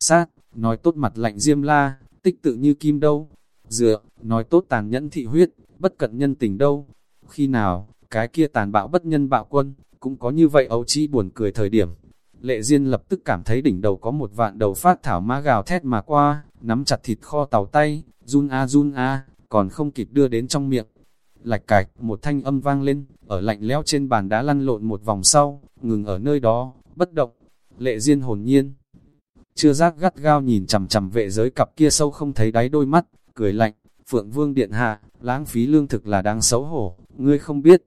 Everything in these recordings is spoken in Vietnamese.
sát, nói tốt mặt lạnh diêm la, tích tự như kim đâu, dựa, nói tốt tàn nhẫn thị huyết, bất cận nhân tình đâu, khi nào, cái kia tàn bạo bất nhân bạo quân, cũng có như vậy ấu chi buồn cười thời điểm. Lệ Diên lập tức cảm thấy đỉnh đầu có một vạn đầu phát thảo ma gào thét mà qua, nắm chặt thịt kho tàu tay, run a run a, còn không kịp đưa đến trong miệng. Lạch cạch, một thanh âm vang lên, ở lạnh lẽo trên bàn đá lăn lộn một vòng sau, ngừng ở nơi đó, bất động. Lệ Diên hồn nhiên, chưa giác gắt gao nhìn chằm chằm vệ giới cặp kia sâu không thấy đáy đôi mắt, cười lạnh, Phượng Vương Điện Hạ, lãng phí lương thực là đáng xấu hổ, ngươi không biết.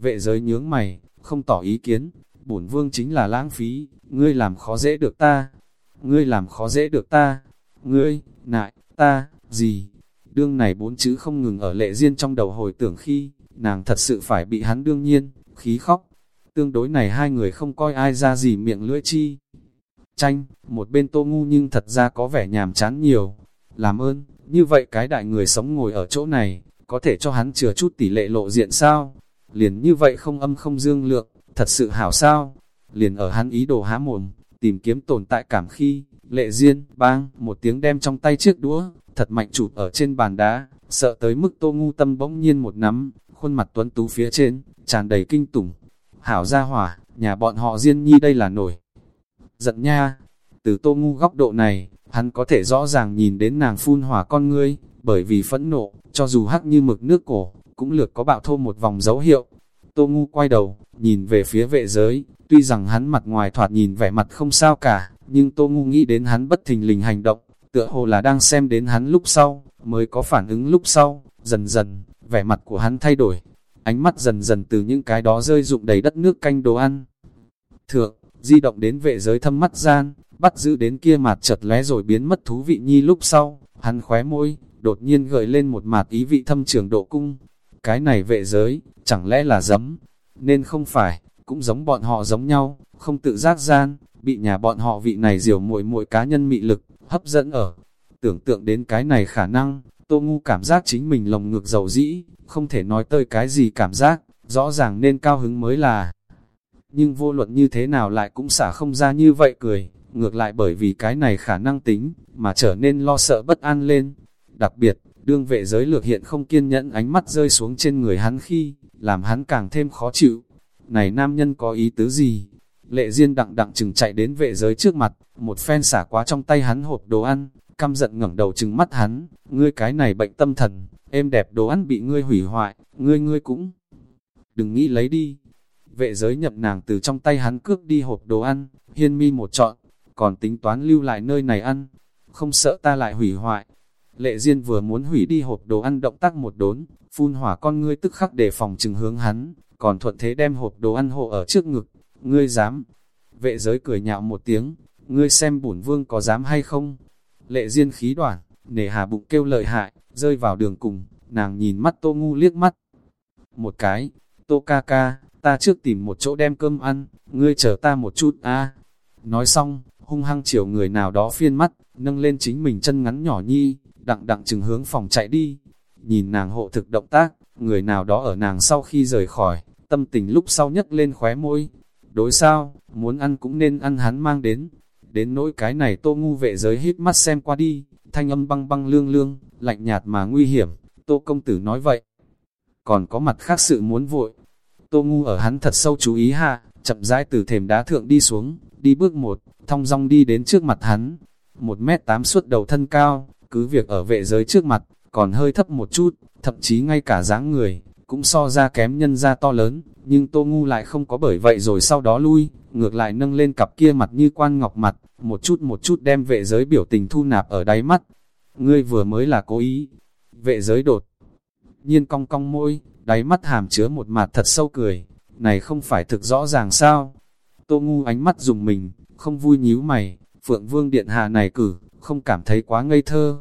Vệ giới nhướng mày, không tỏ ý kiến, bổn vương chính là lãng phí, ngươi làm khó dễ được ta, ngươi làm khó dễ được ta, ngươi, nại, ta, gì. Đương này bốn chữ không ngừng ở lệ riêng trong đầu hồi tưởng khi, nàng thật sự phải bị hắn đương nhiên, khí khóc. Tương đối này hai người không coi ai ra gì miệng lưỡi chi. Tranh, một bên tô ngu nhưng thật ra có vẻ nhàm chán nhiều. Làm ơn, như vậy cái đại người sống ngồi ở chỗ này, có thể cho hắn chừa chút tỷ lệ lộ diện sao? Liền như vậy không âm không dương lượng, thật sự hảo sao? Liền ở hắn ý đồ há mồm, tìm kiếm tồn tại cảm khi, lệ diên, bang, một tiếng đem trong tay chiếc đũa, thật mạnh chụp ở trên bàn đá, sợ tới mức tô ngu tâm bỗng nhiên một nắm, khuôn mặt tuấn tú phía trên, tràn đầy kinh tủng. Hảo ra hỏa, nhà bọn họ diên nhi đây là nổi. Giận nha, từ tô ngu góc độ này, hắn có thể rõ ràng nhìn đến nàng phun hỏa con ngươi, bởi vì phẫn nộ, cho dù hắc như mực nước cổ, cũng lược có bạo thô một vòng dấu hiệu. Tô Ngu quay đầu, nhìn về phía vệ giới, tuy rằng hắn mặt ngoài thoạt nhìn vẻ mặt không sao cả, nhưng Tô Ngu nghĩ đến hắn bất thình lình hành động, tựa hồ là đang xem đến hắn lúc sau, mới có phản ứng lúc sau, dần dần, vẻ mặt của hắn thay đổi, ánh mắt dần dần từ những cái đó rơi rụng đầy đất nước canh đồ ăn. Thượng, di động đến vệ giới thâm mắt gian, bắt giữ đến kia mặt chật lé rồi biến mất thú vị nhi lúc sau, hắn khóe môi, đột nhiên gợi lên một mặt ý vị thâm trường độ cung. Cái này vệ giới, chẳng lẽ là giấm, nên không phải, cũng giống bọn họ giống nhau, không tự giác gian, bị nhà bọn họ vị này diều muội muội cá nhân mị lực, hấp dẫn ở. Tưởng tượng đến cái này khả năng, Tô Ngu cảm giác chính mình lồng ngược dầu dĩ, không thể nói tơi cái gì cảm giác, rõ ràng nên cao hứng mới là. Nhưng vô luận như thế nào lại cũng xả không ra như vậy cười, ngược lại bởi vì cái này khả năng tính, mà trở nên lo sợ bất an lên. Đặc biệt, đương vệ giới lược hiện không kiên nhẫn ánh mắt rơi xuống trên người hắn khi, làm hắn càng thêm khó chịu. Này nam nhân có ý tứ gì? Lệ Diên đặng đặng chừng chạy đến vệ giới trước mặt, một phen xả quá trong tay hắn hộp đồ ăn, căm giận ngẩng đầu chừng mắt hắn, ngươi cái này bệnh tâm thần, êm đẹp đồ ăn bị ngươi hủy hoại, ngươi ngươi cũng đừng nghĩ lấy đi. Vệ giới nhập nàng từ trong tay hắn cướp đi hộp đồ ăn, hiên mi một trọn, còn tính toán lưu lại nơi này ăn, không sợ ta lại hủy hoại. Lệ Diên vừa muốn hủy đi hộp đồ ăn động tác một đốn, phun hỏa con ngươi tức khắc để phòng trừng hướng hắn, còn thuận thế đem hộp đồ ăn hộ ở trước ngực, ngươi dám. Vệ giới cười nhạo một tiếng, ngươi xem bổn vương có dám hay không. Lệ Diên khí đoản, nể hà bụng kêu lợi hại, rơi vào đường cùng, nàng nhìn mắt tô ngu liếc mắt. Một cái, tô ca ca, ta trước tìm một chỗ đem cơm ăn, ngươi chờ ta một chút a Nói xong, hung hăng chiều người nào đó phiên mắt, nâng lên chính mình chân ngắn nhỏ nhi, đặng đặng chừng hướng phòng chạy đi. Nhìn nàng hộ thực động tác, người nào đó ở nàng sau khi rời khỏi, tâm tình lúc sau nhấc lên khóe môi. Đối sao, muốn ăn cũng nên ăn hắn mang đến. Đến nỗi cái này tô ngu vệ giới hít mắt xem qua đi, thanh âm băng băng lương lương, lạnh nhạt mà nguy hiểm, tô công tử nói vậy. Còn có mặt khác sự muốn vội. Tô ngu ở hắn thật sâu chú ý hạ, chậm rãi từ thềm đá thượng đi xuống, đi bước một, thong dong đi đến trước mặt hắn. Một mét tám suốt đầu thân cao, cứ việc ở vệ giới trước mặt, còn hơi thấp một chút, thậm chí ngay cả dáng người, cũng so ra kém nhân ra to lớn, nhưng Tô Ngu lại không có bởi vậy rồi sau đó lui, ngược lại nâng lên cặp kia mặt như quan ngọc mặt, một chút một chút đem vệ giới biểu tình thu nạp ở đáy mắt. Ngươi vừa mới là cố ý, vệ giới đột, nhiên cong cong môi, đáy mắt hàm chứa một mặt thật sâu cười, này không phải thực rõ ràng sao? Tô Ngu ánh mắt dùng mình, không vui nhíu mày, Phượng Vương Điện Hạ này cử, không cảm thấy quá ngây thơ.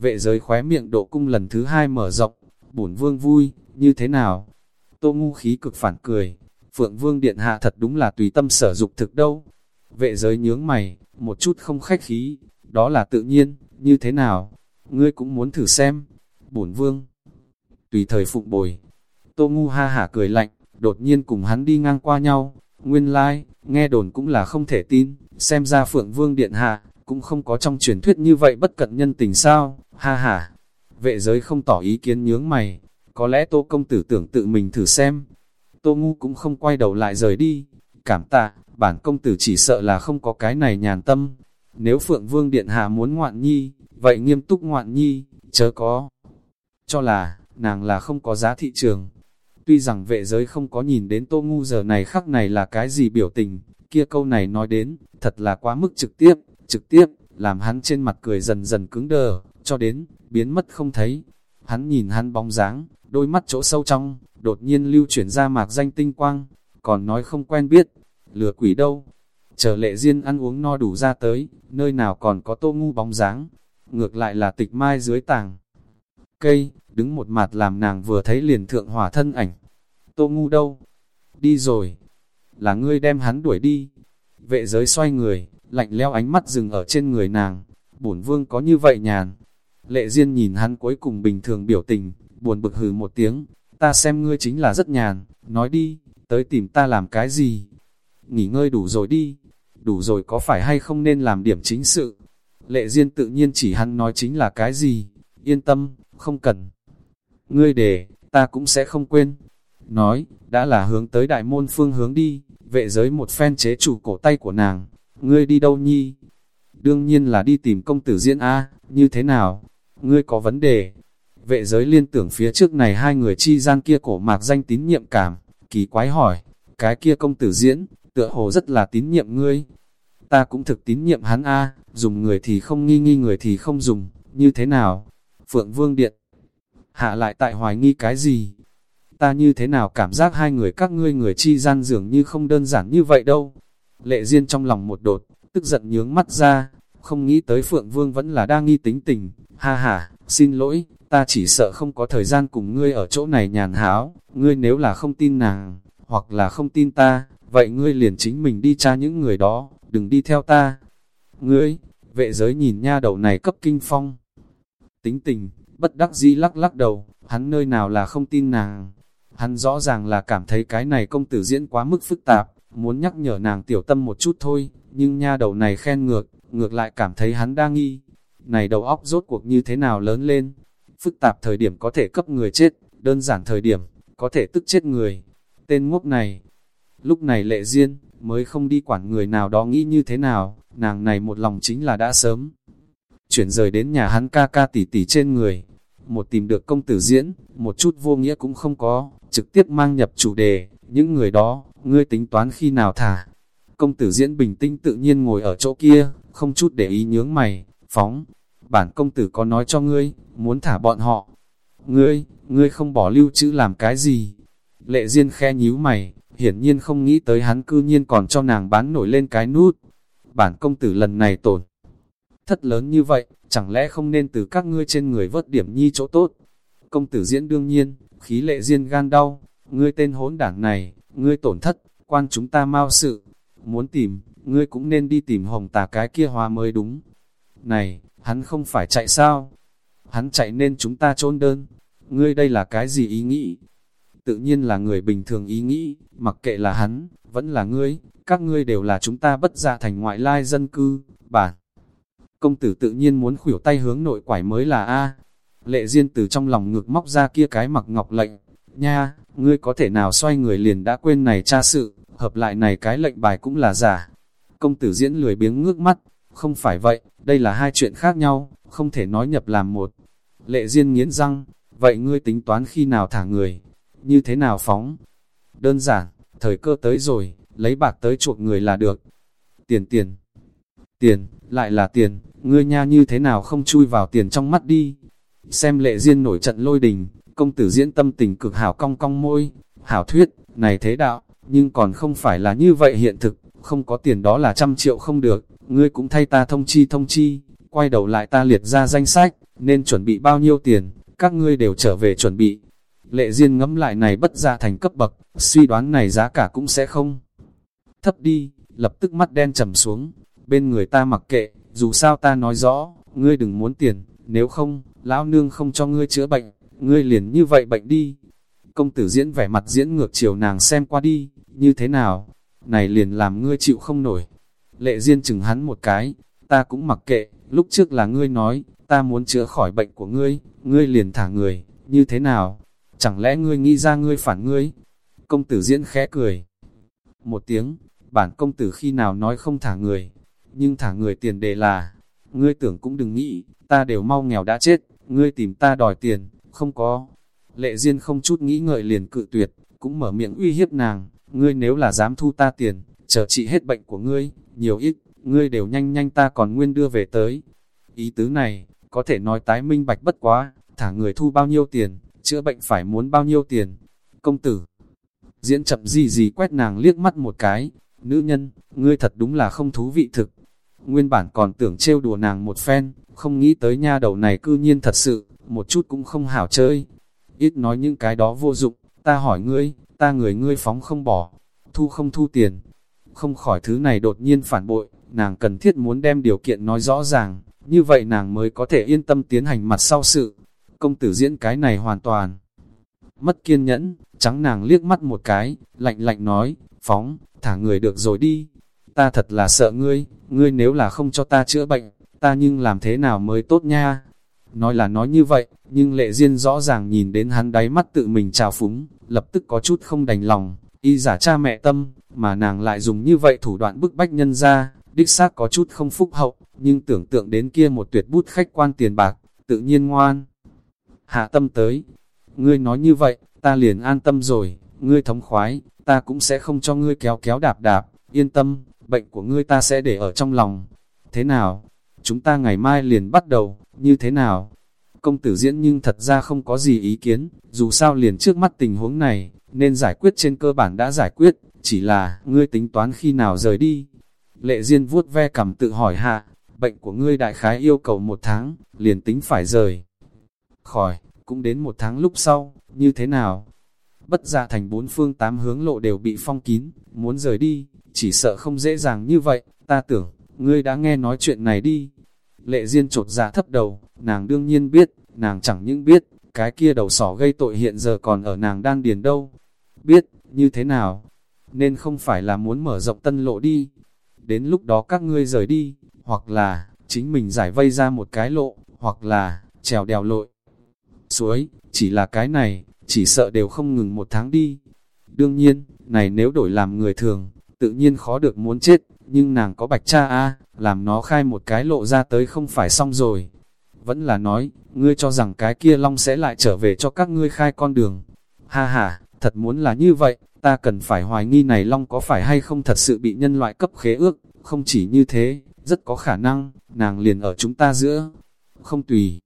Vệ giới khóe miệng độ cung lần thứ hai mở rộng, bổn Vương vui, như thế nào? Tô ngu khí cực phản cười, Phượng Vương Điện Hạ thật đúng là tùy tâm sở dục thực đâu. Vệ giới nhướng mày, một chút không khách khí, đó là tự nhiên, như thế nào? Ngươi cũng muốn thử xem. Bổn Vương, tùy thời phụng bồi. Tô ngu ha hả cười lạnh, đột nhiên cùng hắn đi ngang qua nhau. Nguyên lai, like, nghe đồn cũng là không thể tin, xem ra Phượng Vương Điện Hạ, cũng không có trong truyền thuyết như vậy bất cận nhân tình sao, ha ha. Vệ giới không tỏ ý kiến nhướng mày, có lẽ tô công tử tưởng tự mình thử xem. Tô ngu cũng không quay đầu lại rời đi, cảm tạ, bản công tử chỉ sợ là không có cái này nhàn tâm. Nếu Phượng Vương Điện Hạ muốn ngoạn nhi, vậy nghiêm túc ngoạn nhi, chớ có. Cho là, nàng là không có giá thị trường. Tuy rằng vệ giới không có nhìn đến tô ngu giờ này khắc này là cái gì biểu tình, kia câu này nói đến, thật là quá mức trực tiếp, trực tiếp, làm hắn trên mặt cười dần dần cứng đờ, cho đến, biến mất không thấy. Hắn nhìn hắn bóng dáng, đôi mắt chỗ sâu trong, đột nhiên lưu chuyển ra mạc danh tinh quang, còn nói không quen biết, lừa quỷ đâu. Chờ lệ riêng ăn uống no đủ ra tới, nơi nào còn có tô ngu bóng dáng, ngược lại là tịch mai dưới tàng. Cây, đứng một mặt làm nàng vừa thấy liền thượng hỏa thân ảnh. Tô ngu đâu? Đi rồi. Là ngươi đem hắn đuổi đi. Vệ giới xoay người, lạnh leo ánh mắt dừng ở trên người nàng. Bổn vương có như vậy nhàn. Lệ Diên nhìn hắn cuối cùng bình thường biểu tình, buồn bực hừ một tiếng. Ta xem ngươi chính là rất nhàn, nói đi, tới tìm ta làm cái gì? Nghỉ ngơi đủ rồi đi, đủ rồi có phải hay không nên làm điểm chính sự? Lệ Diên tự nhiên chỉ hắn nói chính là cái gì? Yên tâm, không cần. Ngươi để, ta cũng sẽ không quên. Nói, đã là hướng tới đại môn phương hướng đi, vệ giới một phen chế chủ cổ tay của nàng. Ngươi đi đâu nhi? Đương nhiên là đi tìm công tử diễn A, như thế nào? Ngươi có vấn đề? Vệ giới liên tưởng phía trước này hai người chi gian kia cổ mạc danh tín nhiệm cảm, kỳ quái hỏi, cái kia công tử diễn, tựa hồ rất là tín nhiệm ngươi. Ta cũng thực tín nhiệm hắn A, dùng người thì không nghi nghi người thì không dùng, như thế nào? Phượng Vương Điện Hạ lại tại hoài nghi cái gì? Ta như thế nào cảm giác hai người các ngươi người chi gian dường như không đơn giản như vậy đâu? Lệ Diên trong lòng một đột, tức giận nhướng mắt ra, không nghĩ tới Phượng Vương vẫn là đa nghi tính tình, ha ha, xin lỗi, ta chỉ sợ không có thời gian cùng ngươi ở chỗ này nhàn háo, ngươi nếu là không tin nàng, hoặc là không tin ta, vậy ngươi liền chính mình đi tra những người đó, đừng đi theo ta. Ngươi, vệ giới nhìn nha đầu này cấp kinh phong. Tính tình, bất đắc dĩ lắc lắc đầu, hắn nơi nào là không tin nàng. Hắn rõ ràng là cảm thấy cái này công tử diễn quá mức phức tạp, muốn nhắc nhở nàng tiểu tâm một chút thôi, nhưng nha đầu này khen ngược, ngược lại cảm thấy hắn đang nghi. Này đầu óc rốt cuộc như thế nào lớn lên, phức tạp thời điểm có thể cấp người chết, đơn giản thời điểm, có thể tức chết người. Tên ngốc này, lúc này lệ duyên, mới không đi quản người nào đó nghĩ như thế nào, nàng này một lòng chính là đã sớm. Chuyển rời đến nhà hắn ca ca tỷ tỷ trên người, một tìm được công tử diễn, một chút vô nghĩa cũng không có, trực tiếp mang nhập chủ đề, những người đó, ngươi tính toán khi nào thả. Công tử diễn bình tĩnh tự nhiên ngồi ở chỗ kia, không chút để ý nhướng mày, phóng. Bản công tử có nói cho ngươi, muốn thả bọn họ. Ngươi, ngươi không bỏ lưu trữ làm cái gì? Lệ Diên khe nhíu mày, hiển nhiên không nghĩ tới hắn cư nhiên còn cho nàng bán nổi lên cái nút. Bản công tử lần này tổn. Thất lớn như vậy, chẳng lẽ không nên từ các ngươi trên người vớt điểm nhi chỗ tốt? Công tử diễn đương nhiên, khí lệ Diên gan đau, ngươi tên hỗn đảng này, ngươi tổn thất, quan chúng ta mau sự. Muốn tìm, ngươi cũng nên đi tìm hồng tà cái kia hòa mới đúng. Này, hắn không phải chạy sao? Hắn chạy nên chúng ta trôn đơn. Ngươi đây là cái gì ý nghĩ? Tự nhiên là người bình thường ý nghĩ, mặc kệ là hắn, vẫn là ngươi, các ngươi đều là chúng ta bất dạ thành ngoại lai dân cư, bản. Công tử tự nhiên muốn khuỷu tay hướng nội quải mới là A. Lệ Diên từ trong lòng ngực móc ra kia cái mặc ngọc lệnh, nha, ngươi có thể nào xoay người liền đã quên này cha sự, hợp lại này cái lệnh bài cũng là giả. Công tử diễn lười biếng ngước mắt, không phải vậy, đây là hai chuyện khác nhau, không thể nói nhập làm một. Lệ Diên nghiến răng, vậy ngươi tính toán khi nào thả người, như thế nào phóng? Đơn giản, thời cơ tới rồi, lấy bạc tới chuộc người là được. Tiền tiền, tiền, lại là tiền, ngươi nha như thế nào không chui vào tiền trong mắt đi. Xem lệ duyên nổi trận lôi đình, công tử diễn tâm tình cực hảo cong cong môi, hảo thuyết, này thế đạo, nhưng còn không phải là như vậy hiện thực, không có tiền đó là trăm triệu không được, ngươi cũng thay ta thông chi thông chi, quay đầu lại ta liệt ra danh sách, nên chuẩn bị bao nhiêu tiền, các ngươi đều trở về chuẩn bị. Lệ Diên ngẫm lại này bất ra thành cấp bậc, suy đoán này giá cả cũng sẽ không thấp đi, lập tức mắt đen trầm xuống, bên người ta mặc kệ, dù sao ta nói rõ, ngươi đừng muốn tiền, nếu không, lão nương không cho ngươi chữa bệnh, ngươi liền như vậy bệnh đi. Công tử diễn vẻ mặt diễn ngược chiều nàng xem qua đi, như thế nào, này liền làm ngươi chịu không nổi. Lệ Diên chừng hắn một cái, ta cũng mặc kệ, lúc trước là ngươi nói, ta muốn chữa khỏi bệnh của ngươi, ngươi liền thả người, như thế nào? Chẳng lẽ ngươi nghĩ ra ngươi phản ngươi? Công tử diễn khẽ cười. Một tiếng, bản công tử khi nào nói không thả người, nhưng thả người tiền đề là, ngươi tưởng cũng đừng nghĩ, ta đều mau nghèo đã chết, ngươi tìm ta đòi tiền, không có. Lệ Diên không chút nghĩ ngợi liền cự tuyệt, cũng mở miệng uy hiếp nàng, ngươi nếu là dám thu ta tiền, chờ trị hết bệnh của ngươi, nhiều ít, ngươi đều nhanh nhanh ta còn nguyên đưa về tới. Ý tứ này, có thể nói tái minh bạch bất quá, thả người thu bao nhiêu tiền, chữa bệnh phải muốn bao nhiêu tiền. Công tử, diễn chậm gì gì quét nàng liếc mắt một cái, nữ nhân, ngươi thật đúng là không thú vị thực. Nguyên bản còn tưởng trêu đùa nàng một phen, không nghĩ tới nha đầu này cư nhiên thật sự, một chút cũng không hảo chơi. Ít nói những cái đó vô dụng, ta hỏi ngươi, ta người ngươi phóng không bỏ, thu không thu tiền. Không khỏi thứ này đột nhiên phản bội, nàng cần thiết muốn đem điều kiện nói rõ ràng, như vậy nàng mới có thể yên tâm tiến hành mặt sau sự. Công tử diễn cái này hoàn toàn mất kiên nhẫn, trắng nàng liếc mắt một cái, lạnh lạnh nói, phóng, thả người được rồi đi. Ta thật là sợ ngươi, ngươi nếu là không cho ta chữa bệnh, ta nhưng làm thế nào mới tốt nha. Nói là nói như vậy, nhưng lệ duyên rõ ràng nhìn đến hắn đáy mắt tự mình trào phúng, lập tức có chút không đành lòng, y giả cha mẹ tâm, mà nàng lại dùng như vậy thủ đoạn bức bách nhân ra, đích xác có chút không phúc hậu, nhưng tưởng tượng đến kia một tuyệt bút khách quan tiền bạc, tự nhiên ngoan. Hạ tâm tới, ngươi nói như vậy, ta liền an tâm rồi, ngươi thống khoái, ta cũng sẽ không cho ngươi kéo kéo đạp đạp, yên tâm, bệnh của ngươi ta sẽ để ở trong lòng. Thế nào? Chúng ta ngày mai liền bắt đầu, như thế nào? Công tử diễn nhưng thật ra không có gì ý kiến, dù sao liền trước mắt tình huống này, nên giải quyết trên cơ bản đã giải quyết, chỉ là, ngươi tính toán khi nào rời đi. Lệ Diên vuốt ve cầm tự hỏi hạ, bệnh của ngươi đại khái yêu cầu một tháng, liền tính phải rời. Khỏi, cũng đến một tháng lúc sau, như thế nào? Bất ra thành bốn phương tám hướng lộ đều bị phong kín, muốn rời đi, chỉ sợ không dễ dàng như vậy, ta tưởng, ngươi đã nghe nói chuyện này đi. Lệ Diên trột dạ thấp đầu, nàng đương nhiên biết, nàng chẳng những biết, cái kia đầu sỏ gây tội hiện giờ còn ở nàng đan điền đâu. Biết, như thế nào? Nên không phải là muốn mở rộng tân lộ đi. Đến lúc đó các ngươi rời đi, hoặc là, chính mình giải vây ra một cái lộ, hoặc là, trèo đèo lội. Suối, chỉ là cái này, chỉ sợ đều không ngừng một tháng đi. Đương nhiên, này nếu đổi làm người thường, tự nhiên khó được muốn chết, nhưng nàng có bạch cha a làm nó khai một cái lộ ra tới không phải xong rồi. Vẫn là nói, ngươi cho rằng cái kia long sẽ lại trở về cho các ngươi khai con đường. Ha ha, thật muốn là như vậy, ta cần phải hoài nghi này long có phải hay không thật sự bị nhân loại cấp khế ước, không chỉ như thế, rất có khả năng, nàng liền ở chúng ta giữa. Không tùy.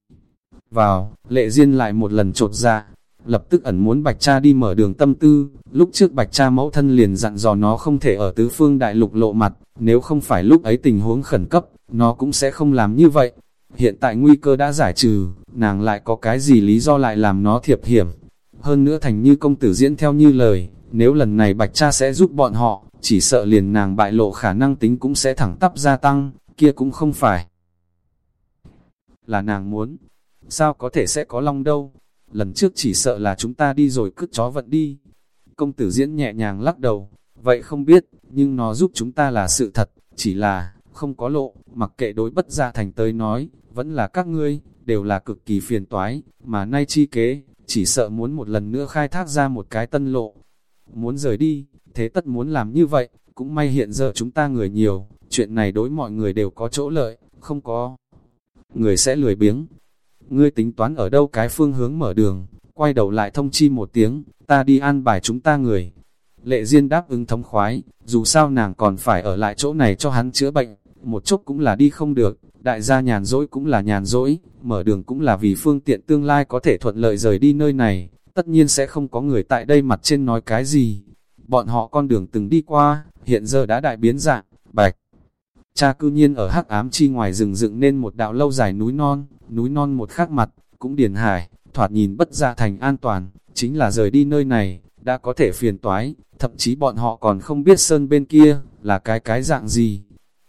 Vào, lệ duyên lại một lần trột ra, dạ, lập tức ẩn muốn bạch cha đi mở đường tâm tư, lúc trước bạch cha mẫu thân liền dặn dò nó không thể ở tứ phương đại lục lộ mặt, nếu không phải lúc ấy tình huống khẩn cấp, nó cũng sẽ không làm như vậy. Hiện tại nguy cơ đã giải trừ, nàng lại có cái gì lý do lại làm nó thiệp hiểm. Hơn nữa thành như công tử diễn theo như lời, nếu lần này bạch cha sẽ giúp bọn họ, chỉ sợ liền nàng bại lộ khả năng tính cũng sẽ thẳng tắp gia tăng, kia cũng không phải. Là nàng muốn, sao có thể sẽ có long đâu, lần trước chỉ sợ là chúng ta đi rồi cứt chó vận đi. Công tử diễn nhẹ nhàng lắc đầu, vậy không biết, nhưng nó giúp chúng ta là sự thật, chỉ là, không có lộ, mặc kệ đối bất gia thành tới nói, vẫn là các ngươi, đều là cực kỳ phiền toái, mà nay chi kế, chỉ sợ muốn một lần nữa khai thác ra một cái tân lộ. Muốn rời đi, thế tất muốn làm như vậy, cũng may hiện giờ chúng ta người nhiều, chuyện này đối mọi người đều có chỗ lợi, không có. Người sẽ lười biếng, ngươi tính toán ở đâu cái phương hướng mở đường, quay đầu lại thông chi một tiếng, ta đi an bài chúng ta người. Lệ Diên đáp ứng thống khoái, dù sao nàng còn phải ở lại chỗ này cho hắn chữa bệnh, một chút cũng là đi không được, đại gia nhàn rỗi cũng là nhàn rỗi, mở đường cũng là vì phương tiện tương lai có thể thuận lợi rời đi nơi này, tất nhiên sẽ không có người tại đây mặt trên nói cái gì. Bọn họ con đường từng đi qua, hiện giờ đã đại biến dạng, bạch. Cha cư nhiên ở hắc ám chi ngoài rừng dựng nên một đạo lâu dài núi non, núi non một khác mặt, cũng điền hải, thoạt nhìn bất ra thành an toàn, chính là rời đi nơi này, đã có thể phiền toái, thậm chí bọn họ còn không biết sơn bên kia, là cái cái dạng gì.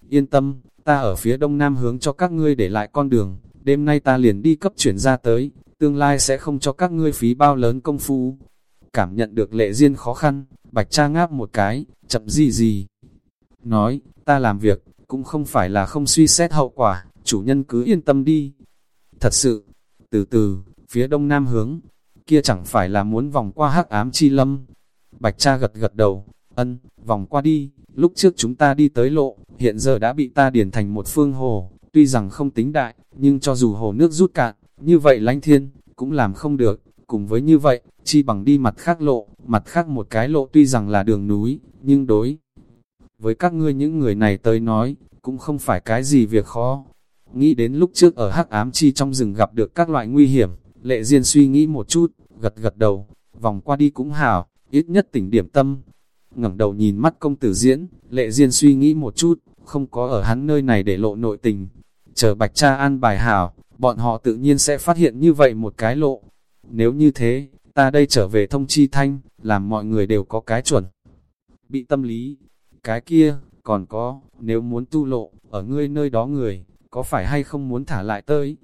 Yên tâm, ta ở phía đông nam hướng cho các ngươi để lại con đường, đêm nay ta liền đi cấp chuyển ra tới, tương lai sẽ không cho các ngươi phí bao lớn công phu. Cảm nhận được lệ duyên khó khăn, bạch cha ngáp một cái, chậm gì gì. Nói, ta làm việc, cũng không phải là không suy xét hậu quả, chủ nhân cứ yên tâm đi. Thật sự, từ từ, phía đông nam hướng, kia chẳng phải là muốn vòng qua hắc ám chi lâm. Bạch cha gật gật đầu, ân, vòng qua đi, lúc trước chúng ta đi tới lộ, hiện giờ đã bị ta điển thành một phương hồ, tuy rằng không tính đại, nhưng cho dù hồ nước rút cạn, như vậy lánh thiên, cũng làm không được, cùng với như vậy, chi bằng đi mặt khác lộ, mặt khác một cái lộ tuy rằng là đường núi, nhưng đối với các ngươi những người này tới nói, cũng không phải cái gì việc khó. Nghĩ đến lúc trước ở hắc ám chi trong rừng gặp được các loại nguy hiểm, lệ duyên suy nghĩ một chút, gật gật đầu, vòng qua đi cũng hảo, ít nhất tỉnh điểm tâm. ngẩng đầu nhìn mắt công tử diễn, lệ duyên suy nghĩ một chút, không có ở hắn nơi này để lộ nội tình. Chờ bạch cha an bài hảo, bọn họ tự nhiên sẽ phát hiện như vậy một cái lộ. Nếu như thế, ta đây trở về thông chi thanh, làm mọi người đều có cái chuẩn. Bị tâm lý, cái kia, còn có, nếu muốn tu lộ, ở ngươi nơi đó người, có phải hay không muốn thả lại tới?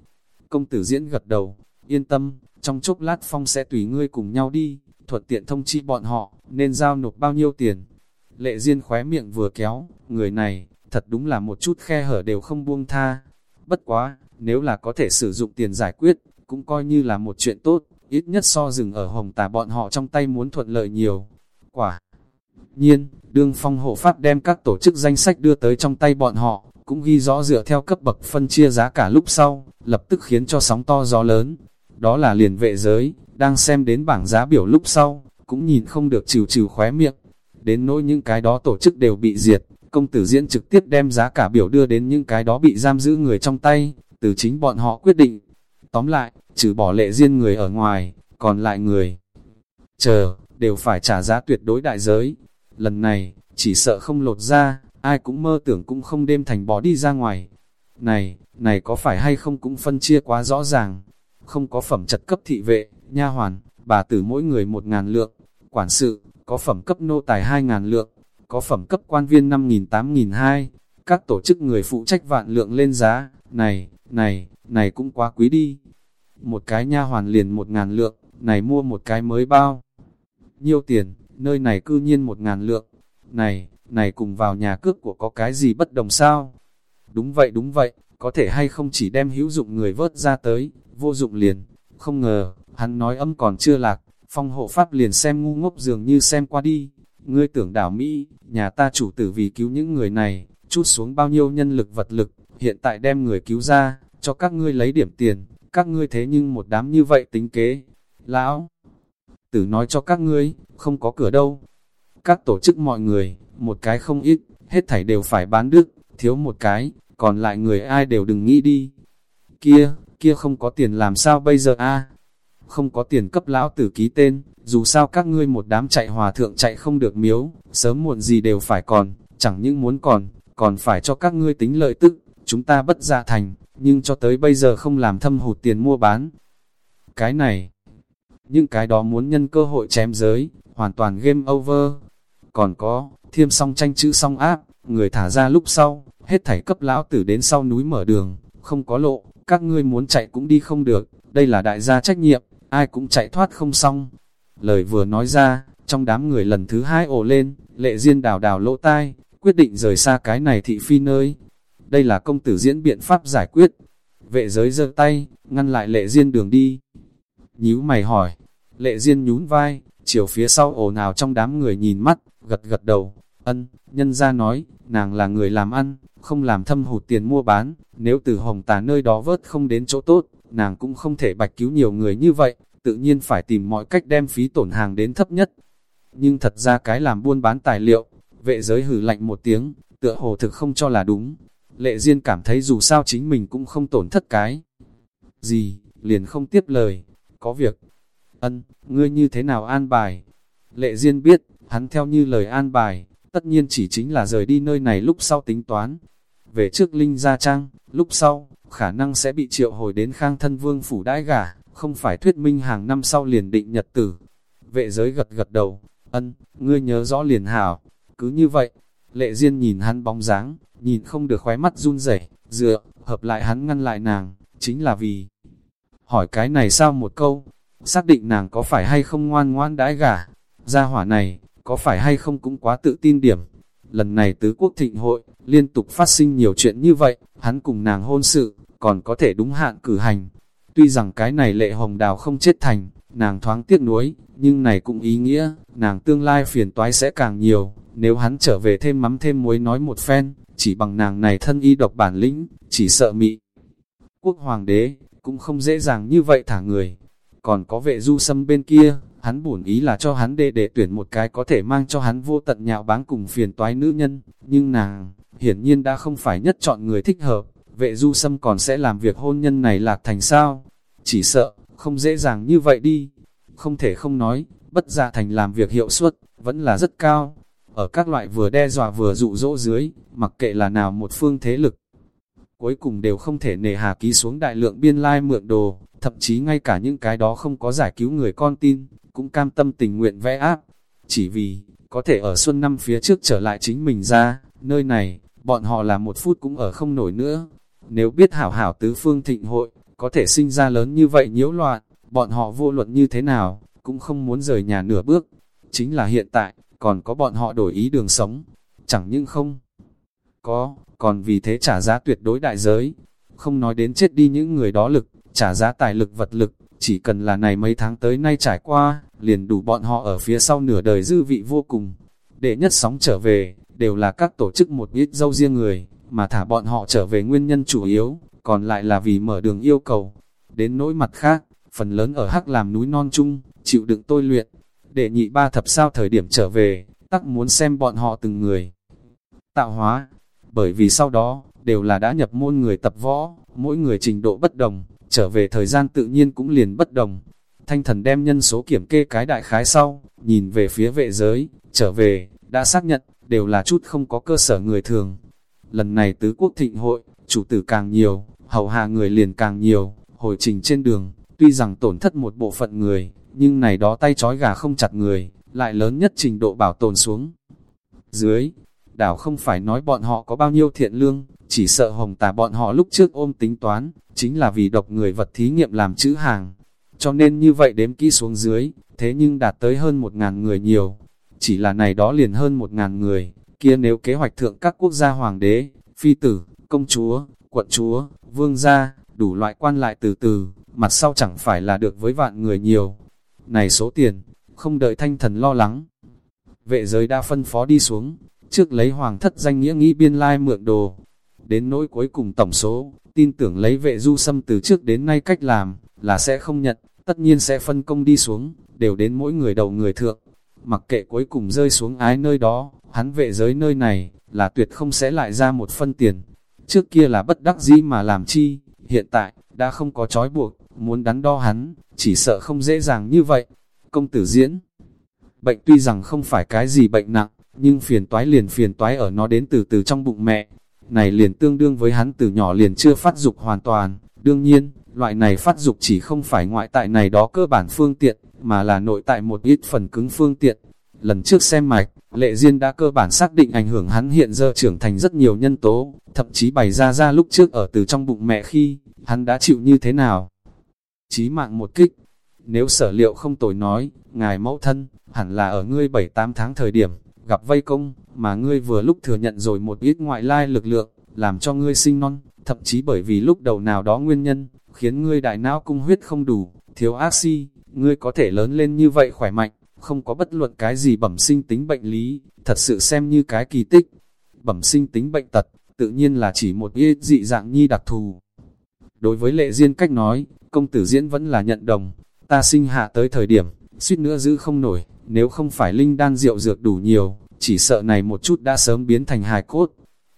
Công tử diễn gật đầu, yên tâm, trong chốc lát phong sẽ tùy ngươi cùng nhau đi, thuận tiện thông chi bọn họ, nên giao nộp bao nhiêu tiền. Lệ Diên khóe miệng vừa kéo, người này, thật đúng là một chút khe hở đều không buông tha. Bất quá, nếu là có thể sử dụng tiền giải quyết, cũng coi như là một chuyện tốt, ít nhất so rừng ở hồng tà bọn họ trong tay muốn thuận lợi nhiều. Quả nhiên, đương phong hộ pháp đem các tổ chức danh sách đưa tới trong tay bọn họ, cũng ghi rõ dựa theo cấp bậc phân chia giá cả lúc sau, lập tức khiến cho sóng to gió lớn. Đó là liền vệ giới, đang xem đến bảng giá biểu lúc sau, cũng nhìn không được trừ trừ khóe miệng. Đến nỗi những cái đó tổ chức đều bị diệt, công tử diễn trực tiếp đem giá cả biểu đưa đến những cái đó bị giam giữ người trong tay, từ chính bọn họ quyết định. Tóm lại, trừ bỏ lệ riêng người ở ngoài, còn lại người chờ, đều phải trả giá tuyệt đối đại giới. Lần này, chỉ sợ không lột ra, ai cũng mơ tưởng cũng không đêm thành bỏ đi ra ngoài. Này, này có phải hay không cũng phân chia quá rõ ràng. Không có phẩm chất cấp thị vệ, nha hoàn, bà tử mỗi người một ngàn lượng. Quản sự, có phẩm cấp nô tài hai ngàn lượng, có phẩm cấp quan viên năm nghìn tám nghìn hai. Các tổ chức người phụ trách vạn lượng lên giá, này, này, này cũng quá quý đi. Một cái nha hoàn liền một ngàn lượng, này mua một cái mới bao. Nhiêu tiền, nơi này cư nhiên một ngàn lượng. Này, này cùng vào nhà cước của có cái gì bất đồng sao? Đúng vậy đúng vậy, có thể hay không chỉ đem hữu dụng người vớt ra tới, vô dụng liền. Không ngờ, hắn nói âm còn chưa lạc, phong hộ pháp liền xem ngu ngốc dường như xem qua đi. Ngươi tưởng đảo Mỹ, nhà ta chủ tử vì cứu những người này, chút xuống bao nhiêu nhân lực vật lực, hiện tại đem người cứu ra, cho các ngươi lấy điểm tiền, các ngươi thế nhưng một đám như vậy tính kế. Lão, tử nói cho các ngươi, không có cửa đâu. Các tổ chức mọi người, một cái không ít, hết thảy đều phải bán đức, thiếu một cái, còn lại người ai đều đừng nghĩ đi. Kia, kia không có tiền làm sao bây giờ a Không có tiền cấp lão tử ký tên, dù sao các ngươi một đám chạy hòa thượng chạy không được miếu, sớm muộn gì đều phải còn, chẳng những muốn còn, còn phải cho các ngươi tính lợi tức, chúng ta bất ra thành, nhưng cho tới bây giờ không làm thâm hụt tiền mua bán. Cái này, những cái đó muốn nhân cơ hội chém giới, hoàn toàn game over. Còn có, thiêm song tranh chữ song áp, người thả ra lúc sau, hết thảy cấp lão tử đến sau núi mở đường, không có lộ, các ngươi muốn chạy cũng đi không được, đây là đại gia trách nhiệm, ai cũng chạy thoát không xong. Lời vừa nói ra, trong đám người lần thứ hai ổ lên, lệ duyên đào đào lỗ tai, quyết định rời xa cái này thị phi nơi. Đây là công tử diễn biện pháp giải quyết. Vệ giới giơ tay, ngăn lại lệ duyên đường đi. Nhíu mày hỏi, lệ duyên nhún vai, chiều phía sau ồn nào trong đám người nhìn mắt, gật gật đầu, ân, nhân ra nói, nàng là người làm ăn, không làm thâm hụt tiền mua bán, nếu từ hồng tà nơi đó vớt không đến chỗ tốt, nàng cũng không thể bạch cứu nhiều người như vậy, tự nhiên phải tìm mọi cách đem phí tổn hàng đến thấp nhất. Nhưng thật ra cái làm buôn bán tài liệu, vệ giới hử lạnh một tiếng, tựa hồ thực không cho là đúng. Lệ Diên cảm thấy dù sao chính mình cũng không tổn thất cái. Gì, liền không tiếp lời, có việc. Ân, ngươi như thế nào an bài? Lệ Diên biết, hắn theo như lời an bài, tất nhiên chỉ chính là rời đi nơi này lúc sau tính toán. Về trước Linh Gia Trang, lúc sau, khả năng sẽ bị triệu hồi đến khang thân vương phủ đãi gả, không phải thuyết minh hàng năm sau liền định nhật tử. Vệ giới gật gật đầu, ân, ngươi nhớ rõ liền hảo, cứ như vậy, lệ Diên nhìn hắn bóng dáng, nhìn không được khóe mắt run rẩy dựa, hợp lại hắn ngăn lại nàng, chính là vì hỏi cái này sao một câu, xác định nàng có phải hay không ngoan ngoan đãi gả, gia hỏa này, có phải hay không cũng quá tự tin điểm. lần này tứ quốc thịnh hội, liên tục phát sinh nhiều chuyện như vậy, hắn cùng nàng hôn sự, còn có thể đúng hạn cử hành. Tuy rằng cái này lệ hồng đào không chết thành, nàng thoáng tiếc nuối, nhưng này cũng ý nghĩa, nàng tương lai phiền toái sẽ càng nhiều, nếu hắn trở về thêm mắm thêm muối nói một phen, chỉ bằng nàng này thân y độc bản lĩnh, chỉ sợ mị. Quốc hoàng đế, cũng không dễ dàng như vậy thả người. Còn có vệ du sâm bên kia, hắn bổn ý là cho hắn đệ để tuyển một cái có thể mang cho hắn vô tận nhạo báng cùng phiền toái nữ nhân, nhưng nàng, hiển nhiên đã không phải nhất chọn người thích hợp, vệ du sâm còn sẽ làm việc hôn nhân này lạc thành sao? Chỉ sợ, không dễ dàng như vậy đi. Không thể không nói, bất gia thành làm việc hiệu suất, vẫn là rất cao. Ở các loại vừa đe dọa vừa dụ dỗ dưới, mặc kệ là nào một phương thế lực, cuối cùng đều không thể nề hà ký xuống đại lượng biên lai mượn đồ, thậm chí ngay cả những cái đó không có giải cứu người con tin, cũng cam tâm tình nguyện vẽ áp. Chỉ vì, có thể ở xuân năm phía trước trở lại chính mình ra, nơi này, bọn họ là một phút cũng ở không nổi nữa. Nếu biết hảo hảo tứ phương thịnh hội, có thể sinh ra lớn như vậy nhiễu loạn, bọn họ vô luận như thế nào, cũng không muốn rời nhà nửa bước. Chính là hiện tại, còn có bọn họ đổi ý đường sống, chẳng những không có, còn vì thế trả giá tuyệt đối đại giới. Không nói đến chết đi những người đó lực, trả giá tài lực vật lực, chỉ cần là này mấy tháng tới nay trải qua, liền đủ bọn họ ở phía sau nửa đời dư vị vô cùng. Để nhất sóng trở về, đều là các tổ chức một ít dâu riêng người, mà thả bọn họ trở về nguyên nhân chủ yếu, còn lại là vì mở đường yêu cầu. Đến nỗi mặt khác, phần lớn ở hắc làm núi non chung, chịu đựng tôi luyện. Để nhị ba thập sao thời điểm trở về, tắc muốn xem bọn họ từng người. Tạo hóa, bởi vì sau đó, đều là đã nhập môn người tập võ, mỗi người trình độ bất đồng, trở về thời gian tự nhiên cũng liền bất đồng. Thanh thần đem nhân số kiểm kê cái đại khái sau, nhìn về phía vệ giới, trở về, đã xác nhận, đều là chút không có cơ sở người thường. Lần này tứ quốc thịnh hội, chủ tử càng nhiều, hầu hạ người liền càng nhiều, hồi trình trên đường, tuy rằng tổn thất một bộ phận người, nhưng này đó tay chói gà không chặt người, lại lớn nhất trình độ bảo tồn xuống. Dưới, đảo không phải nói bọn họ có bao nhiêu thiện lương, chỉ sợ hồng tà bọn họ lúc trước ôm tính toán, chính là vì độc người vật thí nghiệm làm chữ hàng. Cho nên như vậy đếm kỹ xuống dưới, thế nhưng đạt tới hơn một ngàn người nhiều. Chỉ là này đó liền hơn một ngàn người, kia nếu kế hoạch thượng các quốc gia hoàng đế, phi tử, công chúa, quận chúa, vương gia, đủ loại quan lại từ từ, mặt sau chẳng phải là được với vạn người nhiều. Này số tiền, không đợi thanh thần lo lắng. Vệ giới đã phân phó đi xuống, trước lấy hoàng thất danh nghĩa nghĩ biên lai mượn đồ. Đến nỗi cuối cùng tổng số, tin tưởng lấy vệ du xâm từ trước đến nay cách làm, là sẽ không nhận, tất nhiên sẽ phân công đi xuống, đều đến mỗi người đầu người thượng. Mặc kệ cuối cùng rơi xuống ái nơi đó, hắn vệ giới nơi này, là tuyệt không sẽ lại ra một phân tiền. Trước kia là bất đắc dĩ mà làm chi, hiện tại, đã không có trói buộc, muốn đắn đo hắn, chỉ sợ không dễ dàng như vậy. Công tử diễn, bệnh tuy rằng không phải cái gì bệnh nặng, nhưng phiền toái liền phiền toái ở nó đến từ từ trong bụng mẹ. Này liền tương đương với hắn từ nhỏ liền chưa phát dục hoàn toàn. Đương nhiên, loại này phát dục chỉ không phải ngoại tại này đó cơ bản phương tiện, mà là nội tại một ít phần cứng phương tiện. Lần trước xem mạch, Lệ Diên đã cơ bản xác định ảnh hưởng hắn hiện giờ trưởng thành rất nhiều nhân tố, thậm chí bày ra ra lúc trước ở từ trong bụng mẹ khi, hắn đã chịu như thế nào. Chí mạng một kích, nếu sở liệu không tồi nói, ngài mẫu thân, hẳn là ở ngươi 7-8 tháng thời điểm, gặp vây công, mà ngươi vừa lúc thừa nhận rồi một ít ngoại lai lực lượng, làm cho ngươi sinh non, thậm chí bởi vì lúc đầu nào đó nguyên nhân, khiến ngươi đại não cung huyết không đủ, thiếu axi, ngươi có thể lớn lên như vậy khỏe mạnh, không có bất luận cái gì bẩm sinh tính bệnh lý, thật sự xem như cái kỳ tích. Bẩm sinh tính bệnh tật, tự nhiên là chỉ một ít dị dạng nhi đặc thù. Đối với lệ duyên cách nói, công tử diễn vẫn là nhận đồng, ta sinh hạ tới thời điểm, suýt nữa giữ không nổi, nếu không phải linh đan rượu dược đủ nhiều, chỉ sợ này một chút đã sớm biến thành hài cốt.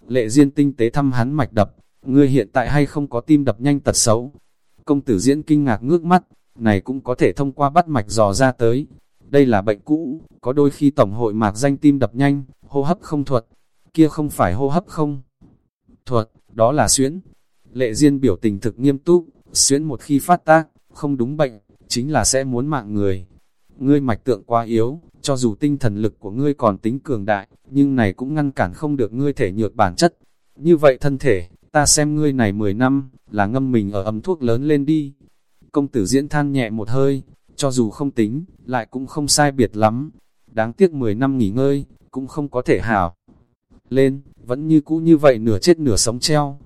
Lệ Diên tinh tế thăm hắn mạch đập, ngươi hiện tại hay không có tim đập nhanh tật xấu. Công tử diễn kinh ngạc ngước mắt, này cũng có thể thông qua bắt mạch dò ra tới. Đây là bệnh cũ, có đôi khi tổng hội mạc danh tim đập nhanh, hô hấp không thuật. Kia không phải hô hấp không? Thuật, đó là xuyễn. Lệ Diên biểu tình thực nghiêm túc, xuyễn một khi phát tác, không đúng bệnh, chính là sẽ muốn mạng người ngươi mạch tượng quá yếu, cho dù tinh thần lực của ngươi còn tính cường đại, nhưng này cũng ngăn cản không được ngươi thể nhược bản chất. Như vậy thân thể, ta xem ngươi này 10 năm, là ngâm mình ở ấm thuốc lớn lên đi. Công tử diễn than nhẹ một hơi, cho dù không tính, lại cũng không sai biệt lắm. Đáng tiếc 10 năm nghỉ ngơi, cũng không có thể hảo. lên, vẫn như cũ như vậy nửa chết nửa sống treo.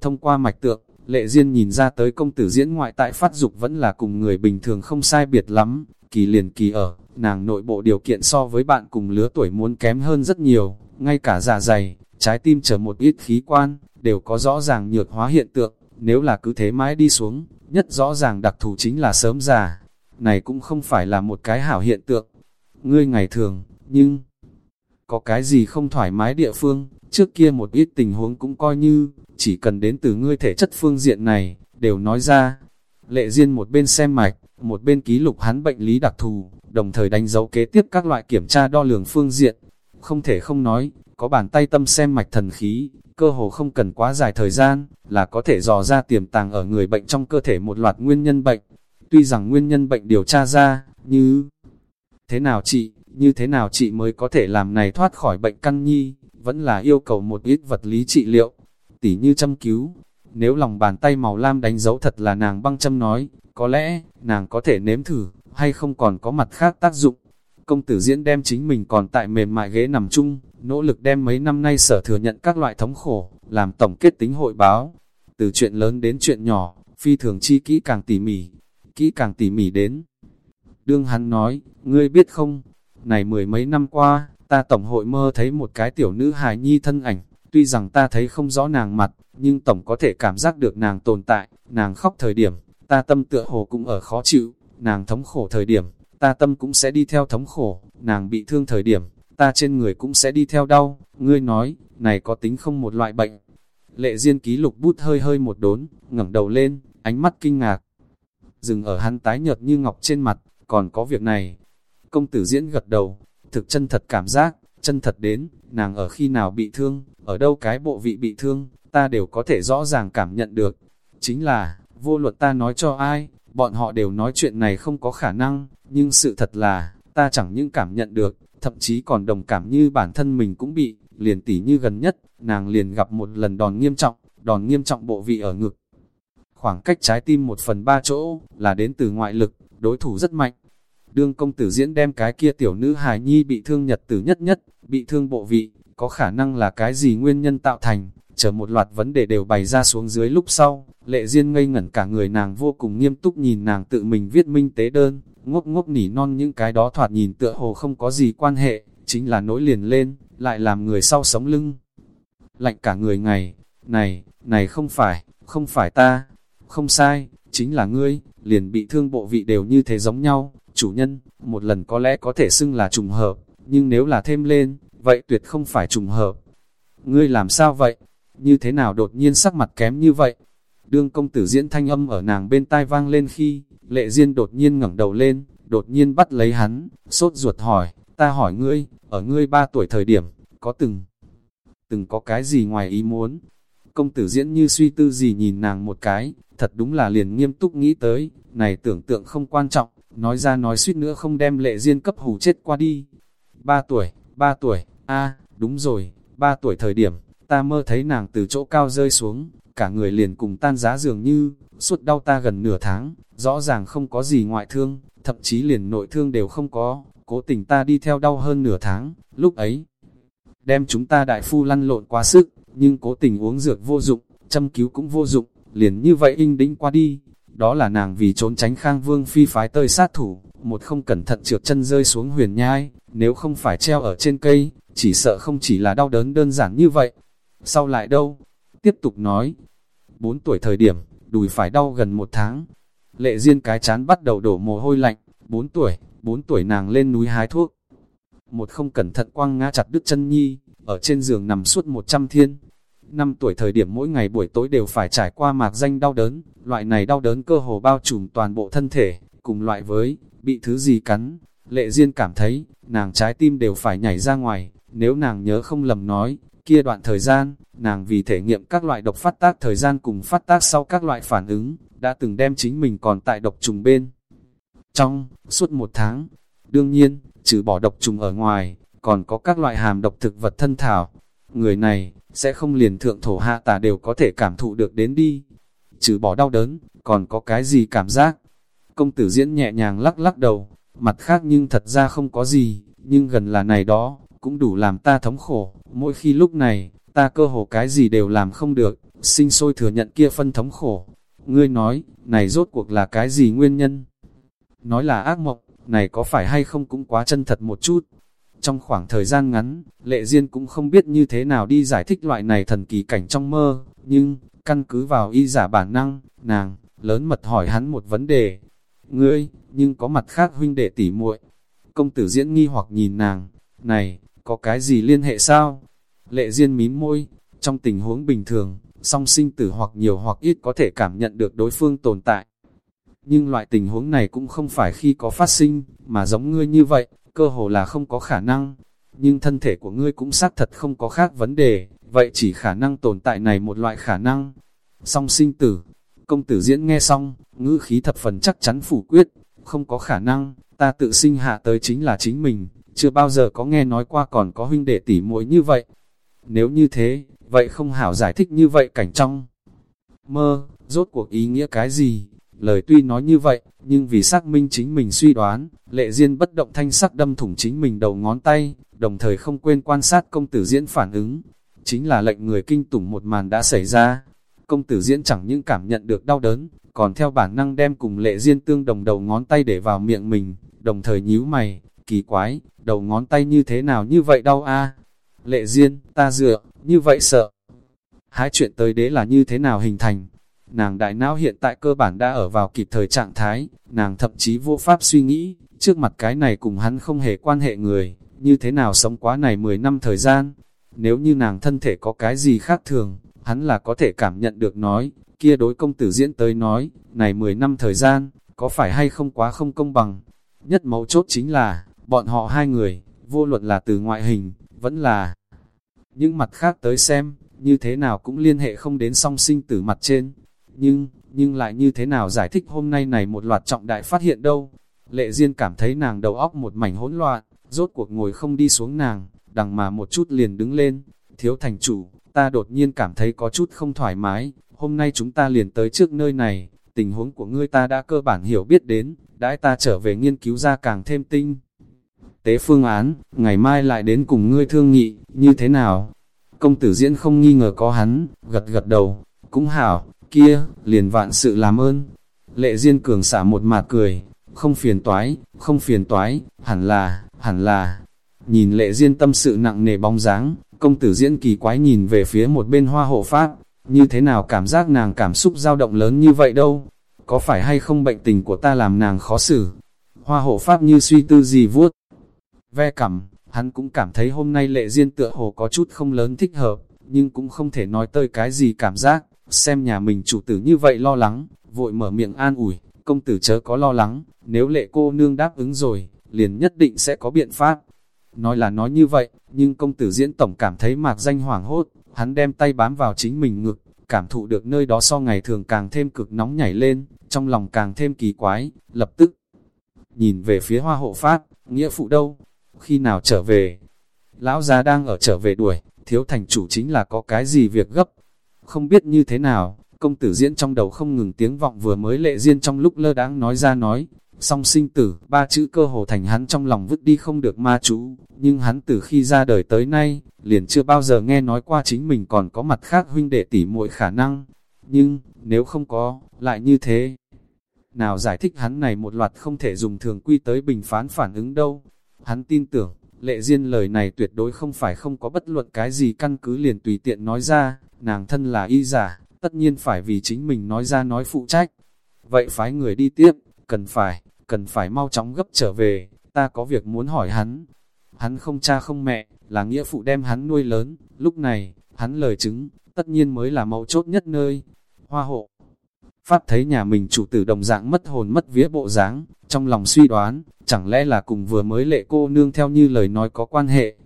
Thông qua mạch tượng, lệ duyên nhìn ra tới công tử diễn ngoại tại phát dục vẫn là cùng người bình thường không sai biệt lắm, kỳ liền kỳ ở, nàng nội bộ điều kiện so với bạn cùng lứa tuổi muốn kém hơn rất nhiều, ngay cả dạ dày, trái tim chờ một ít khí quan, đều có rõ ràng nhược hóa hiện tượng, nếu là cứ thế mãi đi xuống, nhất rõ ràng đặc thù chính là sớm già. Này cũng không phải là một cái hảo hiện tượng. Ngươi ngày thường, nhưng có cái gì không thoải mái địa phương, trước kia một ít tình huống cũng coi như, chỉ cần đến từ ngươi thể chất phương diện này, đều nói ra. Lệ Diên một bên xem mạch, một bên ký lục hắn bệnh lý đặc thù, đồng thời đánh dấu kế tiếp các loại kiểm tra đo lường phương diện. Không thể không nói, có bàn tay tâm xem mạch thần khí, cơ hồ không cần quá dài thời gian, là có thể dò ra tiềm tàng ở người bệnh trong cơ thể một loạt nguyên nhân bệnh. Tuy rằng nguyên nhân bệnh điều tra ra, như thế nào chị, như thế nào chị mới có thể làm này thoát khỏi bệnh căn nhi, vẫn là yêu cầu một ít vật lý trị liệu, tỉ như châm cứu. Nếu lòng bàn tay màu lam đánh dấu thật là nàng băng châm nói, có lẽ, nàng có thể nếm thử, hay không còn có mặt khác tác dụng. Công tử diễn đem chính mình còn tại mềm mại ghế nằm chung, nỗ lực đem mấy năm nay sở thừa nhận các loại thống khổ, làm tổng kết tính hội báo. Từ chuyện lớn đến chuyện nhỏ, phi thường chi kỹ càng tỉ mỉ, kỹ càng tỉ mỉ đến. Đương hắn nói, ngươi biết không, này mười mấy năm qua, ta tổng hội mơ thấy một cái tiểu nữ hài nhi thân ảnh, tuy rằng ta thấy không rõ nàng mặt, nhưng tổng có thể cảm giác được nàng tồn tại, nàng khóc thời điểm, ta tâm tựa hồ cũng ở khó chịu, nàng thống khổ thời điểm, ta tâm cũng sẽ đi theo thống khổ, nàng bị thương thời điểm, ta trên người cũng sẽ đi theo đau, ngươi nói, này có tính không một loại bệnh. Lệ Diên ký lục bút hơi hơi một đốn, ngẩng đầu lên, ánh mắt kinh ngạc. Dừng ở hắn tái nhợt như ngọc trên mặt, còn có việc này. Công tử diễn gật đầu, thực chân thật cảm giác, chân thật đến, nàng ở khi nào bị thương, ở đâu cái bộ vị bị thương, ta đều có thể rõ ràng cảm nhận được. Chính là, vô luật ta nói cho ai, bọn họ đều nói chuyện này không có khả năng, nhưng sự thật là, ta chẳng những cảm nhận được, thậm chí còn đồng cảm như bản thân mình cũng bị, liền tỉ như gần nhất, nàng liền gặp một lần đòn nghiêm trọng, đòn nghiêm trọng bộ vị ở ngực. Khoảng cách trái tim một phần ba chỗ, là đến từ ngoại lực, đối thủ rất mạnh. Đương công tử diễn đem cái kia tiểu nữ hài nhi bị thương nhật tử nhất nhất, bị thương bộ vị, có khả năng là cái gì nguyên nhân tạo thành, chờ một loạt vấn đề đều bày ra xuống dưới lúc sau, lệ duyên ngây ngẩn cả người nàng vô cùng nghiêm túc nhìn nàng tự mình viết minh tế đơn, ngốc ngốc nỉ non những cái đó thoạt nhìn tựa hồ không có gì quan hệ, chính là nỗi liền lên, lại làm người sau sống lưng. Lạnh cả người ngày, này, này không phải, không phải ta, không sai, chính là ngươi, liền bị thương bộ vị đều như thế giống nhau, chủ nhân, một lần có lẽ có thể xưng là trùng hợp, nhưng nếu là thêm lên, vậy tuyệt không phải trùng hợp. Ngươi làm sao vậy? Như thế nào đột nhiên sắc mặt kém như vậy? Đương công tử diễn thanh âm ở nàng bên tai vang lên khi, lệ duyên đột nhiên ngẩng đầu lên, đột nhiên bắt lấy hắn, sốt ruột hỏi, ta hỏi ngươi, ở ngươi ba tuổi thời điểm, có từng, từng có cái gì ngoài ý muốn? Công tử diễn như suy tư gì nhìn nàng một cái, thật đúng là liền nghiêm túc nghĩ tới, này tưởng tượng không quan trọng, nói ra nói suýt nữa không đem lệ duyên cấp hù chết qua đi. Ba tuổi, ba tuổi, a đúng rồi, ba tuổi thời điểm, ta mơ thấy nàng từ chỗ cao rơi xuống, cả người liền cùng tan giá dường như, suốt đau ta gần nửa tháng, rõ ràng không có gì ngoại thương, thậm chí liền nội thương đều không có, cố tình ta đi theo đau hơn nửa tháng, lúc ấy, đem chúng ta đại phu lăn lộn quá sức, nhưng cố tình uống dược vô dụng, châm cứu cũng vô dụng, liền như vậy in đĩnh qua đi, đó là nàng vì trốn tránh khang vương phi phái tơi sát thủ, một không cẩn thận trượt chân rơi xuống huyền nhai, nếu không phải treo ở trên cây, chỉ sợ không chỉ là đau đớn đơn giản như vậy. Sau lại đâu? Tiếp tục nói, 4 tuổi thời điểm, đùi phải đau gần một tháng. Lệ duyên cái chán bắt đầu đổ mồ hôi lạnh, 4 tuổi, 4 tuổi nàng lên núi hái thuốc. Một không cẩn thận quăng ngã chặt đứt chân nhi, ở trên giường nằm suốt 100 thiên. Năm tuổi thời điểm mỗi ngày buổi tối đều phải trải qua mạc danh đau đớn, loại này đau đớn cơ hồ bao trùm toàn bộ thân thể, cùng loại với, bị thứ gì cắn. Lệ Diên cảm thấy, nàng trái tim đều phải nhảy ra ngoài, nếu nàng nhớ không lầm nói, kia đoạn thời gian, nàng vì thể nghiệm các loại độc phát tác thời gian cùng phát tác sau các loại phản ứng, đã từng đem chính mình còn tại độc trùng bên. Trong, suốt một tháng, đương nhiên, trừ bỏ độc trùng ở ngoài, còn có các loại hàm độc thực vật thân thảo. Người này, sẽ không liền thượng thổ hạ tà đều có thể cảm thụ được đến đi. Trừ bỏ đau đớn, còn có cái gì cảm giác? Công tử diễn nhẹ nhàng lắc lắc đầu, mặt khác nhưng thật ra không có gì, nhưng gần là này đó, cũng đủ làm ta thống khổ, mỗi khi lúc này, ta cơ hồ cái gì đều làm không được, sinh sôi thừa nhận kia phân thống khổ. Ngươi nói, này rốt cuộc là cái gì nguyên nhân? Nói là ác mộng, này có phải hay không cũng quá chân thật một chút. Trong khoảng thời gian ngắn, Lệ Diên cũng không biết như thế nào đi giải thích loại này thần kỳ cảnh trong mơ, nhưng, căn cứ vào y giả bản năng, nàng, lớn mật hỏi hắn một vấn đề. Ngươi, nhưng có mặt khác huynh đệ tỉ muội Công tử diễn nghi hoặc nhìn nàng, này, có cái gì liên hệ sao? Lệ Diên mím môi, trong tình huống bình thường, song sinh tử hoặc nhiều hoặc ít có thể cảm nhận được đối phương tồn tại. Nhưng loại tình huống này cũng không phải khi có phát sinh, mà giống ngươi như vậy, cơ hồ là không có khả năng. Nhưng thân thể của ngươi cũng xác thật không có khác vấn đề, vậy chỉ khả năng tồn tại này một loại khả năng. Song sinh tử, công tử diễn nghe xong, ngữ khí thập phần chắc chắn phủ quyết, không có khả năng, ta tự sinh hạ tới chính là chính mình, chưa bao giờ có nghe nói qua còn có huynh đệ tỉ muội như vậy. Nếu như thế, vậy không hảo giải thích như vậy cảnh trong. Mơ, rốt cuộc ý nghĩa cái gì? Lời tuy nói như vậy, nhưng vì xác minh chính mình suy đoán, lệ duyên bất động thanh sắc đâm thủng chính mình đầu ngón tay, đồng thời không quên quan sát công tử diễn phản ứng. Chính là lệnh người kinh tủng một màn đã xảy ra. Công tử diễn chẳng những cảm nhận được đau đớn, còn theo bản năng đem cùng lệ duyên tương đồng đầu ngón tay để vào miệng mình, đồng thời nhíu mày, kỳ quái, đầu ngón tay như thế nào như vậy đau a Lệ duyên, ta dựa, như vậy sợ. Hái chuyện tới đế là như thế nào hình thành, Nàng đại não hiện tại cơ bản đã ở vào kịp thời trạng thái, nàng thậm chí vô pháp suy nghĩ, trước mặt cái này cùng hắn không hề quan hệ người, như thế nào sống quá này 10 năm thời gian. Nếu như nàng thân thể có cái gì khác thường, hắn là có thể cảm nhận được nói, kia đối công tử diễn tới nói, này 10 năm thời gian, có phải hay không quá không công bằng. Nhất mấu chốt chính là, bọn họ hai người, vô luận là từ ngoại hình, vẫn là những mặt khác tới xem, như thế nào cũng liên hệ không đến song sinh tử mặt trên. Nhưng, nhưng lại như thế nào giải thích hôm nay này một loạt trọng đại phát hiện đâu? Lệ Diên cảm thấy nàng đầu óc một mảnh hỗn loạn, rốt cuộc ngồi không đi xuống nàng, đằng mà một chút liền đứng lên. Thiếu thành chủ, ta đột nhiên cảm thấy có chút không thoải mái, hôm nay chúng ta liền tới trước nơi này, tình huống của ngươi ta đã cơ bản hiểu biết đến, đãi ta trở về nghiên cứu ra càng thêm tinh. Tế phương án, ngày mai lại đến cùng ngươi thương nghị, như thế nào? Công tử diễn không nghi ngờ có hắn, gật gật đầu, cũng hảo, kia, liền vạn sự làm ơn. Lệ Diên cường xả một mặt cười, không phiền toái, không phiền toái, hẳn là, hẳn là. Nhìn lệ Diên tâm sự nặng nề bóng dáng, công tử diễn kỳ quái nhìn về phía một bên hoa hộ pháp, như thế nào cảm giác nàng cảm xúc dao động lớn như vậy đâu, có phải hay không bệnh tình của ta làm nàng khó xử. Hoa hộ pháp như suy tư gì vuốt, ve cảm, hắn cũng cảm thấy hôm nay lệ Diên tựa hồ có chút không lớn thích hợp, nhưng cũng không thể nói tới cái gì cảm giác, xem nhà mình chủ tử như vậy lo lắng, vội mở miệng an ủi, công tử chớ có lo lắng, nếu lệ cô nương đáp ứng rồi, liền nhất định sẽ có biện pháp. Nói là nói như vậy, nhưng công tử diễn tổng cảm thấy mạc danh hoảng hốt, hắn đem tay bám vào chính mình ngực, cảm thụ được nơi đó so ngày thường càng thêm cực nóng nhảy lên, trong lòng càng thêm kỳ quái, lập tức nhìn về phía hoa hộ pháp, nghĩa phụ đâu, khi nào trở về. Lão già đang ở trở về đuổi, thiếu thành chủ chính là có cái gì việc gấp, không biết như thế nào, công tử diễn trong đầu không ngừng tiếng vọng vừa mới lệ riêng trong lúc lơ đáng nói ra nói, song sinh tử, ba chữ cơ hồ thành hắn trong lòng vứt đi không được ma chú, nhưng hắn từ khi ra đời tới nay, liền chưa bao giờ nghe nói qua chính mình còn có mặt khác huynh đệ tỉ muội khả năng, nhưng, nếu không có, lại như thế. Nào giải thích hắn này một loạt không thể dùng thường quy tới bình phán phản ứng đâu, hắn tin tưởng, lệ riêng lời này tuyệt đối không phải không có bất luận cái gì căn cứ liền tùy tiện nói ra, nàng thân là y giả, tất nhiên phải vì chính mình nói ra nói phụ trách. Vậy phái người đi tiếp, cần phải, cần phải mau chóng gấp trở về, ta có việc muốn hỏi hắn. Hắn không cha không mẹ, là nghĩa phụ đem hắn nuôi lớn, lúc này, hắn lời chứng, tất nhiên mới là mấu chốt nhất nơi. Hoa hộ, phát thấy nhà mình chủ tử đồng dạng mất hồn mất vía bộ dáng, trong lòng suy đoán, chẳng lẽ là cùng vừa mới lệ cô nương theo như lời nói có quan hệ,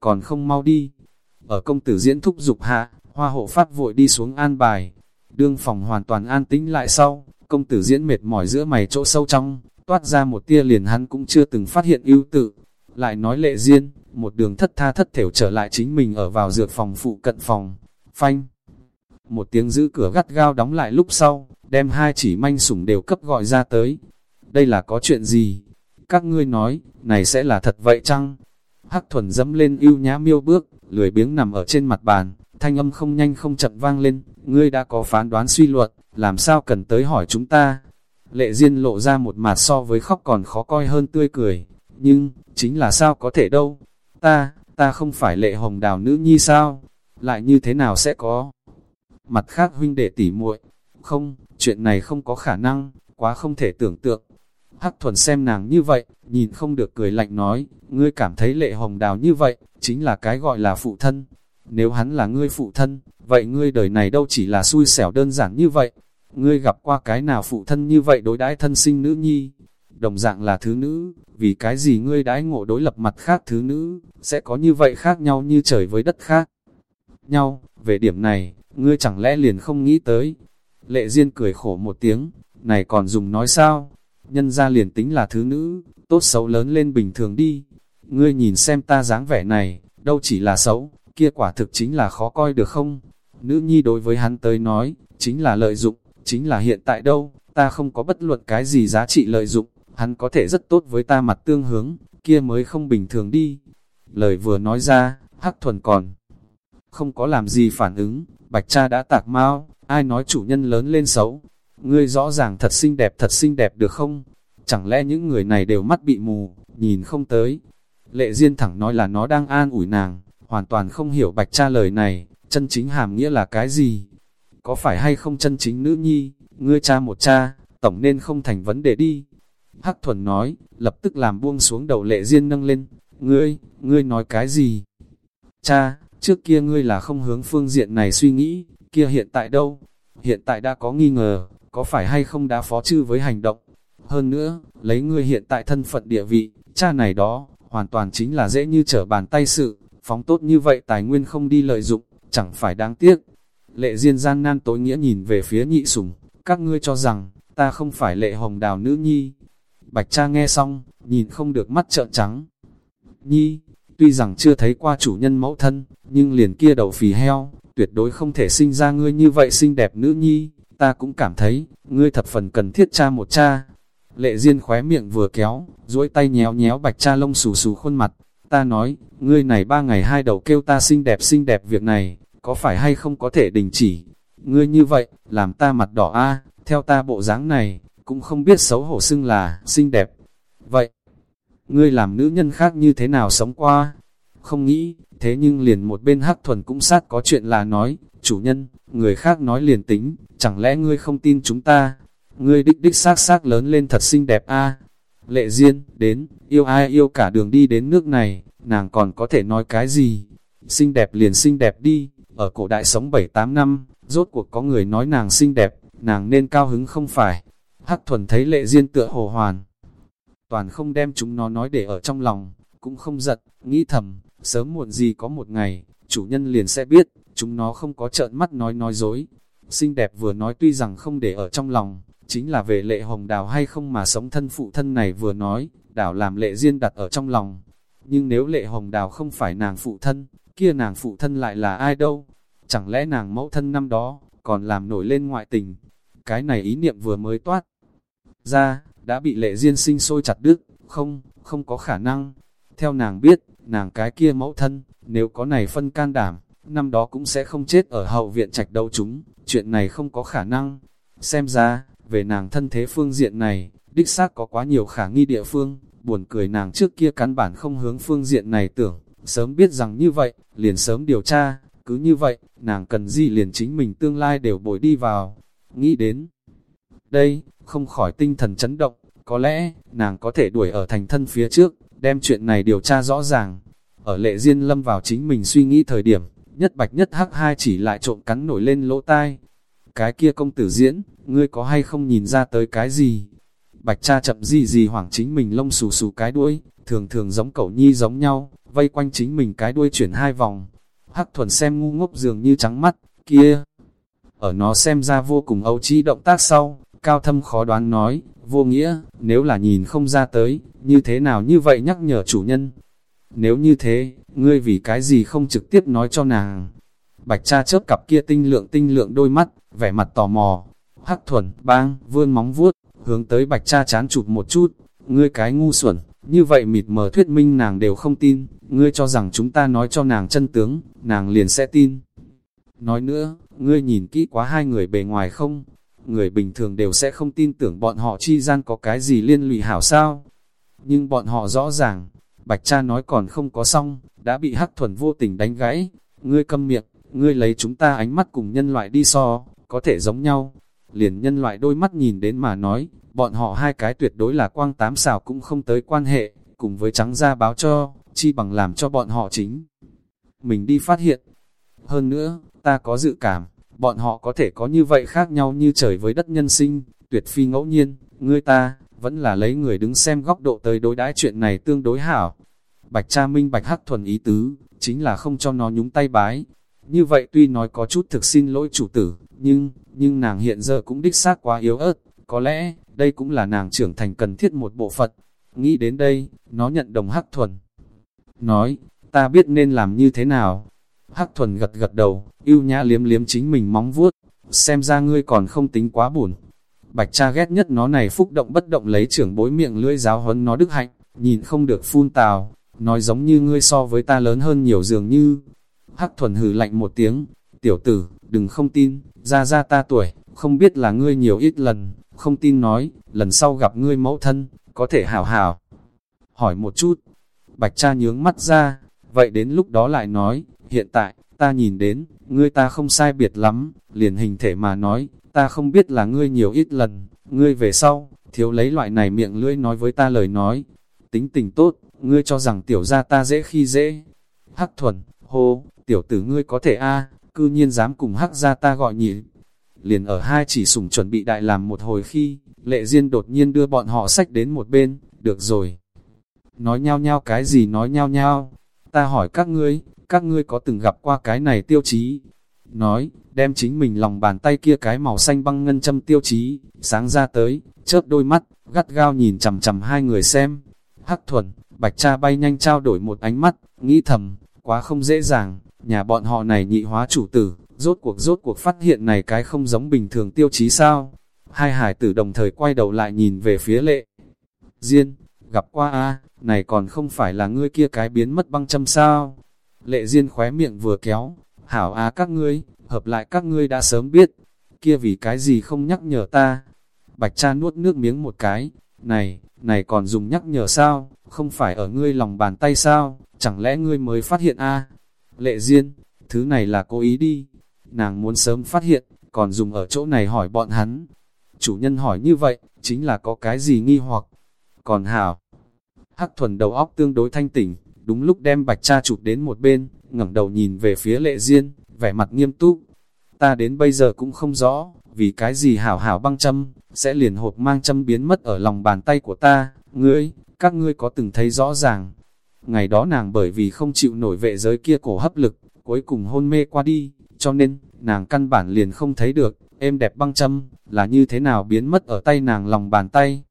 còn không mau đi. Ở công tử diễn thúc dục hạ, hoa hộ phát vội đi xuống an bài. Đương phòng hoàn toàn an tĩnh lại sau, công tử diễn mệt mỏi giữa mày chỗ sâu trong, toát ra một tia liền hắn cũng chưa từng phát hiện ưu tự. Lại nói lệ riêng, một đường thất tha thất thểu trở lại chính mình ở vào dược phòng phụ cận phòng, phanh. Một tiếng giữ cửa gắt gao đóng lại lúc sau, đem hai chỉ manh sủng đều cấp gọi ra tới. Đây là có chuyện gì? Các ngươi nói, này sẽ là thật vậy chăng? Hắc thuần dẫm lên ưu nhã miêu bước, lười biếng nằm ở trên mặt bàn, thanh âm không nhanh không chậm vang lên, ngươi đã có phán đoán suy luận, làm sao cần tới hỏi chúng ta. Lệ Diên lộ ra một mặt so với khóc còn khó coi hơn tươi cười, nhưng, chính là sao có thể đâu, ta, ta không phải lệ hồng đào nữ nhi sao, lại như thế nào sẽ có. Mặt khác huynh đệ tỉ muội không, chuyện này không có khả năng, quá không thể tưởng tượng. Hắc thuần xem nàng như vậy, nhìn không được cười lạnh nói, ngươi cảm thấy lệ hồng đào như vậy, chính là cái gọi là phụ thân. Nếu hắn là ngươi phụ thân, vậy ngươi đời này đâu chỉ là xui xẻo đơn giản như vậy. Ngươi gặp qua cái nào phụ thân như vậy đối đãi thân sinh nữ nhi, đồng dạng là thứ nữ, vì cái gì ngươi đãi ngộ đối lập mặt khác thứ nữ, sẽ có như vậy khác nhau như trời với đất khác. Nhau, về điểm này, ngươi chẳng lẽ liền không nghĩ tới. Lệ Diên cười khổ một tiếng, này còn dùng nói sao? Nhân ra liền tính là thứ nữ, tốt xấu lớn lên bình thường đi. Ngươi nhìn xem ta dáng vẻ này, đâu chỉ là xấu, kia quả thực chính là khó coi được không? Nữ nhi đối với hắn tới nói, chính là lợi dụng, chính là hiện tại đâu, ta không có bất luận cái gì giá trị lợi dụng, hắn có thể rất tốt với ta mặt tương hướng, kia mới không bình thường đi. Lời vừa nói ra, Hắc Thuần còn không có làm gì phản ứng, Bạch Cha đã tạc mau, ai nói chủ nhân lớn lên xấu. Ngươi rõ ràng thật xinh đẹp thật xinh đẹp được không? Chẳng lẽ những người này đều mắt bị mù, nhìn không tới. Lệ Diên thẳng nói là nó đang an ủi nàng, hoàn toàn không hiểu Bạch Cha lời này, chân chính hàm nghĩa là cái gì? Có phải hay không chân chính nữ nhi, ngươi cha một cha, tổng nên không thành vấn đề đi. Hắc Thuần nói, lập tức làm buông xuống đầu lệ diên nâng lên, ngươi, ngươi nói cái gì? Cha, trước kia ngươi là không hướng phương diện này suy nghĩ, kia hiện tại đâu? Hiện tại đã có nghi ngờ, có phải hay không đã phó chư với hành động? Hơn nữa, lấy ngươi hiện tại thân phận địa vị, cha này đó, hoàn toàn chính là dễ như trở bàn tay sự, phóng tốt như vậy tài nguyên không đi lợi dụng, chẳng phải đáng tiếc. Lệ Diên gian nan tối nghĩa nhìn về phía nhị sủng, các ngươi cho rằng, ta không phải lệ hồng đào nữ nhi, Bạch cha nghe xong, nhìn không được mắt trợn trắng. Nhi, tuy rằng chưa thấy qua chủ nhân mẫu thân, nhưng liền kia đầu phì heo, tuyệt đối không thể sinh ra ngươi như vậy xinh đẹp nữ nhi, ta cũng cảm thấy, ngươi thật phần cần thiết cha một cha. Lệ Diên khóe miệng vừa kéo, duỗi tay nhéo nhéo bạch cha lông xù xù khuôn mặt, ta nói, ngươi này ba ngày hai đầu kêu ta xinh đẹp xinh đẹp việc này, có phải hay không có thể đình chỉ? Ngươi như vậy, làm ta mặt đỏ a theo ta bộ dáng này, cũng không biết xấu hổ xưng là xinh đẹp. Vậy, ngươi làm nữ nhân khác như thế nào sống qua? Không nghĩ, thế nhưng liền một bên hắc thuần cũng sát có chuyện là nói, chủ nhân, người khác nói liền tính, chẳng lẽ ngươi không tin chúng ta? Ngươi đích đích xác xác lớn lên thật xinh đẹp a Lệ Diên, đến, yêu ai yêu cả đường đi đến nước này, nàng còn có thể nói cái gì? Xinh đẹp liền xinh đẹp đi, ở cổ đại sống 7-8 năm, rốt cuộc có người nói nàng xinh đẹp, nàng nên cao hứng không phải. Hắc thuần thấy lệ diên tựa hồ hoàn. Toàn không đem chúng nó nói để ở trong lòng, cũng không giật, nghĩ thầm, sớm muộn gì có một ngày, chủ nhân liền sẽ biết, chúng nó không có trợn mắt nói nói dối. Xinh đẹp vừa nói tuy rằng không để ở trong lòng, chính là về lệ hồng đào hay không mà sống thân phụ thân này vừa nói, đảo làm lệ duyên đặt ở trong lòng. Nhưng nếu lệ hồng đào không phải nàng phụ thân, kia nàng phụ thân lại là ai đâu? Chẳng lẽ nàng mẫu thân năm đó, còn làm nổi lên ngoại tình? Cái này ý niệm vừa mới toát, ra, đã bị lệ duyên sinh sôi chặt đứt, không, không có khả năng. Theo nàng biết, nàng cái kia mẫu thân, nếu có này phân can đảm, năm đó cũng sẽ không chết ở hậu viện trạch đâu chúng, chuyện này không có khả năng. Xem ra, về nàng thân thế phương diện này, đích xác có quá nhiều khả nghi địa phương, buồn cười nàng trước kia căn bản không hướng phương diện này tưởng, sớm biết rằng như vậy, liền sớm điều tra, cứ như vậy, nàng cần gì liền chính mình tương lai đều bồi đi vào. Nghĩ đến đây, không khỏi tinh thần chấn động, có lẽ, nàng có thể đuổi ở thành thân phía trước, đem chuyện này điều tra rõ ràng. Ở lệ duyên lâm vào chính mình suy nghĩ thời điểm, nhất bạch nhất hắc hai chỉ lại trộm cắn nổi lên lỗ tai. Cái kia công tử diễn, ngươi có hay không nhìn ra tới cái gì? Bạch cha chậm gì gì hoảng chính mình lông xù xù cái đuôi, thường thường giống cậu nhi giống nhau, vây quanh chính mình cái đuôi chuyển hai vòng. Hắc thuần xem ngu ngốc dường như trắng mắt, kia. Ở nó xem ra vô cùng ấu trí động tác sau, Cao thâm khó đoán nói, vô nghĩa, nếu là nhìn không ra tới, như thế nào như vậy nhắc nhở chủ nhân. Nếu như thế, ngươi vì cái gì không trực tiếp nói cho nàng. Bạch cha chớp cặp kia tinh lượng tinh lượng đôi mắt, vẻ mặt tò mò. Hắc thuần, bang, vươn móng vuốt, hướng tới bạch cha chán chụp một chút. Ngươi cái ngu xuẩn, Như vậy mịt mờ thuyết minh nàng đều không tin, ngươi cho rằng chúng ta nói cho nàng chân tướng, nàng liền sẽ tin. Nói nữa, ngươi nhìn kỹ quá hai người bề ngoài không? Người bình thường đều sẽ không tin tưởng bọn họ chi gian có cái gì liên lụy hảo sao. Nhưng bọn họ rõ ràng, Bạch cha nói còn không có xong, đã bị hắc thuần vô tình đánh gãy. Ngươi câm miệng, ngươi lấy chúng ta ánh mắt cùng nhân loại đi so, có thể giống nhau. Liền nhân loại đôi mắt nhìn đến mà nói, bọn họ hai cái tuyệt đối là quang tám xào cũng không tới quan hệ, cùng với trắng ra báo cho, chi bằng làm cho bọn họ chính. Mình đi phát hiện. Hơn nữa, ta có dự cảm, bọn họ có thể có như vậy khác nhau như trời với đất nhân sinh, tuyệt phi ngẫu nhiên, ngươi ta, vẫn là lấy người đứng xem góc độ tới đối đãi chuyện này tương đối hảo. Bạch cha minh bạch hắc thuần ý tứ, chính là không cho nó nhúng tay bái. Như vậy tuy nói có chút thực xin lỗi chủ tử, nhưng, nhưng nàng hiện giờ cũng đích xác quá yếu ớt, có lẽ, đây cũng là nàng trưởng thành cần thiết một bộ phận. Nghĩ đến đây, nó nhận đồng hắc thuần. Nói, ta biết nên làm như thế nào. Hắc thuần gật gật đầu, yêu nhã liếm liếm chính mình móng vuốt, xem ra ngươi còn không tính quá buồn. Bạch cha ghét nhất nó này phúc động bất động lấy trưởng bối miệng lưỡi giáo huấn nó đức hạnh, nhìn không được phun tào, nói giống như ngươi so với ta lớn hơn nhiều dường như. Hắc thuần hừ lạnh một tiếng, tiểu tử, đừng không tin, ra ra ta tuổi, không biết là ngươi nhiều ít lần, không tin nói, lần sau gặp ngươi mẫu thân, có thể hảo hảo. Hỏi một chút, bạch cha nhướng mắt ra, vậy đến lúc đó lại nói, hiện tại, ta nhìn đến, ngươi ta không sai biệt lắm, liền hình thể mà nói, ta không biết là ngươi nhiều ít lần, ngươi về sau, thiếu lấy loại này miệng lưỡi nói với ta lời nói, tính tình tốt, ngươi cho rằng tiểu gia ta dễ khi dễ. Hắc thuần, hô, tiểu tử ngươi có thể a cư nhiên dám cùng hắc gia ta gọi nhỉ Liền ở hai chỉ sủng chuẩn bị đại làm một hồi khi, lệ duyên đột nhiên đưa bọn họ sách đến một bên, được rồi. Nói nhau nhau cái gì nói nhau nhau, ta hỏi các ngươi, các ngươi có từng gặp qua cái này tiêu chí? Nói, đem chính mình lòng bàn tay kia cái màu xanh băng ngân châm tiêu chí, sáng ra tới, chớp đôi mắt, gắt gao nhìn chầm chầm hai người xem. Hắc thuần, bạch cha bay nhanh trao đổi một ánh mắt, nghĩ thầm, quá không dễ dàng, nhà bọn họ này nhị hóa chủ tử, rốt cuộc rốt cuộc phát hiện này cái không giống bình thường tiêu chí sao. Hai hải tử đồng thời quay đầu lại nhìn về phía lệ. Diên, gặp qua a này còn không phải là ngươi kia cái biến mất băng châm sao. Lệ Diên khóe miệng vừa kéo, hảo á các ngươi, hợp lại các ngươi đã sớm biết, kia vì cái gì không nhắc nhở ta. Bạch cha nuốt nước miếng một cái, này, này còn dùng nhắc nhở sao, không phải ở ngươi lòng bàn tay sao, chẳng lẽ ngươi mới phát hiện a Lệ Diên, thứ này là cố ý đi, nàng muốn sớm phát hiện, còn dùng ở chỗ này hỏi bọn hắn. Chủ nhân hỏi như vậy, chính là có cái gì nghi hoặc. Còn hảo, hắc thuần đầu óc tương đối thanh tỉnh, đúng lúc đem bạch cha chụp đến một bên, ngẩng đầu nhìn về phía lệ diên, vẻ mặt nghiêm túc. Ta đến bây giờ cũng không rõ, vì cái gì hảo hảo băng châm, sẽ liền hộp mang châm biến mất ở lòng bàn tay của ta, ngươi, các ngươi có từng thấy rõ ràng. Ngày đó nàng bởi vì không chịu nổi vệ giới kia cổ hấp lực, cuối cùng hôn mê qua đi, cho nên, nàng căn bản liền không thấy được, êm đẹp băng châm, là như thế nào biến mất ở tay nàng lòng bàn tay.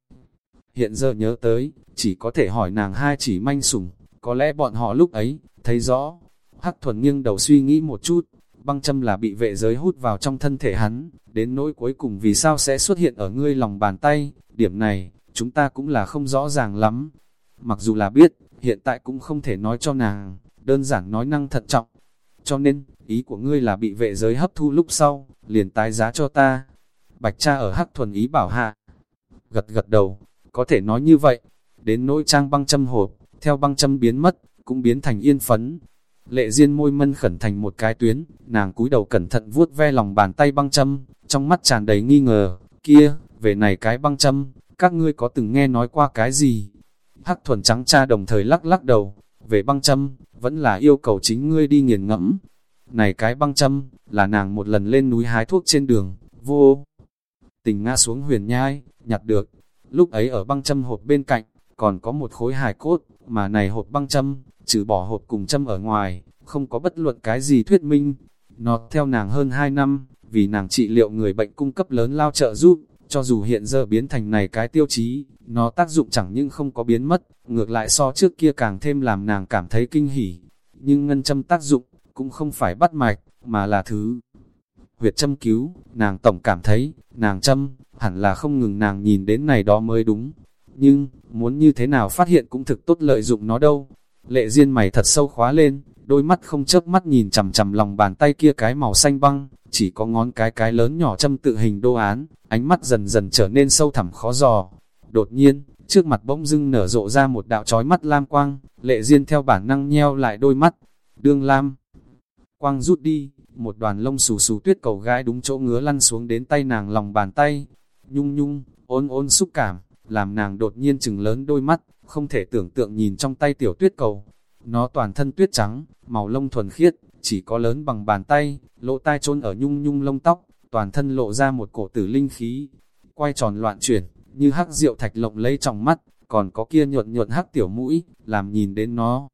Hiện giờ nhớ tới, chỉ có thể hỏi nàng hai chỉ manh sủng, có lẽ bọn họ lúc ấy, thấy rõ. Hắc thuần nghiêng đầu suy nghĩ một chút, băng châm là bị vệ giới hút vào trong thân thể hắn, đến nỗi cuối cùng vì sao sẽ xuất hiện ở ngươi lòng bàn tay, điểm này, chúng ta cũng là không rõ ràng lắm. Mặc dù là biết, hiện tại cũng không thể nói cho nàng, đơn giản nói năng thận trọng. Cho nên, ý của ngươi là bị vệ giới hấp thu lúc sau, liền tái giá cho ta. Bạch cha ở hắc thuần ý bảo hạ. Gật gật đầu, có thể nói như vậy, đến nỗi trang băng châm hộp, theo băng châm biến mất, cũng biến thành yên phấn. Lệ Diên môi mân khẩn thành một cái tuyến, nàng cúi đầu cẩn thận vuốt ve lòng bàn tay băng châm, trong mắt tràn đầy nghi ngờ, kia, về này cái băng châm, các ngươi có từng nghe nói qua cái gì? Hắc thuần trắng cha đồng thời lắc lắc đầu, về băng châm, vẫn là yêu cầu chính ngươi đi nghiền ngẫm. Này cái băng châm, là nàng một lần lên núi hái thuốc trên đường, vô tình ngã xuống huyền nhai, nhặt được. Lúc ấy ở băng châm hộp bên cạnh, còn có một khối hài cốt, mà này hộp băng châm, trừ bỏ hộp cùng châm ở ngoài, không có bất luận cái gì thuyết minh. Nó theo nàng hơn 2 năm, vì nàng trị liệu người bệnh cung cấp lớn lao trợ giúp, cho dù hiện giờ biến thành này cái tiêu chí, nó tác dụng chẳng những không có biến mất, ngược lại so trước kia càng thêm làm nàng cảm thấy kinh hỉ. Nhưng ngân châm tác dụng, cũng không phải bắt mạch, mà là thứ. Huyệt châm cứu, nàng tổng cảm thấy, nàng châm, hẳn là không ngừng nàng nhìn đến này đó mới đúng. nhưng, muốn như thế nào phát hiện cũng thực tốt lợi dụng nó đâu. Lệ Diên mày thật sâu khóa lên, đôi mắt không chớp mắt nhìn chằm chằm lòng bàn tay kia cái màu xanh băng, chỉ có ngón cái cái lớn nhỏ châm tự hình đô án, ánh mắt dần dần trở nên sâu thẳm khó dò. Đột nhiên, trước mặt bỗng dưng nở rộ ra một đạo trói mắt lam quang, lệ duyên theo bản năng nheo lại đôi mắt, đương lam. Quang rút đi, một đoàn lông xù xù tuyết cầu gái đúng chỗ ngứa lăn xuống đến tay nàng lòng bàn tay, nhung nhung, ôn ôn xúc cảm, làm nàng đột nhiên chừng lớn đôi mắt, không thể tưởng tượng nhìn trong tay tiểu tuyết cầu. Nó toàn thân tuyết trắng, màu lông thuần khiết, chỉ có lớn bằng bàn tay, lỗ tai trôn ở nhung nhung lông tóc, toàn thân lộ ra một cổ tử linh khí, quay tròn loạn chuyển, như hắc rượu thạch lộng lấy trong mắt, còn có kia nhuận nhuận hắc tiểu mũi, làm nhìn đến nó.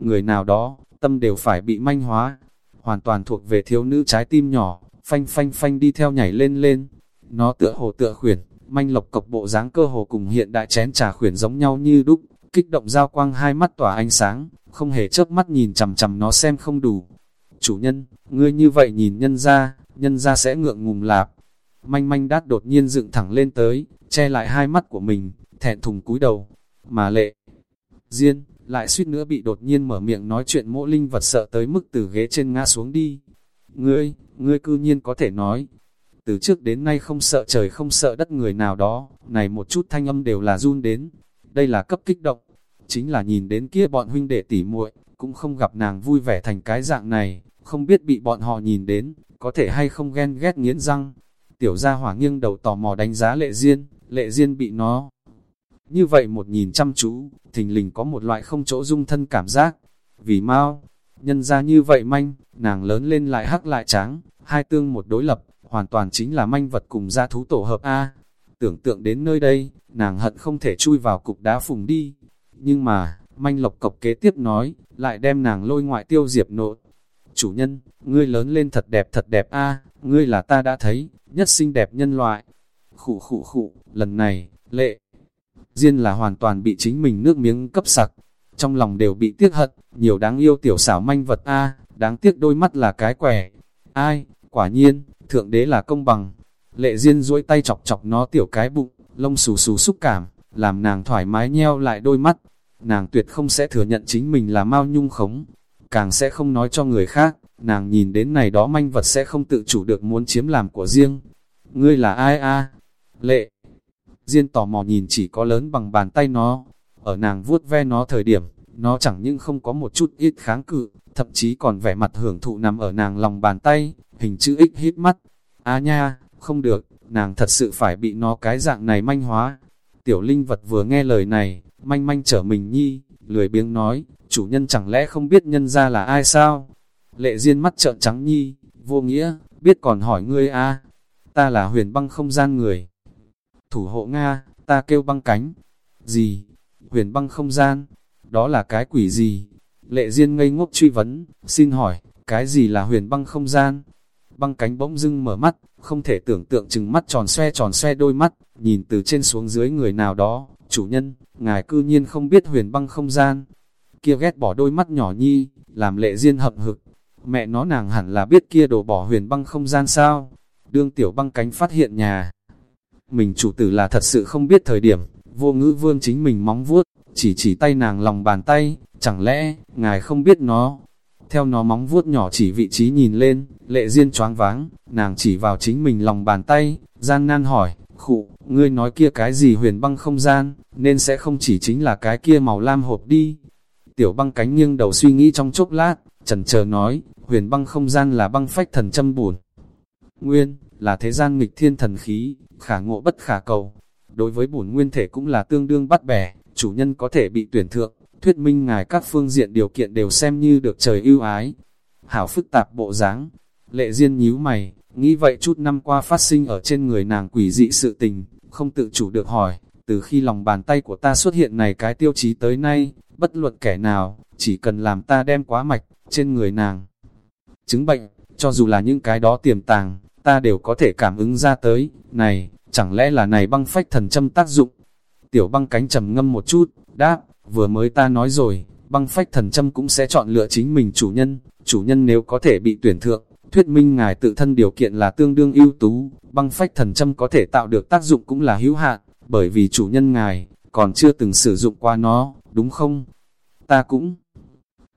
Người nào đó, tâm đều phải bị manh hóa, hoàn toàn thuộc về thiếu nữ trái tim nhỏ, phanh phanh phanh đi theo nhảy lên lên. Nó tựa hồ tựa khuyển, manh lộc cộc bộ dáng cơ hồ cùng hiện đại chén trà khuyển giống nhau như đúc, kích động giao quang hai mắt tỏa ánh sáng, không hề chớp mắt nhìn chằm chằm nó xem không đủ. Chủ nhân, ngươi như vậy nhìn nhân ra, nhân ra sẽ ngượng ngùng lạp. Manh manh đát đột nhiên dựng thẳng lên tới, che lại hai mắt của mình, thẹn thùng cúi đầu, mà lệ. Diên, lại suýt nữa bị đột nhiên mở miệng nói chuyện mỗ linh vật sợ tới mức từ ghế trên ngã xuống đi. Ngươi, ngươi cư nhiên có thể nói, từ trước đến nay không sợ trời không sợ đất người nào đó, này một chút thanh âm đều là run đến. Đây là cấp kích động, chính là nhìn đến kia bọn huynh đệ tỉ muội cũng không gặp nàng vui vẻ thành cái dạng này, không biết bị bọn họ nhìn đến, có thể hay không ghen ghét nghiến răng. Tiểu gia hỏa nghiêng đầu tò mò đánh giá lệ duyên, lệ duyên bị nó. Như vậy một nhìn chăm chú, thình lình có một loại không chỗ dung thân cảm giác. Vì mau, nhân ra như vậy manh, nàng lớn lên lại hắc lại trắng, hai tương một đối lập, hoàn toàn chính là manh vật cùng gia thú tổ hợp A. Tưởng tượng đến nơi đây, nàng hận không thể chui vào cục đá phùng đi. Nhưng mà, manh lộc cộc kế tiếp nói, lại đem nàng lôi ngoại tiêu diệp nộ. Chủ nhân, ngươi lớn lên thật đẹp thật đẹp a ngươi là ta đã thấy, nhất xinh đẹp nhân loại. Khụ khụ khụ, lần này, lệ. Diên là hoàn toàn bị chính mình nước miếng cấp sặc, trong lòng đều bị tiếc hận, nhiều đáng yêu tiểu xảo manh vật a đáng tiếc đôi mắt là cái quẻ. Ai, quả nhiên, thượng đế là công bằng. Lệ Diên duỗi tay chọc chọc nó tiểu cái bụng, lông xù xù xúc cảm, làm nàng thoải mái nheo lại đôi mắt. Nàng tuyệt không sẽ thừa nhận chính mình là mau nhung khống, càng sẽ không nói cho người khác, nàng nhìn đến này đó manh vật sẽ không tự chủ được muốn chiếm làm của riêng. Ngươi là ai a? Lệ. Diên tò mò nhìn chỉ có lớn bằng bàn tay nó, ở nàng vuốt ve nó thời điểm, nó chẳng những không có một chút ít kháng cự, thậm chí còn vẻ mặt hưởng thụ nằm ở nàng lòng bàn tay, hình chữ X hít mắt. A nha, không được, nàng thật sự phải bị nó cái dạng này manh hóa. Tiểu linh vật vừa nghe lời này, manh manh trở mình nhi, lười biếng nói, chủ nhân chẳng lẽ không biết nhân ra là ai sao? Lệ Diên mắt trợn trắng nhi, vô nghĩa, biết còn hỏi ngươi a ta là huyền băng không gian người. Thủ hộ Nga, ta kêu băng cánh. Gì? Huyền băng không gian? Đó là cái quỷ gì? Lệ Diên ngây ngốc truy vấn, xin hỏi, cái gì là huyền băng không gian? Băng cánh bỗng dưng mở mắt, không thể tưởng tượng chừng mắt tròn xoe tròn xoe đôi mắt, nhìn từ trên xuống dưới người nào đó, chủ nhân, ngài cư nhiên không biết huyền băng không gian. Kia ghét bỏ đôi mắt nhỏ nhi, làm lệ duyên hậm hực, mẹ nó nàng hẳn là biết kia đổ bỏ huyền băng không gian sao. Đương tiểu băng cánh phát hiện nhà. Mình chủ tử là thật sự không biết thời điểm, vô ngữ vương chính mình móng vuốt, chỉ chỉ tay nàng lòng bàn tay, chẳng lẽ, ngài không biết nó. Theo nó móng vuốt nhỏ chỉ vị trí nhìn lên, lệ duyên choáng váng, nàng chỉ vào chính mình lòng bàn tay, gian nan hỏi, khụ, ngươi nói kia cái gì huyền băng không gian, nên sẽ không chỉ chính là cái kia màu lam hộp đi. Tiểu băng cánh nghiêng đầu suy nghĩ trong chốc lát, trần chờ nói, huyền băng không gian là băng phách thần châm bùn. Nguyên, là thế gian nghịch thiên thần khí, khả ngộ bất khả cầu. Đối với bổn nguyên thể cũng là tương đương bắt bẻ, chủ nhân có thể bị tuyển thượng, thuyết minh ngài các phương diện điều kiện đều xem như được trời ưu ái. Hảo phức tạp bộ dáng, lệ duyên nhíu mày, nghĩ vậy chút năm qua phát sinh ở trên người nàng quỷ dị sự tình, không tự chủ được hỏi, từ khi lòng bàn tay của ta xuất hiện này cái tiêu chí tới nay, bất luận kẻ nào, chỉ cần làm ta đem quá mạch, trên người nàng. Chứng bệnh, cho dù là những cái đó tiềm tàng, ta đều có thể cảm ứng ra tới, này, chẳng lẽ là này băng phách thần châm tác dụng? Tiểu băng cánh trầm ngâm một chút, đáp, vừa mới ta nói rồi, băng phách thần châm cũng sẽ chọn lựa chính mình chủ nhân, chủ nhân nếu có thể bị tuyển thượng, thuyết minh ngài tự thân điều kiện là tương đương ưu tú, băng phách thần châm có thể tạo được tác dụng cũng là hữu hạn, bởi vì chủ nhân ngài, còn chưa từng sử dụng qua nó, đúng không? Ta cũng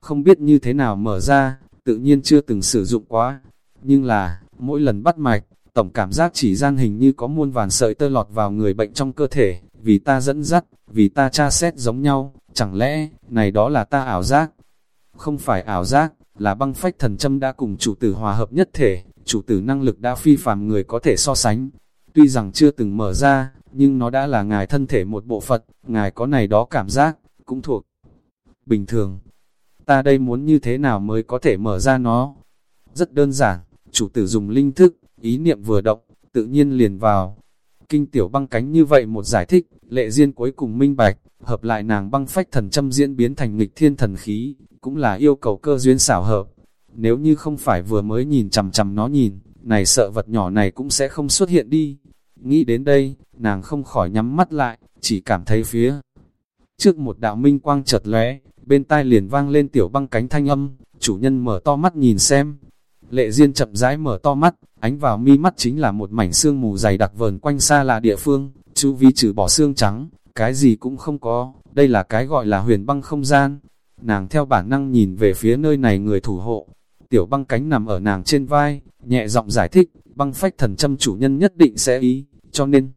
không biết như thế nào mở ra, tự nhiên chưa từng sử dụng quá. Nhưng là, mỗi lần bắt mạch, tổng cảm giác chỉ gian hình như có muôn vàn sợi tơ lọt vào người bệnh trong cơ thể, vì ta dẫn dắt, vì ta tra xét giống nhau, chẳng lẽ, này đó là ta ảo giác? Không phải ảo giác, là băng phách thần châm đã cùng chủ tử hòa hợp nhất thể, chủ tử năng lực đã phi phàm người có thể so sánh. Tuy rằng chưa từng mở ra, nhưng nó đã là ngài thân thể một bộ phận, ngài có này đó cảm giác, cũng thuộc bình thường. Ta đây muốn như thế nào mới có thể mở ra nó? Rất đơn giản, chủ tử dùng linh thức, ý niệm vừa động, tự nhiên liền vào. Kinh tiểu băng cánh như vậy một giải thích, lệ duyên cuối cùng minh bạch, hợp lại nàng băng phách thần châm diễn biến thành nghịch thiên thần khí, cũng là yêu cầu cơ duyên xảo hợp. Nếu như không phải vừa mới nhìn chằm chằm nó nhìn, này sợ vật nhỏ này cũng sẽ không xuất hiện đi. Nghĩ đến đây, nàng không khỏi nhắm mắt lại, chỉ cảm thấy phía. Trước một đạo minh quang chợt lóe, bên tai liền vang lên tiểu băng cánh thanh âm, chủ nhân mở to mắt nhìn xem. Lệ Diên chậm rãi mở to mắt, ánh vào mi mắt chính là một mảnh xương mù dày đặc vờn quanh xa là địa phương, chu vi trừ bỏ xương trắng, cái gì cũng không có, đây là cái gọi là huyền băng không gian. Nàng theo bản năng nhìn về phía nơi này người thủ hộ, tiểu băng cánh nằm ở nàng trên vai, nhẹ giọng giải thích, băng phách thần châm chủ nhân nhất định sẽ ý, cho nên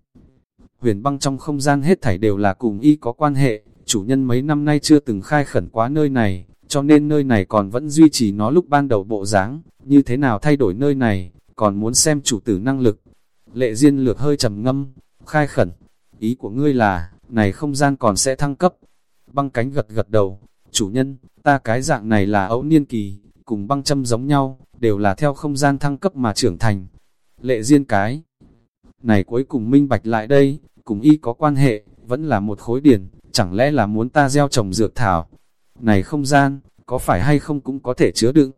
huyền băng trong không gian hết thảy đều là cùng y có quan hệ, chủ nhân mấy năm nay chưa từng khai khẩn quá nơi này, cho nên nơi này còn vẫn duy trì nó lúc ban đầu bộ dáng như thế nào thay đổi nơi này, còn muốn xem chủ tử năng lực. Lệ Diên lược hơi trầm ngâm, khai khẩn, ý của ngươi là, này không gian còn sẽ thăng cấp. Băng cánh gật gật đầu, chủ nhân, ta cái dạng này là ấu niên kỳ, cùng băng châm giống nhau, đều là theo không gian thăng cấp mà trưởng thành. Lệ duyên cái, này cuối cùng minh bạch lại đây, cùng y có quan hệ, vẫn là một khối điển, chẳng lẽ là muốn ta gieo trồng dược thảo. Này không gian, có phải hay không cũng có thể chứa đựng.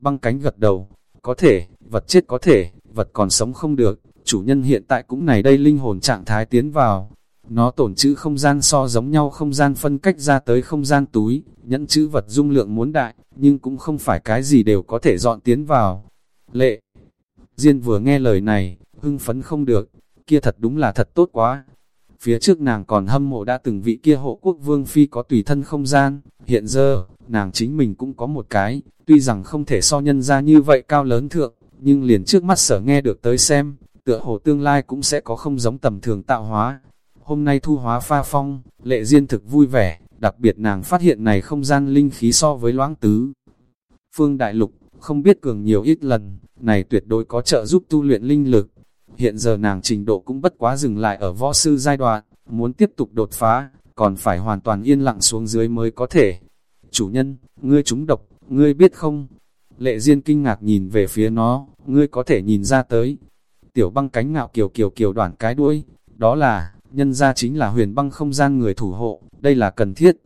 Băng cánh gật đầu, có thể, vật chết có thể, vật còn sống không được, chủ nhân hiện tại cũng này đây linh hồn trạng thái tiến vào. Nó tổn chữ không gian so giống nhau không gian phân cách ra tới không gian túi, nhẫn chữ vật dung lượng muốn đại, nhưng cũng không phải cái gì đều có thể dọn tiến vào. Lệ, Diên vừa nghe lời này, hưng phấn không được, kia thật đúng là thật tốt quá, Phía trước nàng còn hâm mộ đã từng vị kia hộ quốc vương phi có tùy thân không gian, hiện giờ, nàng chính mình cũng có một cái, tuy rằng không thể so nhân ra như vậy cao lớn thượng, nhưng liền trước mắt sở nghe được tới xem, tựa hồ tương lai cũng sẽ có không giống tầm thường tạo hóa. Hôm nay thu hóa pha phong, lệ duyên thực vui vẻ, đặc biệt nàng phát hiện này không gian linh khí so với loãng tứ. Phương Đại Lục, không biết cường nhiều ít lần, này tuyệt đối có trợ giúp tu luyện linh lực. Hiện giờ nàng trình độ cũng bất quá dừng lại ở võ sư giai đoạn, muốn tiếp tục đột phá, còn phải hoàn toàn yên lặng xuống dưới mới có thể. Chủ nhân, ngươi trúng độc, ngươi biết không? Lệ Diên kinh ngạc nhìn về phía nó, ngươi có thể nhìn ra tới. Tiểu băng cánh ngạo kiều kiều kiều đoạn cái đuôi, đó là, nhân ra chính là huyền băng không gian người thủ hộ, đây là cần thiết.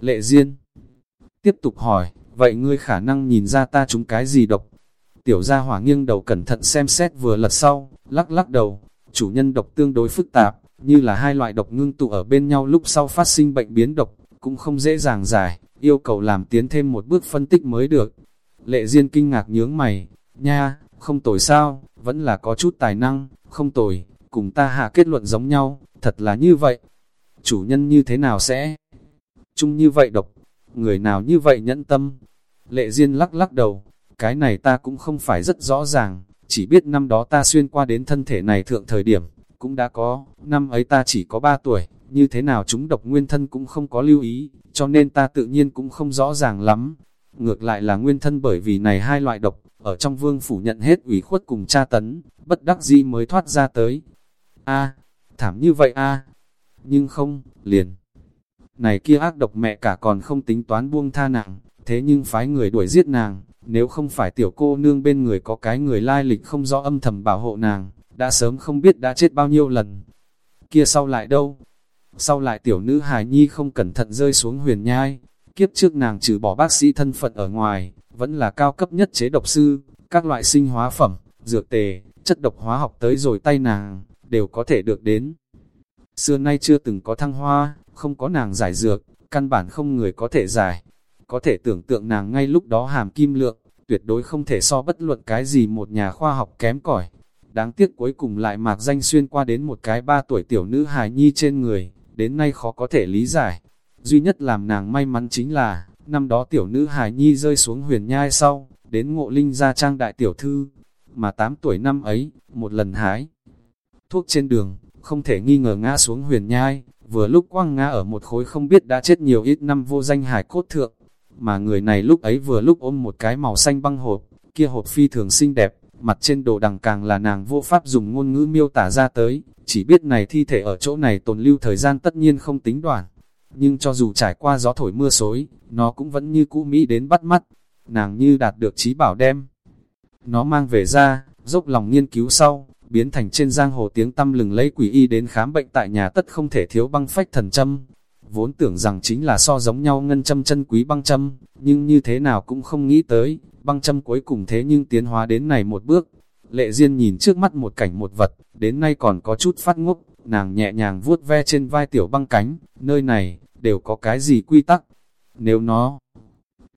Lệ Diên tiếp tục hỏi, vậy ngươi khả năng nhìn ra ta trúng cái gì độc? Tiểu gia hỏa nghiêng đầu cẩn thận xem xét vừa lật sau, lắc lắc đầu, chủ nhân độc tương đối phức tạp, như là hai loại độc ngưng tụ ở bên nhau lúc sau phát sinh bệnh biến độc, cũng không dễ dàng giải, yêu cầu làm tiến thêm một bước phân tích mới được. Lệ Diên kinh ngạc nhướng mày, nha, không tồi sao, vẫn là có chút tài năng, không tồi, cùng ta hạ kết luận giống nhau, thật là như vậy. Chủ nhân như thế nào sẽ chung như vậy độc, người nào như vậy nhẫn tâm. Lệ Diên lắc lắc đầu, cái này ta cũng không phải rất rõ ràng, chỉ biết năm đó ta xuyên qua đến thân thể này thượng thời điểm, cũng đã có, năm ấy ta chỉ có 3 tuổi, như thế nào chúng độc nguyên thân cũng không có lưu ý, cho nên ta tự nhiên cũng không rõ ràng lắm. Ngược lại là nguyên thân bởi vì này hai loại độc, ở trong vương phủ nhận hết ủy khuất cùng tra tấn, bất đắc dĩ mới thoát ra tới a thảm như vậy a nhưng không, liền. Này kia ác độc mẹ cả còn không tính toán buông tha nặng, thế nhưng phái người đuổi giết nàng, nếu không phải tiểu cô nương bên người có cái người lai lịch không rõ âm thầm bảo hộ nàng, đã sớm không biết đã chết bao nhiêu lần. Kia sau lại đâu? Sau lại tiểu nữ hài nhi không cẩn thận rơi xuống huyền nhai, kiếp trước nàng trừ bỏ bác sĩ thân phận ở ngoài, vẫn là cao cấp nhất chế độc sư, các loại sinh hóa phẩm, dược tề, chất độc hóa học tới rồi tay nàng, đều có thể được đến. Xưa nay chưa từng có thăng hoa, không có nàng giải dược, căn bản không người có thể giải. Có thể tưởng tượng nàng ngay lúc đó hàm kim lượng, tuyệt đối không thể so bất luận cái gì một nhà khoa học kém cỏi. Đáng tiếc cuối cùng lại mạc danh xuyên qua đến một cái ba tuổi tiểu nữ hài nhi trên người, đến nay khó có thể lý giải. Duy nhất làm nàng may mắn chính là, năm đó tiểu nữ hài nhi rơi xuống huyền nhai sau, đến ngộ linh gia trang đại tiểu thư, mà 8 tuổi năm ấy, một lần hái. Thuốc trên đường, không thể nghi ngờ ngã xuống huyền nhai, vừa lúc quăng ngã ở một khối không biết đã chết nhiều ít năm vô danh hải cốt thượng, mà người này lúc ấy vừa lúc ôm một cái màu xanh băng hộp, kia hộp phi thường xinh đẹp, mặt trên đồ đằng càng là nàng vô pháp dùng ngôn ngữ miêu tả ra tới, chỉ biết này thi thể ở chỗ này tồn lưu thời gian tất nhiên không tính đoạn. Nhưng cho dù trải qua gió thổi mưa xối, nó cũng vẫn như cũ Mỹ đến bắt mắt, nàng như đạt được trí bảo đem. Nó mang về ra, dốc lòng nghiên cứu sau, biến thành trên giang hồ tiếng tâm lừng lấy quỷ y đến khám bệnh tại nhà tất không thể thiếu băng phách thần châm. Vốn tưởng rằng chính là so giống nhau ngân châm chân quý băng châm, nhưng như thế nào cũng không nghĩ tới, băng châm cuối cùng thế nhưng tiến hóa đến này một bước. Lệ Diên nhìn trước mắt một cảnh một vật, đến nay còn có chút phát ngốc, nàng nhẹ nhàng vuốt ve trên vai tiểu băng cánh, nơi này, đều có cái gì quy tắc. Nếu nó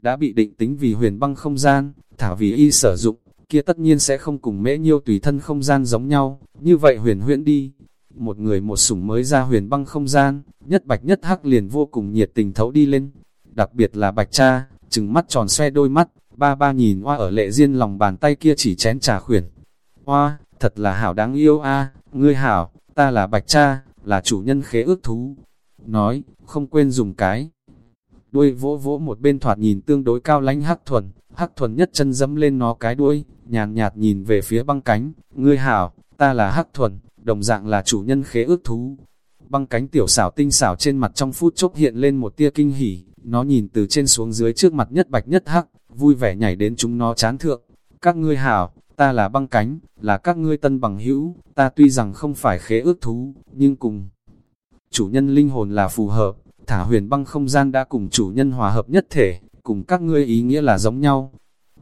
đã bị định tính vì huyền băng không gian, thả vì y sử dụng, kia tất nhiên sẽ không cùng mễ nhiêu tùy thân không gian giống nhau, như vậy huyền huyễn đi. Một người một sủng mới ra huyền băng không gian, nhất bạch nhất hắc liền vô cùng nhiệt tình thấu đi lên. Đặc biệt là bạch cha, trừng mắt tròn xoe đôi mắt, ba ba nhìn hoa ở lệ riêng lòng bàn tay kia chỉ chén trà khuyển. Hoa, thật là hảo đáng yêu a ngươi hảo, ta là bạch cha, là chủ nhân khế ước thú. Nói, không quên dùng cái. Đuôi vỗ vỗ một bên thoạt nhìn tương đối cao lánh hắc thuần, hắc thuần nhất chân dẫm lên nó cái đuôi, nhàn nhạt, nhìn về phía băng cánh, ngươi hảo, ta là hắc thuần, đồng dạng là chủ nhân khế ước thú. Băng cánh tiểu xảo tinh xảo trên mặt trong phút chốc hiện lên một tia kinh hỉ, nó nhìn từ trên xuống dưới trước mặt nhất bạch nhất hắc, vui vẻ nhảy đến chúng nó chán thượng. Các ngươi hảo, ta là băng cánh, là các ngươi tân bằng hữu, ta tuy rằng không phải khế ước thú, nhưng cùng chủ nhân linh hồn là phù hợp, thả huyền băng không gian đã cùng chủ nhân hòa hợp nhất thể, cùng các ngươi ý nghĩa là giống nhau.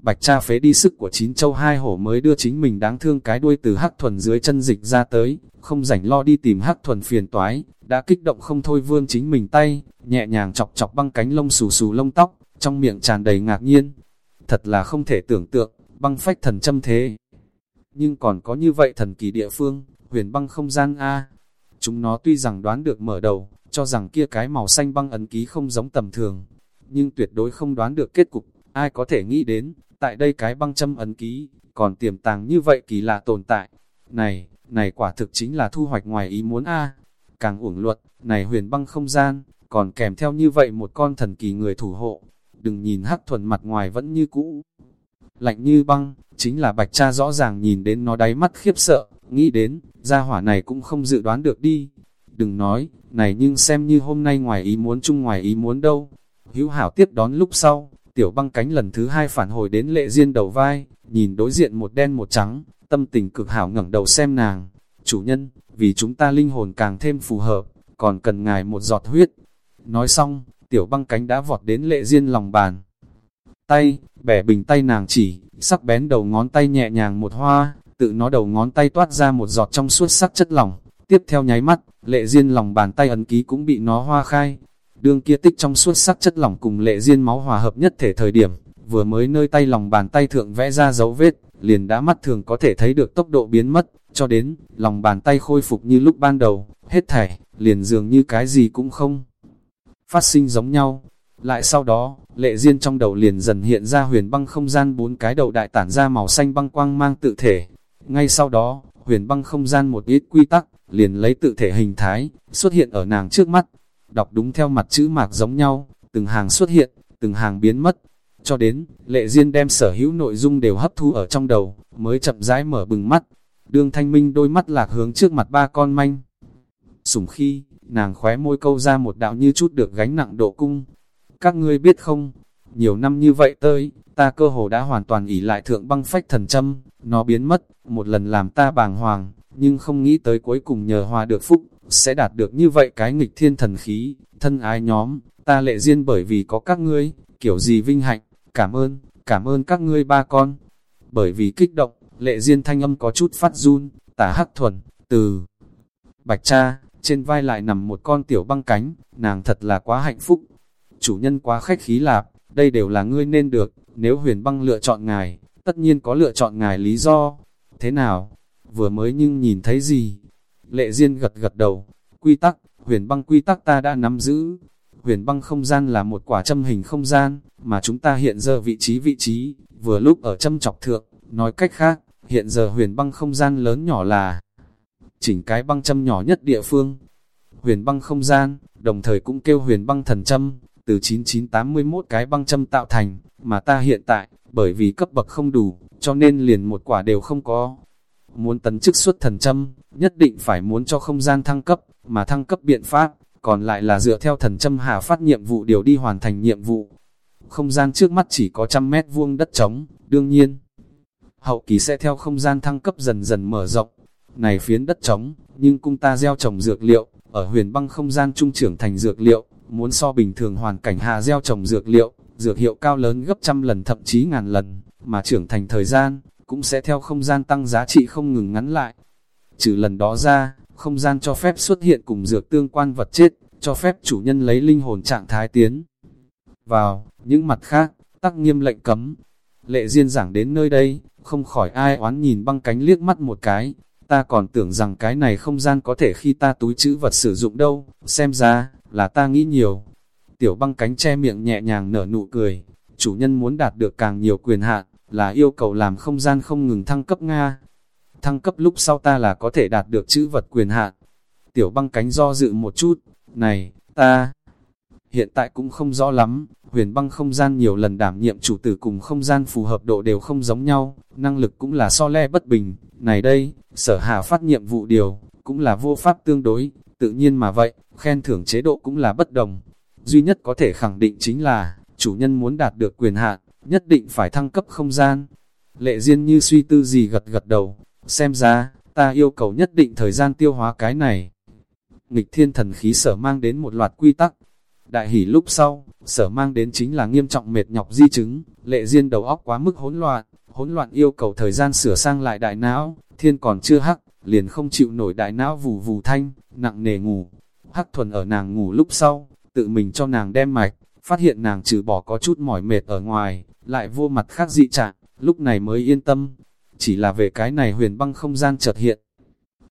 Bạch cha phế đi sức của chín châu hai hổ mới đưa chính mình đáng thương cái đuôi từ hắc thuần dưới chân dịch ra tới, không rảnh lo đi tìm hắc thuần phiền toái, đã kích động không thôi vươn chính mình tay, nhẹ nhàng chọc chọc băng cánh lông xù xù lông tóc, trong miệng tràn đầy ngạc nhiên. Thật là không thể tưởng tượng, băng phách thần châm thế. Nhưng còn có như vậy thần kỳ địa phương, huyền băng không gian A. Chúng nó tuy rằng đoán được mở đầu, cho rằng kia cái màu xanh băng ấn ký không giống tầm thường, nhưng tuyệt đối không đoán được kết cục, ai có thể nghĩ đến, tại đây cái băng châm ấn ký, còn tiềm tàng như vậy kỳ lạ tồn tại. Này, này quả thực chính là thu hoạch ngoài ý muốn a Càng uổng luật, này huyền băng không gian, còn kèm theo như vậy một con thần kỳ người thủ hộ. Đừng nhìn hắc thuần mặt ngoài vẫn như cũ. Lạnh như băng, chính là bạch cha rõ ràng nhìn đến nó đáy mắt khiếp sợ, nghĩ đến, gia hỏa này cũng không dự đoán được đi. Đừng nói, này nhưng xem như hôm nay ngoài ý muốn chung ngoài ý muốn đâu. Hữu hảo tiếp đón lúc sau, tiểu băng cánh lần thứ hai phản hồi đến lệ riêng đầu vai, nhìn đối diện một đen một trắng, tâm tình cực hảo ngẩng đầu xem nàng. Chủ nhân, vì chúng ta linh hồn càng thêm phù hợp, còn cần ngài một giọt huyết. Nói xong, tiểu băng cánh đã vọt đến lệ riêng lòng bàn. Tay, bẻ bình tay nàng chỉ, sắc bén đầu ngón tay nhẹ nhàng một hoa, tự nó đầu ngón tay toát ra một giọt trong suốt sắc chất lỏng. Tiếp theo nháy mắt, lệ riêng lòng bàn tay ấn ký cũng bị nó hoa khai, Đương kia tích trong suốt sắc chất lỏng cùng lệ diên máu hòa hợp nhất thể thời điểm, vừa mới nơi tay lòng bàn tay thượng vẽ ra dấu vết, liền đã mắt thường có thể thấy được tốc độ biến mất, cho đến, lòng bàn tay khôi phục như lúc ban đầu, hết thảy, liền dường như cái gì cũng không. Phát sinh giống nhau, lại sau đó, lệ diên trong đầu liền dần hiện ra huyền băng không gian bốn cái đầu đại tản ra màu xanh băng quang mang tự thể. Ngay sau đó, huyền băng không gian một ít quy tắc, liền lấy tự thể hình thái, xuất hiện ở nàng trước mắt, đọc đúng theo mặt chữ mạc giống nhau, từng hàng xuất hiện, từng hàng biến mất, cho đến, lệ duyên đem sở hữu nội dung đều hấp thu ở trong đầu, mới chậm rãi mở bừng mắt, đương thanh minh đôi mắt lạc hướng trước mặt ba con manh. Sủng khi, nàng khóe môi câu ra một đạo như chút được gánh nặng độ cung. Các ngươi biết không, nhiều năm như vậy tới, ta cơ hồ đã hoàn toàn ỉ lại thượng băng phách thần châm, nó biến mất, một lần làm ta bàng hoàng, nhưng không nghĩ tới cuối cùng nhờ hòa được phúc, sẽ đạt được như vậy cái nghịch thiên thần khí, thân ái nhóm, ta lệ duyên bởi vì có các ngươi, kiểu gì vinh hạnh, cảm ơn, cảm ơn các ngươi ba con. Bởi vì kích động, lệ duyên thanh âm có chút phát run, tả hắc thuần, từ bạch cha, trên vai lại nằm một con tiểu băng cánh, nàng thật là quá hạnh phúc. Chủ nhân quá khách khí lạp, đây đều là ngươi nên được, nếu huyền băng lựa chọn ngài, tất nhiên có lựa chọn ngài lý do. Thế nào? Vừa mới nhưng nhìn thấy gì? Lệ Diên gật gật đầu, Quy tắc, huyền băng quy tắc ta đã nắm giữ. Huyền băng không gian là một quả châm hình không gian, mà chúng ta hiện giờ vị trí vị trí, vừa lúc ở châm chọc thượng, nói cách khác, hiện giờ huyền băng không gian lớn nhỏ là chỉnh cái băng châm nhỏ nhất địa phương. Huyền băng không gian, đồng thời cũng kêu huyền băng thần châm, từ 9981 cái băng châm tạo thành, mà ta hiện tại, bởi vì cấp bậc không đủ, cho nên liền một quả đều không có. Muốn tấn chức xuất thần châm, nhất định phải muốn cho không gian thăng cấp, mà thăng cấp biện pháp, còn lại là dựa theo thần châm hạ phát nhiệm vụ điều đi hoàn thành nhiệm vụ. Không gian trước mắt chỉ có trăm mét vuông đất trống, đương nhiên, hậu kỳ sẽ theo không gian thăng cấp dần dần mở rộng. Này phiến đất trống, nhưng cung ta gieo trồng dược liệu, ở huyền băng không gian trung trưởng thành dược liệu, muốn so bình thường hoàn cảnh hạ gieo trồng dược liệu, dược hiệu cao lớn gấp trăm lần thậm chí ngàn lần, mà trưởng thành thời gian, cũng sẽ theo không gian tăng giá trị không ngừng ngắn lại. Trừ lần đó ra, không gian cho phép xuất hiện cùng dược tương quan vật chết, cho phép chủ nhân lấy linh hồn trạng thái tiến. Vào, những mặt khác, tắc nghiêm lệnh cấm. Lệ Diên giảng đến nơi đây, không khỏi ai oán nhìn băng cánh liếc mắt một cái. Ta còn tưởng rằng cái này không gian có thể khi ta túi chữ vật sử dụng đâu, xem ra, là ta nghĩ nhiều. Tiểu băng cánh che miệng nhẹ nhàng nở nụ cười, chủ nhân muốn đạt được càng nhiều quyền hạn, là yêu cầu làm không gian không ngừng thăng cấp Nga. Thăng cấp lúc sau ta là có thể đạt được chữ vật quyền hạn. Tiểu băng cánh do dự một chút, này, ta hiện tại cũng không rõ lắm, huyền băng không gian nhiều lần đảm nhiệm chủ tử cùng không gian phù hợp độ đều không giống nhau, năng lực cũng là so le bất bình, này đây, sở hạ phát nhiệm vụ điều, cũng là vô pháp tương đối, tự nhiên mà vậy, khen thưởng chế độ cũng là bất đồng. Duy nhất có thể khẳng định chính là, chủ nhân muốn đạt được quyền hạn, nhất định phải thăng cấp không gian. Lệ Diên như suy tư gì gật gật đầu, xem ra, ta yêu cầu nhất định thời gian tiêu hóa cái này. Nghịch thiên thần khí sở mang đến một loạt quy tắc. Đại hỷ lúc sau, sở mang đến chính là nghiêm trọng mệt nhọc di chứng, lệ Diên đầu óc quá mức hỗn loạn, hỗn loạn yêu cầu thời gian sửa sang lại đại não, thiên còn chưa hắc, liền không chịu nổi đại não vù vù thanh, nặng nề ngủ. Hắc thuần ở nàng ngủ lúc sau, tự mình cho nàng đem mạch, phát hiện nàng trừ bỏ có chút mỏi mệt ở ngoài, lại vô mặt khác dị trạng, lúc này mới yên tâm. Chỉ là về cái này huyền băng không gian chợt hiện.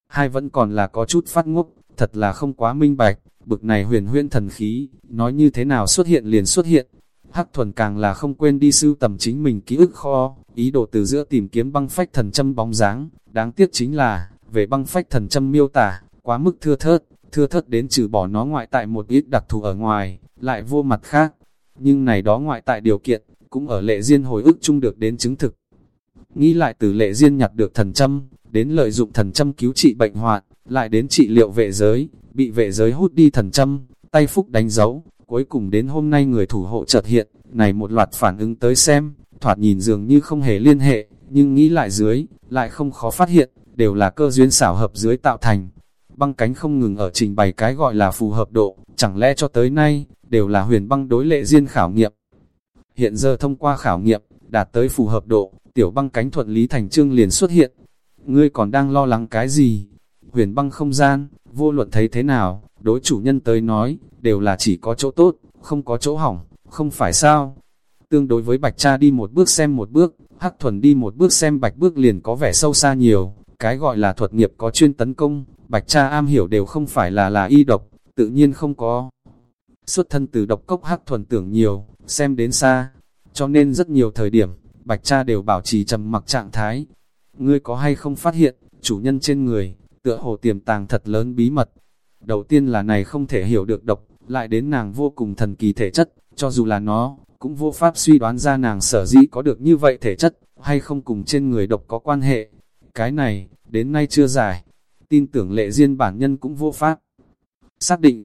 Hai vẫn còn là có chút phát ngốc, thật là không quá minh bạch, bực này huyền huyên thần khí, nói như thế nào xuất hiện liền xuất hiện. Hắc thuần càng là không quên đi sưu tầm chính mình ký ức kho, ý đồ từ giữa tìm kiếm băng phách thần châm bóng dáng, đáng tiếc chính là, về băng phách thần châm miêu tả, quá mức thưa thớt, thưa thớt đến trừ bỏ nó ngoại tại một ít đặc thù ở ngoài, lại vô mặt khác. Nhưng này đó ngoại tại điều kiện, cũng ở lệ duyên hồi ức chung được đến chứng thực. Nghĩ lại từ lệ duyên nhặt được thần châm, đến lợi dụng thần châm cứu trị bệnh hoạn, lại đến trị liệu vệ giới, bị vệ giới hút đi thần châm, tay phúc đánh dấu, cuối cùng đến hôm nay người thủ hộ chợt hiện, này một loạt phản ứng tới xem, thoạt nhìn dường như không hề liên hệ, nhưng nghĩ lại dưới, lại không khó phát hiện, đều là cơ duyên xảo hợp dưới tạo thành. Băng cánh không ngừng ở trình bày cái gọi là phù hợp độ, chẳng lẽ cho tới nay, đều là huyền băng đối lệ duyên khảo nghiệm. Hiện giờ thông qua khảo nghiệm, đạt tới phù hợp độ, tiểu băng cánh thuận lý thành trương liền xuất hiện. Ngươi còn đang lo lắng cái gì? Huyền băng không gian, vô luận thấy thế nào, đối chủ nhân tới nói, đều là chỉ có chỗ tốt, không có chỗ hỏng, không phải sao? Tương đối với bạch cha đi một bước xem một bước, hắc thuần đi một bước xem bạch bước liền có vẻ sâu xa nhiều, cái gọi là thuật nghiệp có chuyên tấn công, bạch cha am hiểu đều không phải là là y độc, tự nhiên không có. Xuất thân từ độc cốc hắc thuần tưởng nhiều, xem đến xa, cho nên rất nhiều thời điểm, bạch cha đều bảo trì trầm mặc trạng thái. Ngươi có hay không phát hiện, chủ nhân trên người, tựa hồ tiềm tàng thật lớn bí mật. Đầu tiên là này không thể hiểu được độc, lại đến nàng vô cùng thần kỳ thể chất, cho dù là nó, cũng vô pháp suy đoán ra nàng sở dĩ có được như vậy thể chất, hay không cùng trên người độc có quan hệ. Cái này, đến nay chưa giải, tin tưởng lệ duyên bản nhân cũng vô pháp. Xác định,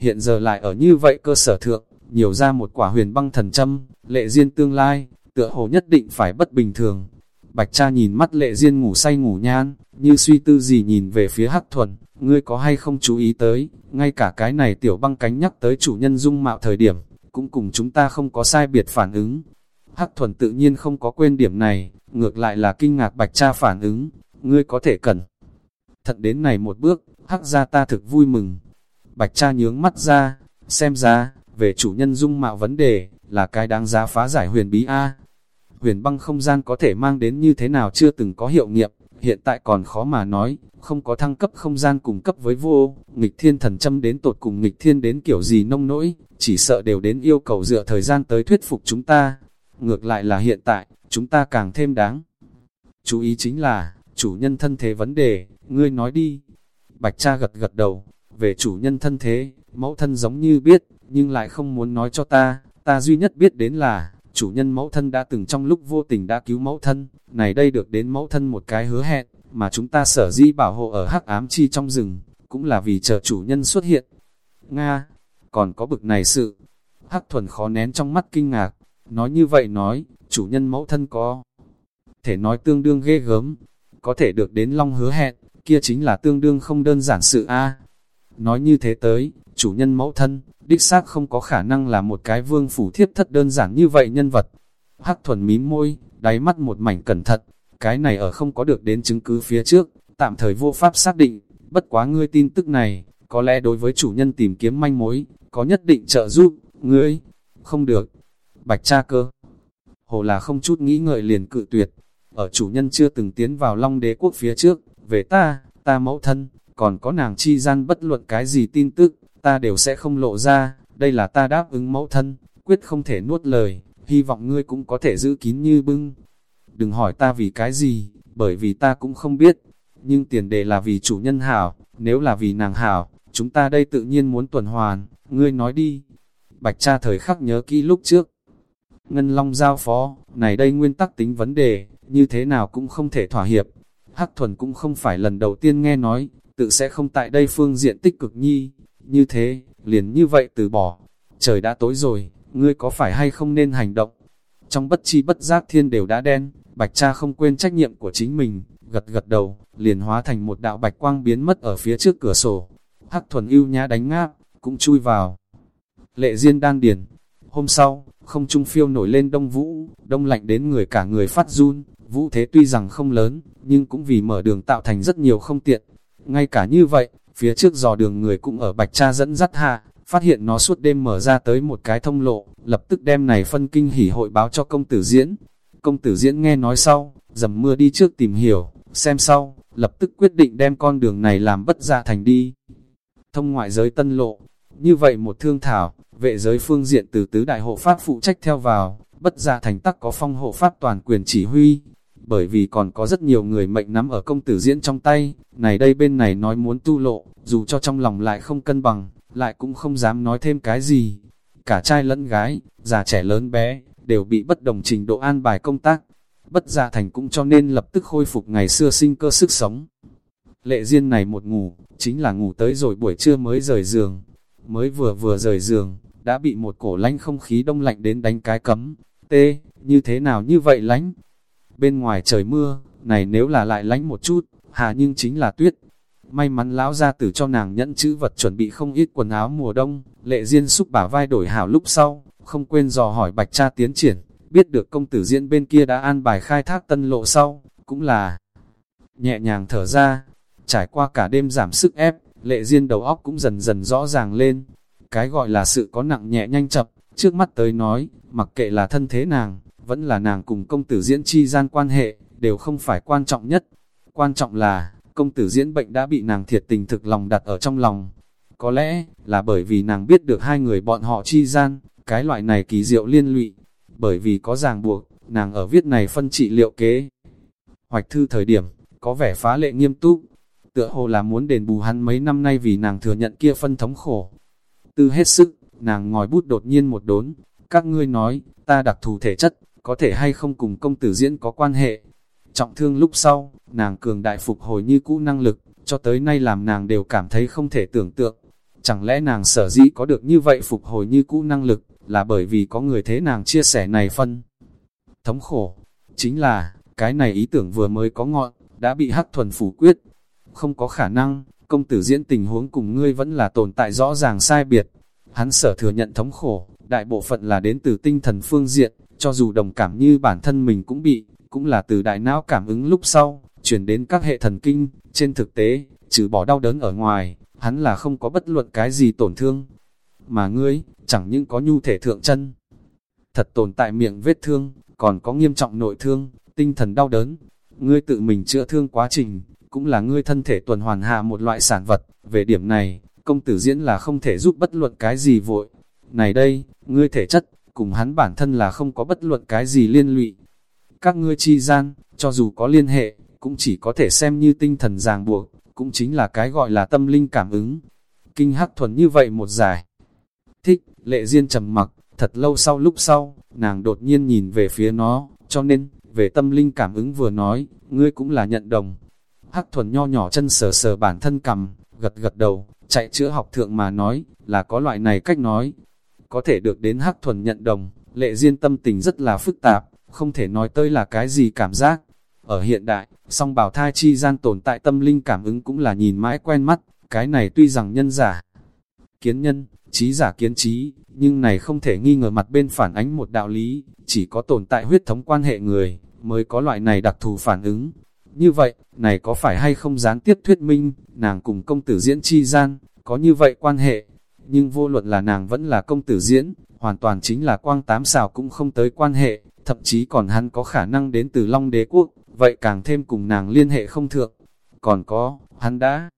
hiện giờ lại ở như vậy cơ sở thượng, nhiều ra một quả huyền băng thần châm, lệ duyên tương lai, tựa hồ nhất định phải bất bình thường. Bạch cha nhìn mắt lệ duyên ngủ say ngủ nhan, như suy tư gì nhìn về phía hắc thuần, ngươi có hay không chú ý tới, ngay cả cái này tiểu băng cánh nhắc tới chủ nhân dung mạo thời điểm, cũng cùng chúng ta không có sai biệt phản ứng. Hắc thuần tự nhiên không có quên điểm này, ngược lại là kinh ngạc bạch cha phản ứng, ngươi có thể cần. Thật đến này một bước, hắc ra ta thực vui mừng. Bạch cha nhướng mắt ra, xem ra, về chủ nhân dung mạo vấn đề, là cái đáng giá phá giải huyền bí A. Huyền băng không gian có thể mang đến như thế nào chưa từng có hiệu nghiệm, hiện tại còn khó mà nói, không có thăng cấp không gian cùng cấp với vô, nghịch thiên thần châm đến tột cùng nghịch thiên đến kiểu gì nông nỗi, chỉ sợ đều đến yêu cầu dựa thời gian tới thuyết phục chúng ta. Ngược lại là hiện tại, chúng ta càng thêm đáng. Chú ý chính là, chủ nhân thân thế vấn đề, ngươi nói đi. Bạch cha gật gật đầu, về chủ nhân thân thế, mẫu thân giống như biết, nhưng lại không muốn nói cho ta, ta duy nhất biết đến là, chủ nhân mẫu thân đã từng trong lúc vô tình đã cứu mẫu thân, này đây được đến mẫu thân một cái hứa hẹn, mà chúng ta sở di bảo hộ ở hắc ám chi trong rừng, cũng là vì chờ chủ nhân xuất hiện. Nga, còn có bực này sự, hắc thuần khó nén trong mắt kinh ngạc, nói như vậy nói, chủ nhân mẫu thân có, thể nói tương đương ghê gớm, có thể được đến long hứa hẹn, kia chính là tương đương không đơn giản sự a. Nói như thế tới, chủ nhân mẫu thân, đích xác không có khả năng là một cái vương phủ thiếp thất đơn giản như vậy nhân vật. Hắc thuần mím môi, đáy mắt một mảnh cẩn thận, cái này ở không có được đến chứng cứ phía trước, tạm thời vô pháp xác định, bất quá ngươi tin tức này, có lẽ đối với chủ nhân tìm kiếm manh mối, có nhất định trợ giúp, ngươi, không được. Bạch cha cơ, hồ là không chút nghĩ ngợi liền cự tuyệt, ở chủ nhân chưa từng tiến vào long đế quốc phía trước, về ta, ta mẫu thân, còn có nàng chi gian bất luận cái gì tin tức, ta đều sẽ không lộ ra, đây là ta đáp ứng mẫu thân, quyết không thể nuốt lời, hy vọng ngươi cũng có thể giữ kín như bưng. Đừng hỏi ta vì cái gì, bởi vì ta cũng không biết, nhưng tiền đề là vì chủ nhân hảo, nếu là vì nàng hảo, chúng ta đây tự nhiên muốn tuần hoàn, ngươi nói đi. Bạch cha thời khắc nhớ kỹ lúc trước. Ngân Long giao phó, này đây nguyên tắc tính vấn đề, như thế nào cũng không thể thỏa hiệp. Hắc thuần cũng không phải lần đầu tiên nghe nói, tự sẽ không tại đây phương diện tích cực nhi, như thế, liền như vậy từ bỏ. Trời đã tối rồi, ngươi có phải hay không nên hành động? Trong bất chi bất giác thiên đều đã đen, bạch cha không quên trách nhiệm của chính mình, gật gật đầu, liền hóa thành một đạo bạch quang biến mất ở phía trước cửa sổ. Hắc thuần ưu nhã đánh ngáp, cũng chui vào. Lệ diên đan điền. Hôm sau, không trung phiêu nổi lên đông vũ, đông lạnh đến người cả người phát run. Vũ thế tuy rằng không lớn, nhưng cũng vì mở đường tạo thành rất nhiều không tiện. Ngay cả như vậy, Phía trước dò đường người cũng ở bạch cha dẫn dắt hạ, phát hiện nó suốt đêm mở ra tới một cái thông lộ, lập tức đem này phân kinh hỉ hội báo cho công tử diễn. Công tử diễn nghe nói sau, dầm mưa đi trước tìm hiểu, xem sau, lập tức quyết định đem con đường này làm bất ra thành đi. Thông ngoại giới tân lộ, như vậy một thương thảo, vệ giới phương diện từ tứ đại hộ pháp phụ trách theo vào, bất ra thành tắc có phong hộ pháp toàn quyền chỉ huy, bởi vì còn có rất nhiều người mệnh nắm ở công tử diễn trong tay, này đây bên này nói muốn tu lộ, dù cho trong lòng lại không cân bằng, lại cũng không dám nói thêm cái gì. Cả trai lẫn gái, già trẻ lớn bé, đều bị bất đồng trình độ an bài công tác. Bất gia thành cũng cho nên lập tức khôi phục ngày xưa sinh cơ sức sống. Lệ duyên này một ngủ, chính là ngủ tới rồi buổi trưa mới rời giường. Mới vừa vừa rời giường, đã bị một cổ lánh không khí đông lạnh đến đánh cái cấm. Tê, như thế nào như vậy lánh? Bên ngoài trời mưa, này nếu là lại lánh một chút, hà nhưng chính là tuyết. May mắn lão ra tử cho nàng nhẫn chữ vật chuẩn bị không ít quần áo mùa đông, lệ diên xúc bả vai đổi hảo lúc sau, không quên dò hỏi bạch cha tiến triển, biết được công tử diễn bên kia đã an bài khai thác tân lộ sau, cũng là nhẹ nhàng thở ra, trải qua cả đêm giảm sức ép, lệ diên đầu óc cũng dần dần rõ ràng lên. Cái gọi là sự có nặng nhẹ nhanh chập, trước mắt tới nói, mặc kệ là thân thế nàng, vẫn là nàng cùng công tử diễn chi gian quan hệ, đều không phải quan trọng nhất. Quan trọng là, công tử diễn bệnh đã bị nàng thiệt tình thực lòng đặt ở trong lòng. Có lẽ, là bởi vì nàng biết được hai người bọn họ chi gian, cái loại này kỳ diệu liên lụy. Bởi vì có ràng buộc, nàng ở viết này phân trị liệu kế. Hoạch thư thời điểm, có vẻ phá lệ nghiêm túc. Tựa hồ là muốn đền bù hắn mấy năm nay vì nàng thừa nhận kia phân thống khổ. Tư hết sức, nàng ngòi bút đột nhiên một đốn. Các ngươi nói, ta đặc thù thể chất, có thể hay không cùng công tử diễn có quan hệ. Trọng thương lúc sau, nàng cường đại phục hồi như cũ năng lực, cho tới nay làm nàng đều cảm thấy không thể tưởng tượng. Chẳng lẽ nàng sở dĩ có được như vậy phục hồi như cũ năng lực, là bởi vì có người thế nàng chia sẻ này phân. Thống khổ, chính là, cái này ý tưởng vừa mới có ngọn, đã bị hắc thuần phủ quyết. Không có khả năng, công tử diễn tình huống cùng ngươi vẫn là tồn tại rõ ràng sai biệt. Hắn sở thừa nhận thống khổ, đại bộ phận là đến từ tinh thần phương diện, cho dù đồng cảm như bản thân mình cũng bị, cũng là từ đại não cảm ứng lúc sau, chuyển đến các hệ thần kinh, trên thực tế, trừ bỏ đau đớn ở ngoài, hắn là không có bất luận cái gì tổn thương. Mà ngươi, chẳng những có nhu thể thượng chân, thật tồn tại miệng vết thương, còn có nghiêm trọng nội thương, tinh thần đau đớn. ngươi tự mình chữa thương quá trình, cũng là ngươi thân thể tuần hoàn hạ một loại sản vật, về điểm này, công tử diễn là không thể giúp bất luận cái gì vội. Này đây, ngươi thể chất, cùng hắn bản thân là không có bất luận cái gì liên lụy. Các ngươi chi gian, cho dù có liên hệ, cũng chỉ có thể xem như tinh thần ràng buộc, cũng chính là cái gọi là tâm linh cảm ứng. Kinh hắc thuần như vậy một giải. Thích, lệ duyên trầm mặc, thật lâu sau lúc sau, nàng đột nhiên nhìn về phía nó, cho nên, về tâm linh cảm ứng vừa nói, ngươi cũng là nhận đồng. Hắc thuần nho nhỏ chân sờ sờ bản thân cầm, gật gật đầu, chạy chữa học thượng mà nói, là có loại này cách nói. Có thể được đến Hắc thuần nhận đồng, lệ duyên tâm tình rất là phức tạp, không thể nói tới là cái gì cảm giác. Ở hiện đại, song bào thai chi gian tồn tại tâm linh cảm ứng cũng là nhìn mãi quen mắt, cái này tuy rằng nhân giả, kiến nhân, trí giả kiến trí, nhưng này không thể nghi ngờ mặt bên phản ánh một đạo lý, chỉ có tồn tại huyết thống quan hệ người, mới có loại này đặc thù phản ứng. Như vậy, này có phải hay không gián tiếp thuyết minh, nàng cùng công tử diễn chi gian, có như vậy quan hệ, nhưng vô luận là nàng vẫn là công tử diễn, hoàn toàn chính là quang tám xào cũng không tới quan hệ, thậm chí còn hắn có khả năng đến từ Long Đế Quốc, vậy càng thêm cùng nàng liên hệ không thượng. Còn có, hắn đã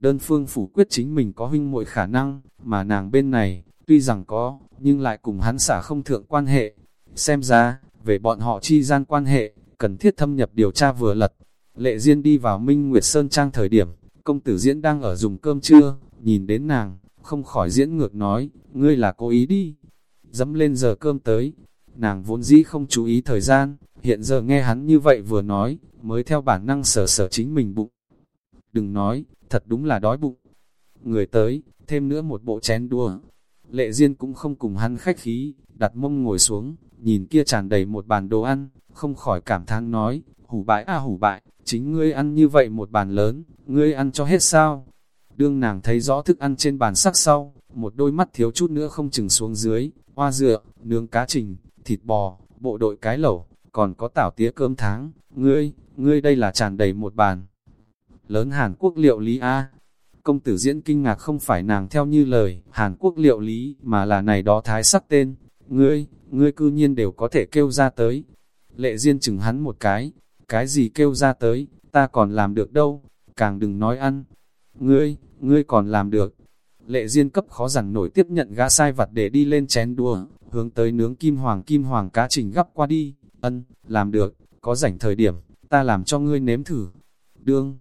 đơn phương phủ quyết chính mình có huynh muội khả năng, mà nàng bên này, tuy rằng có, nhưng lại cùng hắn xả không thượng quan hệ. Xem ra, về bọn họ chi gian quan hệ, cần thiết thâm nhập điều tra vừa lật. Lệ Diên đi vào Minh Nguyệt Sơn Trang thời điểm, công tử diễn đang ở dùng cơm trưa, nhìn đến nàng, không khỏi diễn ngược nói, ngươi là cố ý đi. Dẫm lên giờ cơm tới, nàng vốn dĩ không chú ý thời gian, hiện giờ nghe hắn như vậy vừa nói, mới theo bản năng sở sở chính mình bụng. Đừng nói, thật đúng là đói bụng. Người tới, thêm nữa một bộ chén đua. Lệ Diên cũng không cùng hắn khách khí, đặt mông ngồi xuống, nhìn kia tràn đầy một bàn đồ ăn, không khỏi cảm thán nói, hủ bại à hủ bại, chính ngươi ăn như vậy một bàn lớn, ngươi ăn cho hết sao? Đương nàng thấy rõ thức ăn trên bàn sắc sau, một đôi mắt thiếu chút nữa không chừng xuống dưới, hoa dựa, nướng cá trình, thịt bò, bộ đội cái lẩu, còn có tảo tía cơm tháng, ngươi, ngươi đây là tràn đầy một bàn. Lớn Hàn Quốc liệu lý A, công tử diễn kinh ngạc không phải nàng theo như lời Hàn Quốc liệu lý, mà là này đó thái sắc tên. Ngươi, ngươi cư nhiên đều có thể kêu ra tới. Lệ Diên chừng hắn một cái, cái gì kêu ra tới, ta còn làm được đâu, càng đừng nói ăn. Ngươi, ngươi còn làm được. Lệ Diên cấp khó rằng nổi tiếp nhận gã sai vặt để đi lên chén đua, hướng tới nướng kim hoàng kim hoàng cá trình gấp qua đi, ân, làm được, có rảnh thời điểm, ta làm cho ngươi nếm thử. Đương,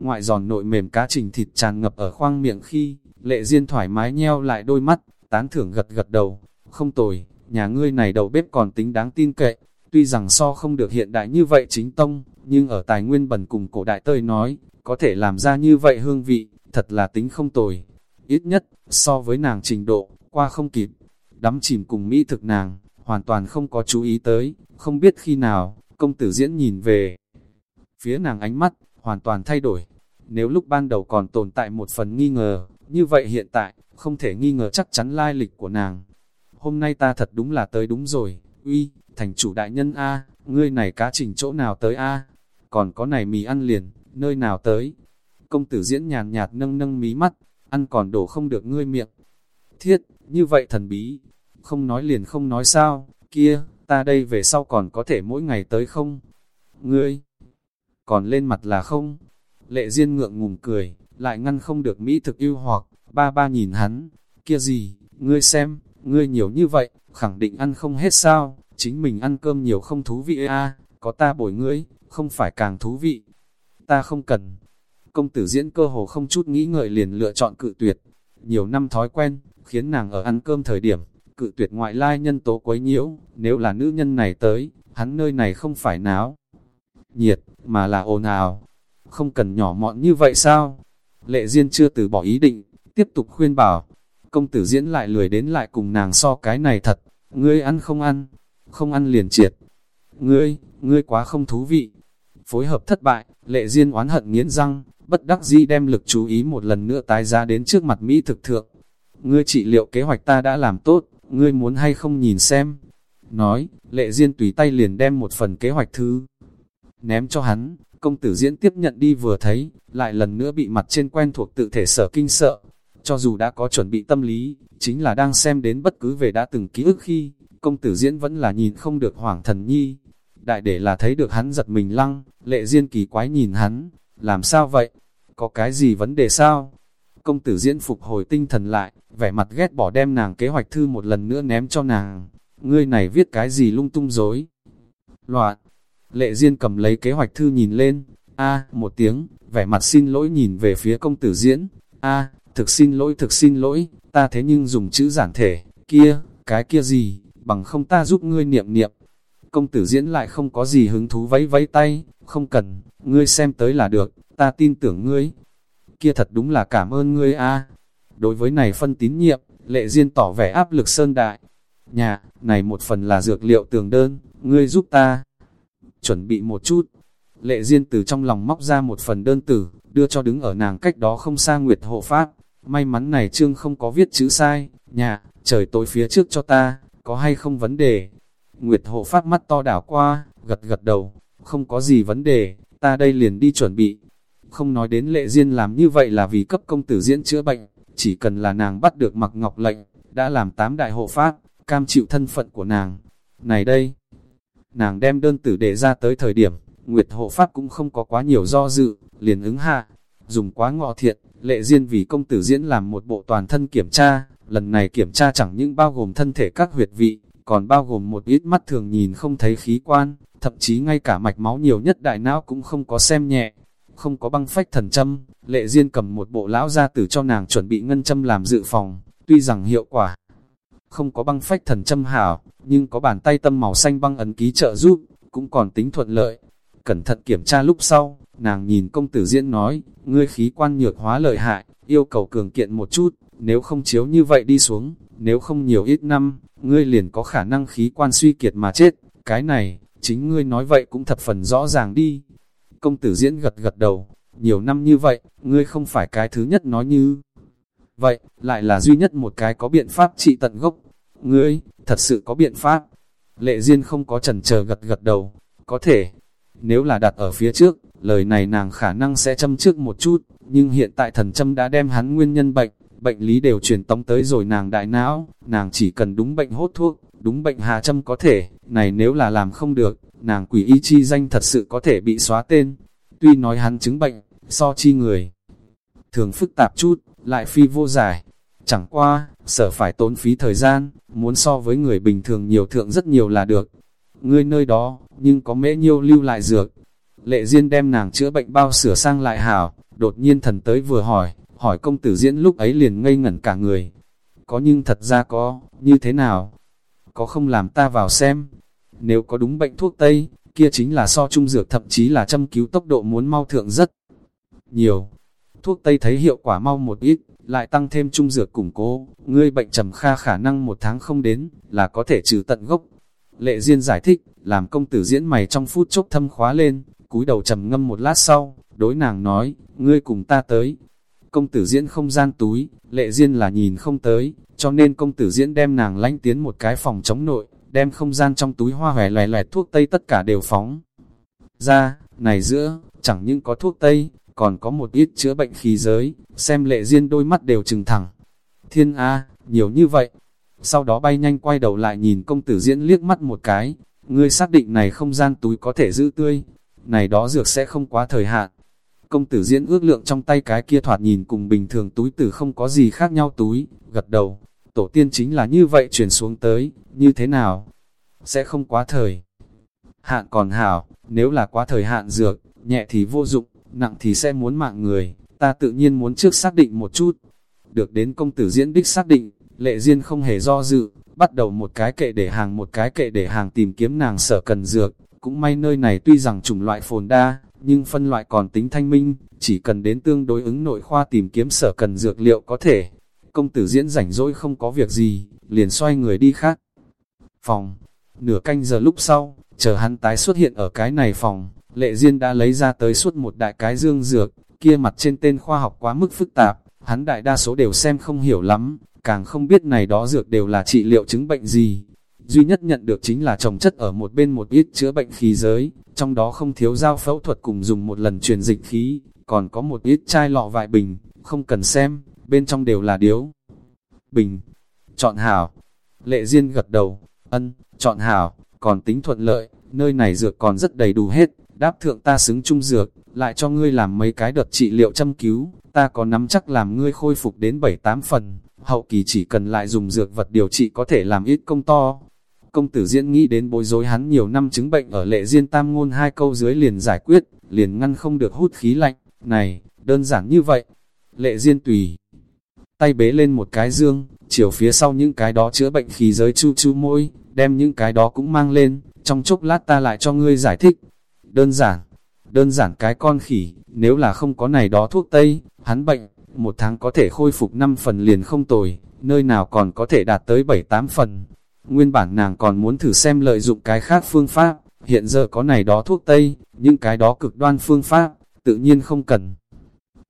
ngoại giòn nội mềm cá trình thịt tràn ngập ở khoang miệng khi, lệ diên thoải mái nheo lại đôi mắt, tán thưởng gật gật đầu, không tồi, nhà ngươi này đầu bếp còn tính đáng tin cậy, tuy rằng so không được hiện đại như vậy chính tông, nhưng ở tài nguyên bẩn cùng cổ đại tơi nói, có thể làm ra như vậy hương vị, thật là tính không tồi, ít nhất, so với nàng trình độ, qua không kịp, đắm chìm cùng mỹ thực nàng, hoàn toàn không có chú ý tới, không biết khi nào, công tử diễn nhìn về. Phía nàng ánh mắt, hoàn toàn thay đổi, nếu lúc ban đầu còn tồn tại một phần nghi ngờ, như vậy hiện tại, không thể nghi ngờ chắc chắn lai lịch của nàng. Hôm nay ta thật đúng là tới đúng rồi, uy, thành chủ đại nhân A, ngươi này cá trình chỗ nào tới A, còn có này mì ăn liền, nơi nào tới. Công tử diễn nhàn nhạt nâng nâng mí mắt, ăn còn đổ không được ngươi miệng. Thiết, như vậy thần bí, không nói liền không nói sao, kia, ta đây về sau còn có thể mỗi ngày tới không? Ngươi, còn lên mặt là không? Lệ Diên ngượng ngùng cười, lại ngăn không được Mỹ thực yêu hoặc, ba ba nhìn hắn, kia gì, ngươi xem, ngươi nhiều như vậy, khẳng định ăn không hết sao, chính mình ăn cơm nhiều không thú vị a có ta bồi ngươi, không phải càng thú vị. Ta không cần. Công tử diễn cơ hồ không chút nghĩ ngợi liền lựa chọn cự tuyệt. Nhiều năm thói quen, khiến nàng ở ăn cơm thời điểm, cự tuyệt ngoại lai nhân tố quấy nhiễu, nếu là nữ nhân này tới, hắn nơi này không phải náo. Nhiệt, mà là ồn ào, không cần nhỏ mọn như vậy sao? Lệ Diên chưa từ bỏ ý định, tiếp tục khuyên bảo. Công tử diễn lại lười đến lại cùng nàng so cái này thật, ngươi ăn không ăn, không ăn liền triệt. Ngươi, ngươi quá không thú vị. Phối hợp thất bại, lệ duyên oán hận nghiến răng, bất đắc dĩ đem lực chú ý một lần nữa tái ra đến trước mặt Mỹ thực thượng. Ngươi trị liệu kế hoạch ta đã làm tốt, ngươi muốn hay không nhìn xem. Nói, lệ duyên tùy tay liền đem một phần kế hoạch thứ. Ném cho hắn, Công tử diễn tiếp nhận đi vừa thấy, lại lần nữa bị mặt trên quen thuộc tự thể sở kinh sợ. Cho dù đã có chuẩn bị tâm lý, chính là đang xem đến bất cứ về đã từng ký ức khi, công tử diễn vẫn là nhìn không được hoảng thần nhi. đại để là thấy được hắn giật mình lăng, lệ Diên kỳ quái nhìn hắn, làm sao vậy? Có cái gì vấn đề sao? Công tử diễn phục hồi tinh thần lại, vẻ mặt ghét bỏ đem nàng kế hoạch thư một lần nữa ném cho nàng. Ngươi này viết cái gì lung tung dối? Loạn! Lệ Diên cầm lấy kế hoạch thư nhìn lên, a một tiếng, vẻ mặt xin lỗi nhìn về phía công tử diễn, a thực xin lỗi thực xin lỗi, ta thế nhưng dùng chữ giản thể, kia, cái kia gì, bằng không ta giúp ngươi niệm niệm. Công tử diễn lại không có gì hứng thú vẫy vẫy tay, không cần, ngươi xem tới là được, ta tin tưởng ngươi. Kia thật đúng là cảm ơn ngươi a. Đối với này phân tín nhiệm, lệ duyên tỏ vẻ áp lực sơn đại. Nhà, này một phần là dược liệu tường đơn, ngươi giúp ta. Chuẩn bị một chút. Lệ duyên từ trong lòng móc ra một phần đơn tử, đưa cho đứng ở nàng cách đó không xa Nguyệt Hộ Pháp. May mắn này trương không có viết chữ sai, nhà, trời tối phía trước cho ta, có hay không vấn đề? Nguyệt Hộ Phát mắt to đảo qua, gật gật đầu, không có gì vấn đề, ta đây liền đi chuẩn bị. Không nói đến lệ duyên làm như vậy là vì cấp công tử diễn chữa bệnh, chỉ cần là nàng bắt được mặc ngọc lệnh, đã làm tám đại hộ pháp, cam chịu thân phận của nàng. Này đây, nàng đem đơn tử để ra tới thời điểm, Nguyệt hộ pháp cũng không có quá nhiều do dự, liền ứng hạ, dùng quá ngọ thiện, lệ duyên vì công tử diễn làm một bộ toàn thân kiểm tra, lần này kiểm tra chẳng những bao gồm thân thể các huyệt vị, còn bao gồm một ít mắt thường nhìn không thấy khí quan, thậm chí ngay cả mạch máu nhiều nhất đại não cũng không có xem nhẹ, không có băng phách thần châm, lệ duyên cầm một bộ lão gia tử cho nàng chuẩn bị ngân châm làm dự phòng, tuy rằng hiệu quả không có băng phách thần châm hảo, nhưng có bàn tay tâm màu xanh băng ấn ký trợ giúp, cũng còn tính thuận lợi. Cẩn thận kiểm tra lúc sau, nàng nhìn công tử diễn nói, ngươi khí quan nhược hóa lợi hại, yêu cầu cường kiện một chút, nếu không chiếu như vậy đi xuống, nếu không nhiều ít năm, ngươi liền có khả năng khí quan suy kiệt mà chết, cái này, chính ngươi nói vậy cũng thập phần rõ ràng đi. Công tử diễn gật gật đầu, nhiều năm như vậy, ngươi không phải cái thứ nhất nói như. Vậy, lại là duy nhất một cái có biện pháp trị tận gốc. Ngươi, thật sự có biện pháp. Lệ Diên không có chần chờ gật gật đầu. Có thể, nếu là đặt ở phía trước, lời này nàng khả năng sẽ châm trước một chút, nhưng hiện tại thần châm đã đem hắn nguyên nhân bệnh, bệnh lý đều truyền tống tới rồi nàng đại não, nàng chỉ cần đúng bệnh hốt thuốc, đúng bệnh hà châm có thể, này nếu là làm không được, nàng quỷ y chi danh thật sự có thể bị xóa tên. Tuy nói hắn chứng bệnh, so chi người, thường phức tạp chút, lại phi vô giải. Chẳng qua, sở phải tốn phí thời gian, muốn so với người bình thường nhiều thượng rất nhiều là được. Ngươi nơi đó, nhưng có mễ nhiêu lưu lại dược. Lệ Diên đem nàng chữa bệnh bao sửa sang lại hảo, đột nhiên thần tới vừa hỏi, hỏi công tử diễn lúc ấy liền ngây ngẩn cả người. Có nhưng thật ra có, như thế nào? Có không làm ta vào xem? Nếu có đúng bệnh thuốc Tây, kia chính là so trung dược thậm chí là châm cứu tốc độ muốn mau thượng rất nhiều. Thuốc Tây thấy hiệu quả mau một ít, lại tăng thêm trung dược củng cố, ngươi bệnh trầm kha khả năng một tháng không đến, là có thể trừ tận gốc. Lệ Diên giải thích, làm công tử diễn mày trong phút chốc thâm khóa lên, cúi đầu trầm ngâm một lát sau, đối nàng nói, ngươi cùng ta tới. Công tử diễn không gian túi, lệ duyên là nhìn không tới, cho nên công tử diễn đem nàng lánh tiến một cái phòng chống nội, đem không gian trong túi hoa hòe loè loẹt thuốc tây tất cả đều phóng. Ra, này giữa, chẳng những có thuốc tây, còn có một ít chữa bệnh khí giới, xem lệ duyên đôi mắt đều trừng thẳng. Thiên A, nhiều như vậy. Sau đó bay nhanh quay đầu lại nhìn công tử diễn liếc mắt một cái, ngươi xác định này không gian túi có thể giữ tươi, này đó dược sẽ không quá thời hạn. Công tử diễn ước lượng trong tay cái kia thoạt nhìn cùng bình thường túi tử không có gì khác nhau túi, gật đầu, tổ tiên chính là như vậy chuyển xuống tới, như thế nào? Sẽ không quá thời. Hạn còn hảo, nếu là quá thời hạn dược, nhẹ thì vô dụng, nặng thì sẽ muốn mạng người, ta tự nhiên muốn trước xác định một chút. Được đến công tử diễn đích xác định, lệ duyên không hề do dự, bắt đầu một cái kệ để hàng một cái kệ để hàng tìm kiếm nàng sở cần dược. Cũng may nơi này tuy rằng chủng loại phồn đa, nhưng phân loại còn tính thanh minh, chỉ cần đến tương đối ứng nội khoa tìm kiếm sở cần dược liệu có thể. Công tử diễn rảnh rỗi không có việc gì, liền xoay người đi khác. Phòng, nửa canh giờ lúc sau, chờ hắn tái xuất hiện ở cái này phòng, Lệ Diên đã lấy ra tới suốt một đại cái dương dược, kia mặt trên tên khoa học quá mức phức tạp, hắn đại đa số đều xem không hiểu lắm, càng không biết này đó dược đều là trị liệu chứng bệnh gì. Duy nhất nhận được chính là trồng chất ở một bên một ít chữa bệnh khí giới, trong đó không thiếu dao phẫu thuật cùng dùng một lần truyền dịch khí, còn có một ít chai lọ vại bình, không cần xem, bên trong đều là điếu. Bình, chọn hảo, lệ duyên gật đầu, ân, chọn hảo, còn tính thuận lợi, nơi này dược còn rất đầy đủ hết, đáp thượng ta xứng chung dược, lại cho ngươi làm mấy cái đợt trị liệu châm cứu, ta có nắm chắc làm ngươi khôi phục đến 7-8 phần, hậu kỳ chỉ cần lại dùng dược vật điều trị có thể làm ít công to. Công tử diễn nghĩ đến bối rối hắn nhiều năm chứng bệnh ở lệ diên tam ngôn hai câu dưới liền giải quyết, liền ngăn không được hút khí lạnh, này, đơn giản như vậy. Lệ diên tùy, tay bế lên một cái dương, chiều phía sau những cái đó chữa bệnh khí giới chu chu môi, đem những cái đó cũng mang lên, trong chốc lát ta lại cho ngươi giải thích. Đơn giản, đơn giản cái con khỉ, nếu là không có này đó thuốc tây, hắn bệnh, một tháng có thể khôi phục 5 phần liền không tồi, nơi nào còn có thể đạt tới 7-8 phần. Nguyên bản nàng còn muốn thử xem lợi dụng cái khác phương pháp, hiện giờ có này đó thuốc tây, những cái đó cực đoan phương pháp, tự nhiên không cần.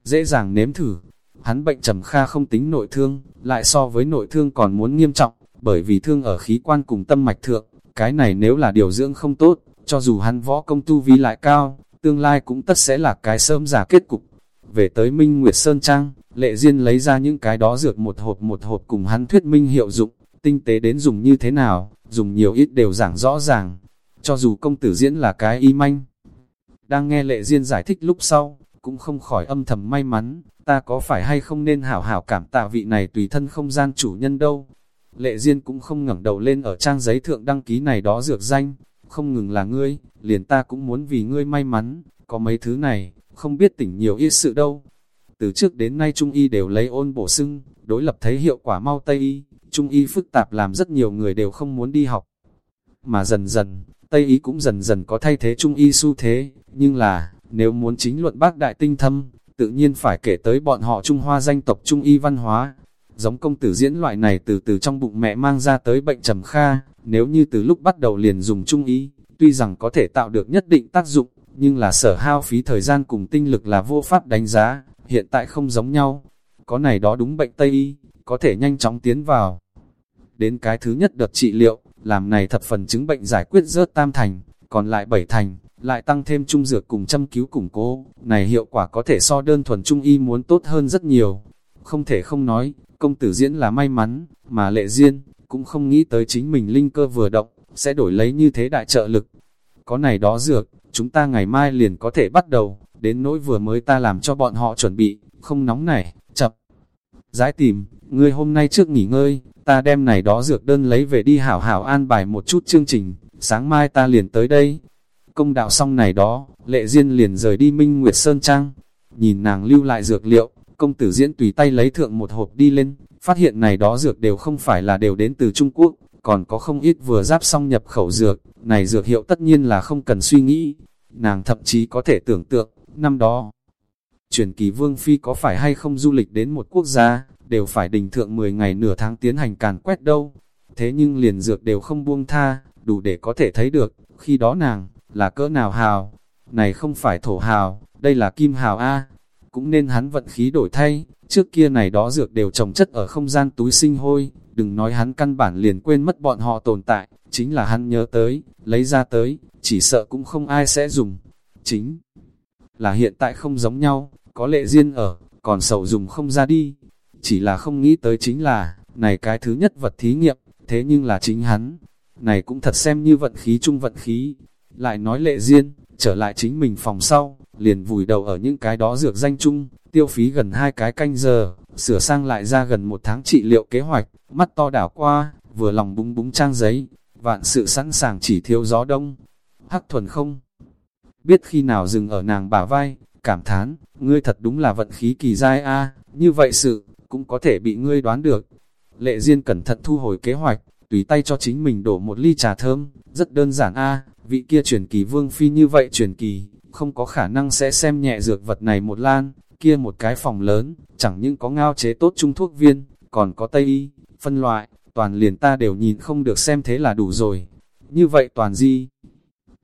Dễ dàng nếm thử, hắn bệnh trầm kha không tính nội thương, lại so với nội thương còn muốn nghiêm trọng, bởi vì thương ở khí quan cùng tâm mạch thượng, cái này nếu là điều dưỡng không tốt, cho dù hắn võ công tu vi lại cao, tương lai cũng tất sẽ là cái sớm giả kết cục. Về tới Minh Nguyệt Sơn Trang, Lệ Diên lấy ra những cái đó dược một hộp một hộp cùng hắn thuyết minh hiệu dụng, tinh tế đến dùng như thế nào, dùng nhiều ít đều giảng rõ ràng. Cho dù công tử diễn là cái y manh. Đang nghe Lệ duyên giải thích lúc sau, cũng không khỏi âm thầm may mắn, ta có phải hay không nên hảo hảo cảm tạ vị này tùy thân không gian chủ nhân đâu. Lệ Diên cũng không ngẩng đầu lên ở trang giấy thượng đăng ký này đó dược danh, không ngừng là ngươi, liền ta cũng muốn vì ngươi may mắn, có mấy thứ này, không biết tỉnh nhiều ít sự đâu. Từ trước đến nay Trung Y đều lấy ôn bổ sung, đối lập thấy hiệu quả mau Tây Y, Trung Y phức tạp làm rất nhiều người đều không muốn đi học. Mà dần dần, Tây Y cũng dần dần có thay thế Trung Y xu thế, nhưng là, nếu muốn chính luận bác đại tinh thâm, tự nhiên phải kể tới bọn họ Trung Hoa danh tộc Trung Y văn hóa. Giống công tử diễn loại này từ từ trong bụng mẹ mang ra tới bệnh trầm kha, nếu như từ lúc bắt đầu liền dùng Trung Y, tuy rằng có thể tạo được nhất định tác dụng, nhưng là sở hao phí thời gian cùng tinh lực là vô pháp đánh giá, hiện tại không giống nhau. Có này đó đúng bệnh Tây Y, có thể nhanh chóng tiến vào. Đến cái thứ nhất đợt trị liệu, làm này thập phần chứng bệnh giải quyết rớt tam thành, còn lại bảy thành, lại tăng thêm trung dược cùng châm cứu củng cố, này hiệu quả có thể so đơn thuần trung y muốn tốt hơn rất nhiều. Không thể không nói, công tử diễn là may mắn, mà lệ duyên, cũng không nghĩ tới chính mình linh cơ vừa động, sẽ đổi lấy như thế đại trợ lực. Có này đó dược, chúng ta ngày mai liền có thể bắt đầu, đến nỗi vừa mới ta làm cho bọn họ chuẩn bị, không nóng này, chập. Giải tìm, ngươi hôm nay trước nghỉ ngơi, ta đem này đó dược đơn lấy về đi hảo hảo an bài một chút chương trình, sáng mai ta liền tới đây. Công đạo xong này đó, lệ duyên liền rời đi Minh Nguyệt Sơn Trang, nhìn nàng lưu lại dược liệu, công tử diễn tùy tay lấy thượng một hộp đi lên, phát hiện này đó dược đều không phải là đều đến từ Trung Quốc, còn có không ít vừa giáp xong nhập khẩu dược, này dược hiệu tất nhiên là không cần suy nghĩ, nàng thậm chí có thể tưởng tượng, năm đó, truyền kỳ Vương Phi có phải hay không du lịch đến một quốc gia, đều phải đình thượng 10 ngày nửa tháng tiến hành càn quét đâu, thế nhưng liền dược đều không buông tha, đủ để có thể thấy được, khi đó nàng, là cỡ nào hào, này không phải thổ hào, đây là kim hào A, cũng nên hắn vận khí đổi thay, trước kia này đó dược đều trồng chất ở không gian túi sinh hôi, đừng nói hắn căn bản liền quên mất bọn họ tồn tại, chính là hắn nhớ tới, lấy ra tới, chỉ sợ cũng không ai sẽ dùng. Chính là hiện tại không giống nhau, có lệ riêng ở, còn sầu dùng không ra đi. Chỉ là không nghĩ tới chính là, này cái thứ nhất vật thí nghiệm, thế nhưng là chính hắn. Này cũng thật xem như vận khí chung vận khí. Lại nói lệ riêng, trở lại chính mình phòng sau, liền vùi đầu ở những cái đó dược danh chung, tiêu phí gần hai cái canh giờ, sửa sang lại ra gần một tháng trị liệu kế hoạch, mắt to đảo qua, vừa lòng búng búng trang giấy, vạn sự sẵn sàng chỉ thiếu gió đông. Hắc thuần không biết khi nào dừng ở nàng bả vai, cảm thán, ngươi thật đúng là vận khí kỳ dai a như vậy sự, cũng có thể bị ngươi đoán được. Lệ Diên cẩn thận thu hồi kế hoạch, tùy tay cho chính mình đổ một ly trà thơm, rất đơn giản a vị kia truyền kỳ vương phi như vậy truyền kỳ, không có khả năng sẽ xem nhẹ dược vật này một lan, kia một cái phòng lớn, chẳng những có ngao chế tốt trung thuốc viên, còn có tây y, phân loại, toàn liền ta đều nhìn không được xem thế là đủ rồi. Như vậy toàn di,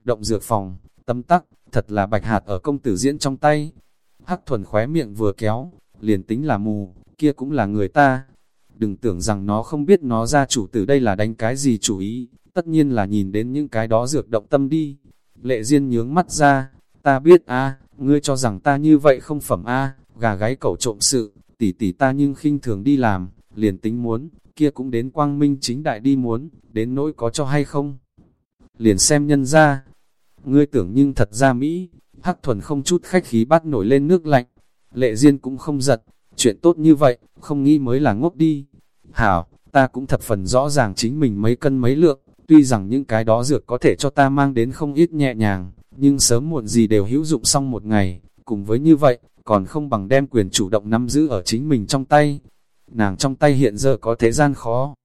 động dược phòng, tâm tắc, thật là bạch hạt ở công tử diễn trong tay. Hắc thuần khóe miệng vừa kéo, liền tính là mù, kia cũng là người ta. Đừng tưởng rằng nó không biết nó ra chủ tử đây là đánh cái gì chủ ý, tất nhiên là nhìn đến những cái đó dược động tâm đi. Lệ Diên nhướng mắt ra, ta biết a ngươi cho rằng ta như vậy không phẩm a gà gáy cẩu trộm sự, tỷ tỷ ta nhưng khinh thường đi làm, liền tính muốn, kia cũng đến quang minh chính đại đi muốn, đến nỗi có cho hay không. liền xem nhân ra. Ngươi tưởng nhưng thật ra Mỹ, Hắc Thuần không chút khách khí bắt nổi lên nước lạnh. Lệ Diên cũng không giật, chuyện tốt như vậy, không nghĩ mới là ngốc đi. Hảo, ta cũng thập phần rõ ràng chính mình mấy cân mấy lượng, tuy rằng những cái đó dược có thể cho ta mang đến không ít nhẹ nhàng, nhưng sớm muộn gì đều hữu dụng xong một ngày, cùng với như vậy, còn không bằng đem quyền chủ động nắm giữ ở chính mình trong tay. Nàng trong tay hiện giờ có thế gian khó.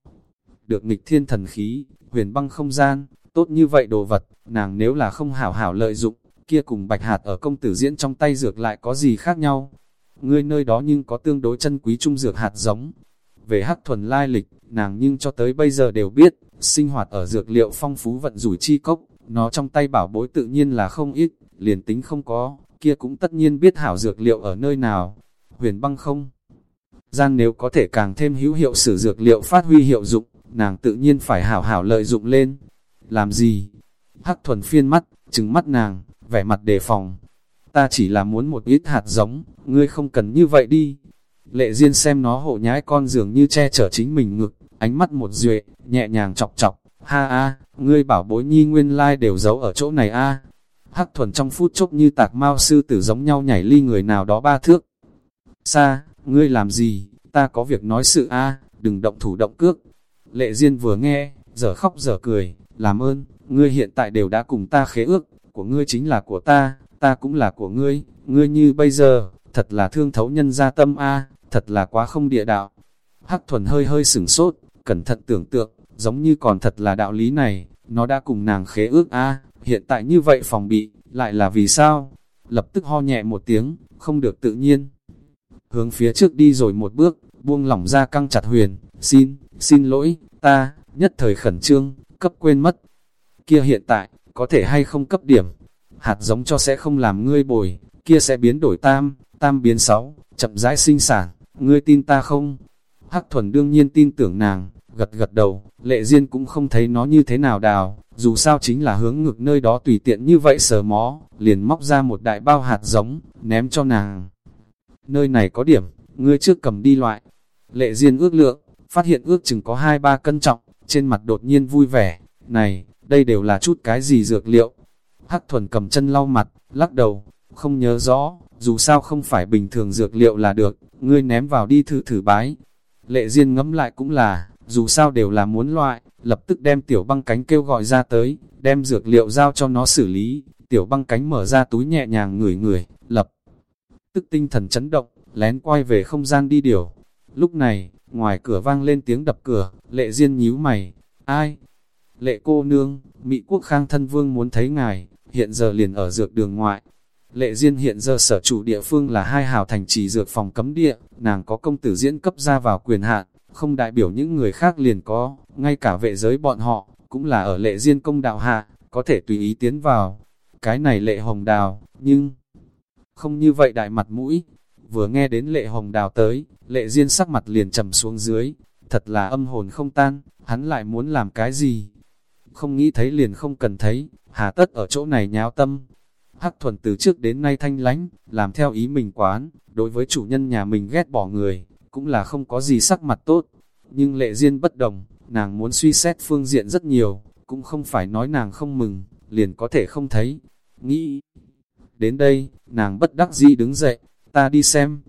Được nghịch thiên thần khí, huyền băng không gian, tốt như vậy đồ vật, nàng nếu là không hảo hảo lợi dụng, kia cùng bạch hạt ở công tử diễn trong tay dược lại có gì khác nhau. Ngươi nơi đó nhưng có tương đối chân quý trung dược hạt giống. Về hắc thuần lai lịch, nàng nhưng cho tới bây giờ đều biết, sinh hoạt ở dược liệu phong phú vận rủi chi cốc, nó trong tay bảo bối tự nhiên là không ít, liền tính không có, kia cũng tất nhiên biết hảo dược liệu ở nơi nào. Huyền băng không? Gian nếu có thể càng thêm hữu hiệu sử dược liệu phát huy hiệu dụng, nàng tự nhiên phải hảo hảo lợi dụng lên. Làm gì? Hắc thuần phiên mắt, trừng mắt nàng, vẻ mặt đề phòng. Ta chỉ là muốn một ít hạt giống, ngươi không cần như vậy đi. Lệ Diên xem nó hộ nhái con dường như che chở chính mình ngực, ánh mắt một duệ, nhẹ nhàng chọc chọc, ha a, ngươi bảo bối nhi nguyên lai đều giấu ở chỗ này a. Hắc thuần trong phút chốc như tạc mao sư tử giống nhau nhảy ly người nào đó ba thước. sa ngươi làm gì, ta có việc nói sự a, đừng động thủ động cước. Lệ Diên vừa nghe, giờ khóc giờ cười, làm ơn, ngươi hiện tại đều đã cùng ta khế ước, của ngươi chính là của ta, ta cũng là của ngươi, ngươi như bây giờ, thật là thương thấu nhân gia tâm a, thật là quá không địa đạo. Hắc thuần hơi hơi sửng sốt, cẩn thận tưởng tượng, giống như còn thật là đạo lý này, nó đã cùng nàng khế ước a, hiện tại như vậy phòng bị, lại là vì sao? Lập tức ho nhẹ một tiếng, không được tự nhiên. Hướng phía trước đi rồi một bước, buông lỏng ra căng chặt huyền, xin, xin lỗi, ta, nhất thời khẩn trương, cấp quên mất. Kia hiện tại, có thể hay không cấp điểm, hạt giống cho sẽ không làm ngươi bồi, kia sẽ biến đổi tam, tam biến sáu, chậm rãi sinh sản, ngươi tin ta không? Hắc thuần đương nhiên tin tưởng nàng, gật gật đầu, lệ duyên cũng không thấy nó như thế nào đào, dù sao chính là hướng ngực nơi đó tùy tiện như vậy sờ mó, liền móc ra một đại bao hạt giống, ném cho nàng. Nơi này có điểm, ngươi trước cầm đi loại. Lệ duyên ước lượng, phát hiện ước chừng có 2-3 cân trọng, trên mặt đột nhiên vui vẻ, này, đây đều là chút cái gì dược liệu. Hắc thuần cầm chân lau mặt, lắc đầu, không nhớ rõ, dù sao không phải bình thường dược liệu là được, ngươi ném vào đi thử thử bái. Lệ Diên ngẫm lại cũng là, dù sao đều là muốn loại, lập tức đem tiểu băng cánh kêu gọi ra tới, đem dược liệu giao cho nó xử lý, tiểu băng cánh mở ra túi nhẹ nhàng ngửi ngửi, lập tức tinh thần chấn động, lén quay về không gian đi điều. Lúc này, ngoài cửa vang lên tiếng đập cửa, lệ Diên nhíu mày, ai? Lệ cô nương, Mỹ quốc khang thân vương muốn thấy ngài, hiện giờ liền ở dược đường ngoại. Lệ Diên hiện giờ sở chủ địa phương là hai hào thành trì dược phòng cấm địa, nàng có công tử diễn cấp ra vào quyền hạn, không đại biểu những người khác liền có, ngay cả vệ giới bọn họ, cũng là ở lệ Diên công đạo hạ, có thể tùy ý tiến vào. Cái này lệ hồng đào, nhưng không như vậy đại mặt mũi. Vừa nghe đến lệ hồng đào tới, lệ Diên sắc mặt liền trầm xuống dưới, thật là âm hồn không tan, hắn lại muốn làm cái gì? Không nghĩ thấy liền không cần thấy, hà tất ở chỗ này nháo tâm. Hắc thuần từ trước đến nay thanh lánh, làm theo ý mình quán, đối với chủ nhân nhà mình ghét bỏ người, cũng là không có gì sắc mặt tốt. Nhưng lệ duyên bất đồng, nàng muốn suy xét phương diện rất nhiều, cũng không phải nói nàng không mừng, liền có thể không thấy. Nghĩ, đến đây, nàng bất đắc dĩ đứng dậy, ta đi xem.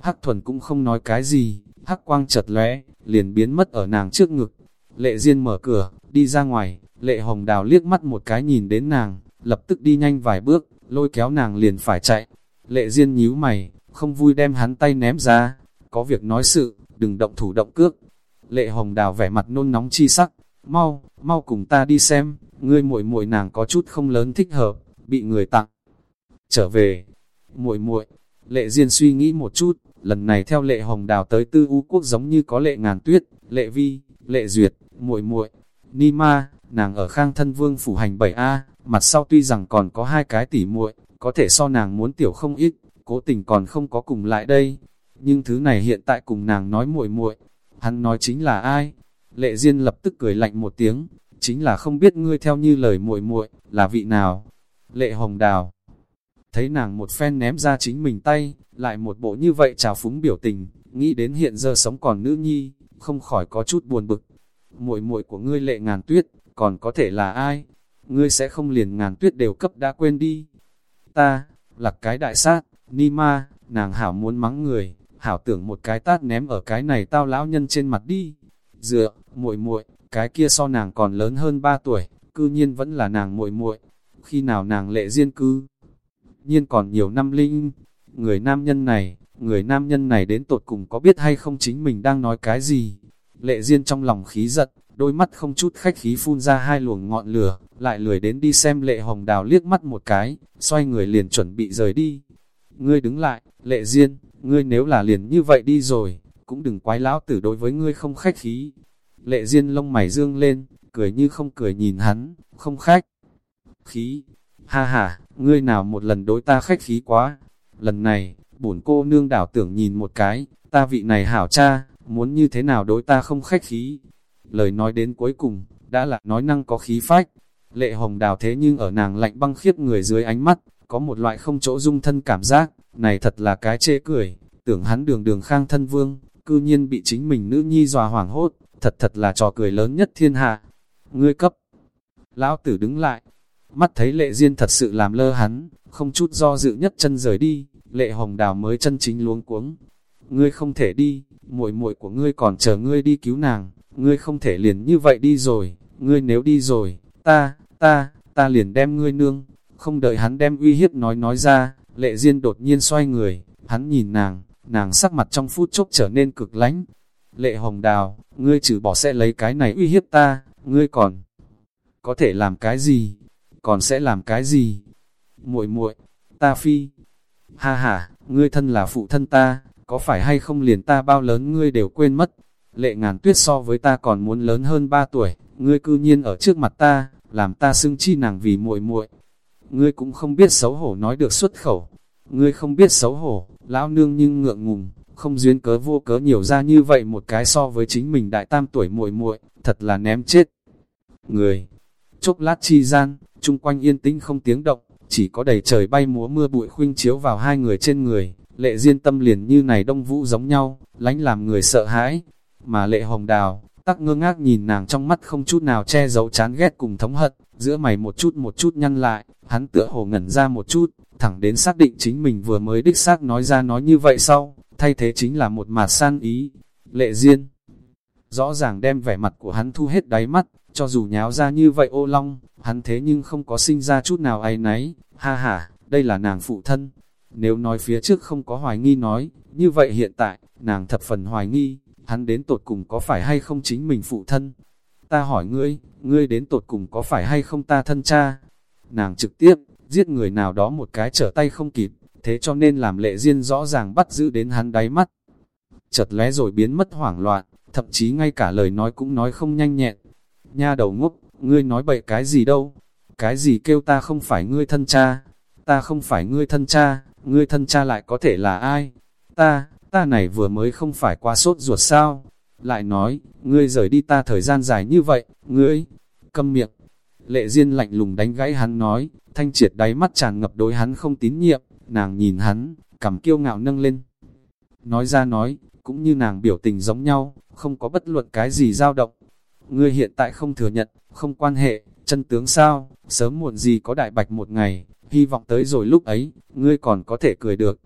Hắc thuần cũng không nói cái gì, hắc quang chật lóe, liền biến mất ở nàng trước ngực. Lệ Diên mở cửa, đi ra ngoài, Lệ Hồng Đào liếc mắt một cái nhìn đến nàng, lập tức đi nhanh vài bước, lôi kéo nàng liền phải chạy. Lệ Diên nhíu mày, không vui đem hắn tay ném ra, có việc nói sự, đừng động thủ động cước. Lệ Hồng Đào vẻ mặt nôn nóng chi sắc, mau, mau cùng ta đi xem, ngươi muội muội nàng có chút không lớn thích hợp, bị người tặng. Trở về, muội muội, Lệ Diên suy nghĩ một chút, lần này theo Lệ Hồng Đào tới Tư U Quốc giống như có Lệ Ngàn Tuyết, Lệ Vi, Lệ Duyệt, muội muội, Nima, nàng ở Khang Thân Vương phủ hành 7A, mặt sau tuy rằng còn có hai cái tỉ muội, có thể so nàng muốn tiểu không ít, cố tình còn không có cùng lại đây. Nhưng thứ này hiện tại cùng nàng nói muội muội, hắn nói chính là ai? Lệ Diên lập tức cười lạnh một tiếng, chính là không biết ngươi theo như lời muội muội là vị nào. Lệ Hồng Đào thấy nàng một phen ném ra chính mình tay, lại một bộ như vậy trào phúng biểu tình, nghĩ đến hiện giờ sống còn nữ nhi, không khỏi có chút buồn bực. Muội muội của ngươi Lệ Ngàn Tuyết, còn có thể là ai? ngươi sẽ không liền ngàn tuyết đều cấp đã quên đi. Ta, là cái đại sát, ni ma, nàng hảo muốn mắng người, hảo tưởng một cái tát ném ở cái này tao lão nhân trên mặt đi. Dựa, muội muội, cái kia so nàng còn lớn hơn 3 tuổi, cư nhiên vẫn là nàng muội muội. Khi nào nàng lệ riêng cư? Nhiên còn nhiều năm linh, người nam nhân này, người nam nhân này đến tột cùng có biết hay không chính mình đang nói cái gì? Lệ Diên trong lòng khí giật, đôi mắt không chút khách khí phun ra hai luồng ngọn lửa, lại lười đến đi xem lệ hồng đào liếc mắt một cái, xoay người liền chuẩn bị rời đi. Ngươi đứng lại, lệ Diên, ngươi nếu là liền như vậy đi rồi, cũng đừng quái lão tử đối với ngươi không khách khí. Lệ Diên lông mày dương lên, cười như không cười nhìn hắn, không khách. Khí, ha ha, ngươi nào một lần đối ta khách khí quá. Lần này, bổn cô nương đảo tưởng nhìn một cái, ta vị này hảo cha, muốn như thế nào đối ta không khách khí. Lời nói đến cuối cùng, đã là nói năng có khí phách. Lệ hồng đào thế nhưng ở nàng lạnh băng khiếp người dưới ánh mắt, có một loại không chỗ dung thân cảm giác, này thật là cái chê cười, tưởng hắn đường đường khang thân vương, cư nhiên bị chính mình nữ nhi dòa hoảng hốt, thật thật là trò cười lớn nhất thiên hạ. Ngươi cấp, lão tử đứng lại, mắt thấy lệ duyên thật sự làm lơ hắn, không chút do dự nhất chân rời đi, lệ hồng đào mới chân chính luống cuống. Ngươi không thể đi, muội muội của ngươi còn chờ ngươi đi cứu nàng, ngươi không thể liền như vậy đi rồi, ngươi nếu đi rồi, ta, ta, ta liền đem ngươi nương, không đợi hắn đem uy hiếp nói nói ra, lệ duyên đột nhiên xoay người, hắn nhìn nàng, nàng sắc mặt trong phút chốc trở nên cực lánh. Lệ hồng đào, ngươi trừ bỏ sẽ lấy cái này uy hiếp ta, ngươi còn có thể làm cái gì? Còn sẽ làm cái gì? muội muội ta phi. Ha ha, ngươi thân là phụ thân ta, có phải hay không liền ta bao lớn ngươi đều quên mất. Lệ ngàn tuyết so với ta còn muốn lớn hơn 3 tuổi, ngươi cư nhiên ở trước mặt ta, làm ta xưng chi nàng vì muội muội. Ngươi cũng không biết xấu hổ nói được xuất khẩu. Ngươi không biết xấu hổ, lão nương nhưng ngượng ngùng, không duyên cớ vô cớ nhiều ra như vậy một cái so với chính mình đại tam tuổi muội muội, thật là ném chết. Người, chốc lát chi gian, chung quanh yên tĩnh không tiếng động, chỉ có đầy trời bay múa mưa bụi khuynh chiếu vào hai người trên người, lệ diên tâm liền như này đông vũ giống nhau, lánh làm người sợ hãi, mà lệ hồng đào, tắc ngơ ngác nhìn nàng trong mắt không chút nào che giấu chán ghét cùng thống hận, giữa mày một chút một chút nhăn lại, hắn tựa hồ ngẩn ra một chút, thẳng đến xác định chính mình vừa mới đích xác nói ra nói như vậy sau, thay thế chính là một mạt san ý, lệ diên. Rõ ràng đem vẻ mặt của hắn thu hết đáy mắt, cho dù nháo ra như vậy ô long, hắn thế nhưng không có sinh ra chút nào ai nấy, ha ha, đây là nàng phụ thân. Nếu nói phía trước không có hoài nghi nói, như vậy hiện tại, nàng thập phần hoài nghi, hắn đến tột cùng có phải hay không chính mình phụ thân. Ta hỏi ngươi, ngươi đến tột cùng có phải hay không ta thân cha? Nàng trực tiếp, giết người nào đó một cái trở tay không kịp, thế cho nên làm lệ duyên rõ ràng bắt giữ đến hắn đáy mắt. chật lé rồi biến mất hoảng loạn, thậm chí ngay cả lời nói cũng nói không nhanh nhẹn. Nha đầu ngốc, ngươi nói bậy cái gì đâu? Cái gì kêu ta không phải ngươi thân cha? Ta không phải ngươi thân cha, ngươi thân cha lại có thể là ai? Ta, ta này vừa mới không phải qua sốt ruột sao? Lại nói, ngươi rời đi ta thời gian dài như vậy, ngươi, câm miệng. Lệ Diên lạnh lùng đánh gãy hắn nói, thanh triệt đáy mắt tràn ngập đối hắn không tín nhiệm, nàng nhìn hắn, cằm kiêu ngạo nâng lên. Nói ra nói, cũng như nàng biểu tình giống nhau, không có bất luận cái gì dao động. Ngươi hiện tại không thừa nhận, không quan hệ, chân tướng sao, sớm muộn gì có đại bạch một ngày, hy vọng tới rồi lúc ấy, ngươi còn có thể cười được.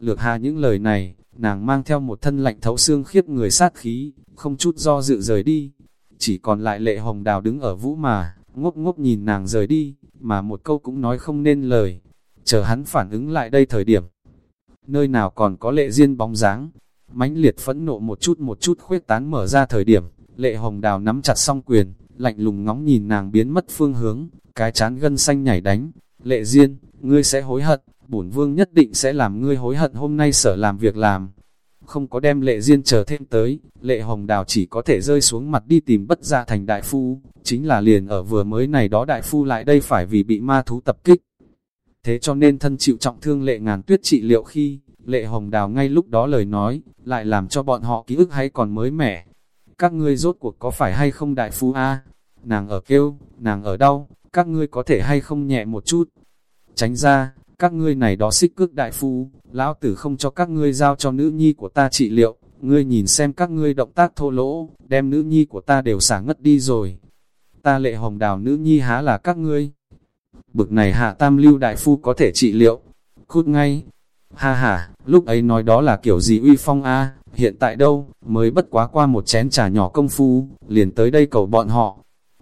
Lược hà những lời này, nàng mang theo một thân lạnh thấu xương khiếp người sát khí, không chút do dự rời đi. Chỉ còn lại lệ hồng đào đứng ở vũ mà, ngốc ngốc nhìn nàng rời đi, mà một câu cũng nói không nên lời. Chờ hắn phản ứng lại đây thời điểm. Nơi nào còn có lệ riêng bóng dáng, mãnh liệt phẫn nộ một chút một chút khuyết tán mở ra thời điểm, lệ hồng đào nắm chặt song quyền, lạnh lùng ngóng nhìn nàng biến mất phương hướng, cái chán gân xanh nhảy đánh. Lệ Diên, ngươi sẽ hối hận, bổn vương nhất định sẽ làm ngươi hối hận hôm nay sở làm việc làm. Không có đem lệ Diên chờ thêm tới, lệ hồng đào chỉ có thể rơi xuống mặt đi tìm bất gia thành đại phu, chính là liền ở vừa mới này đó đại phu lại đây phải vì bị ma thú tập kích. Thế cho nên thân chịu trọng thương lệ ngàn tuyết trị liệu khi, lệ hồng đào ngay lúc đó lời nói, lại làm cho bọn họ ký ức hay còn mới mẻ. Các ngươi rốt cuộc có phải hay không đại phu a Nàng ở kêu, nàng ở đau, các ngươi có thể hay không nhẹ một chút. Tránh ra, các ngươi này đó xích cước đại phu, lão tử không cho các ngươi giao cho nữ nhi của ta trị liệu, ngươi nhìn xem các ngươi động tác thô lỗ, đem nữ nhi của ta đều xả ngất đi rồi. ta lệ hồng đào nữ nhi há là các ngươi. Bực này hạ tam lưu đại phu có thể trị liệu, cút ngay. Ha ha, lúc ấy nói đó là kiểu gì uy phong a hiện tại đâu, mới bất quá qua một chén trà nhỏ công phu, liền tới đây cầu bọn họ.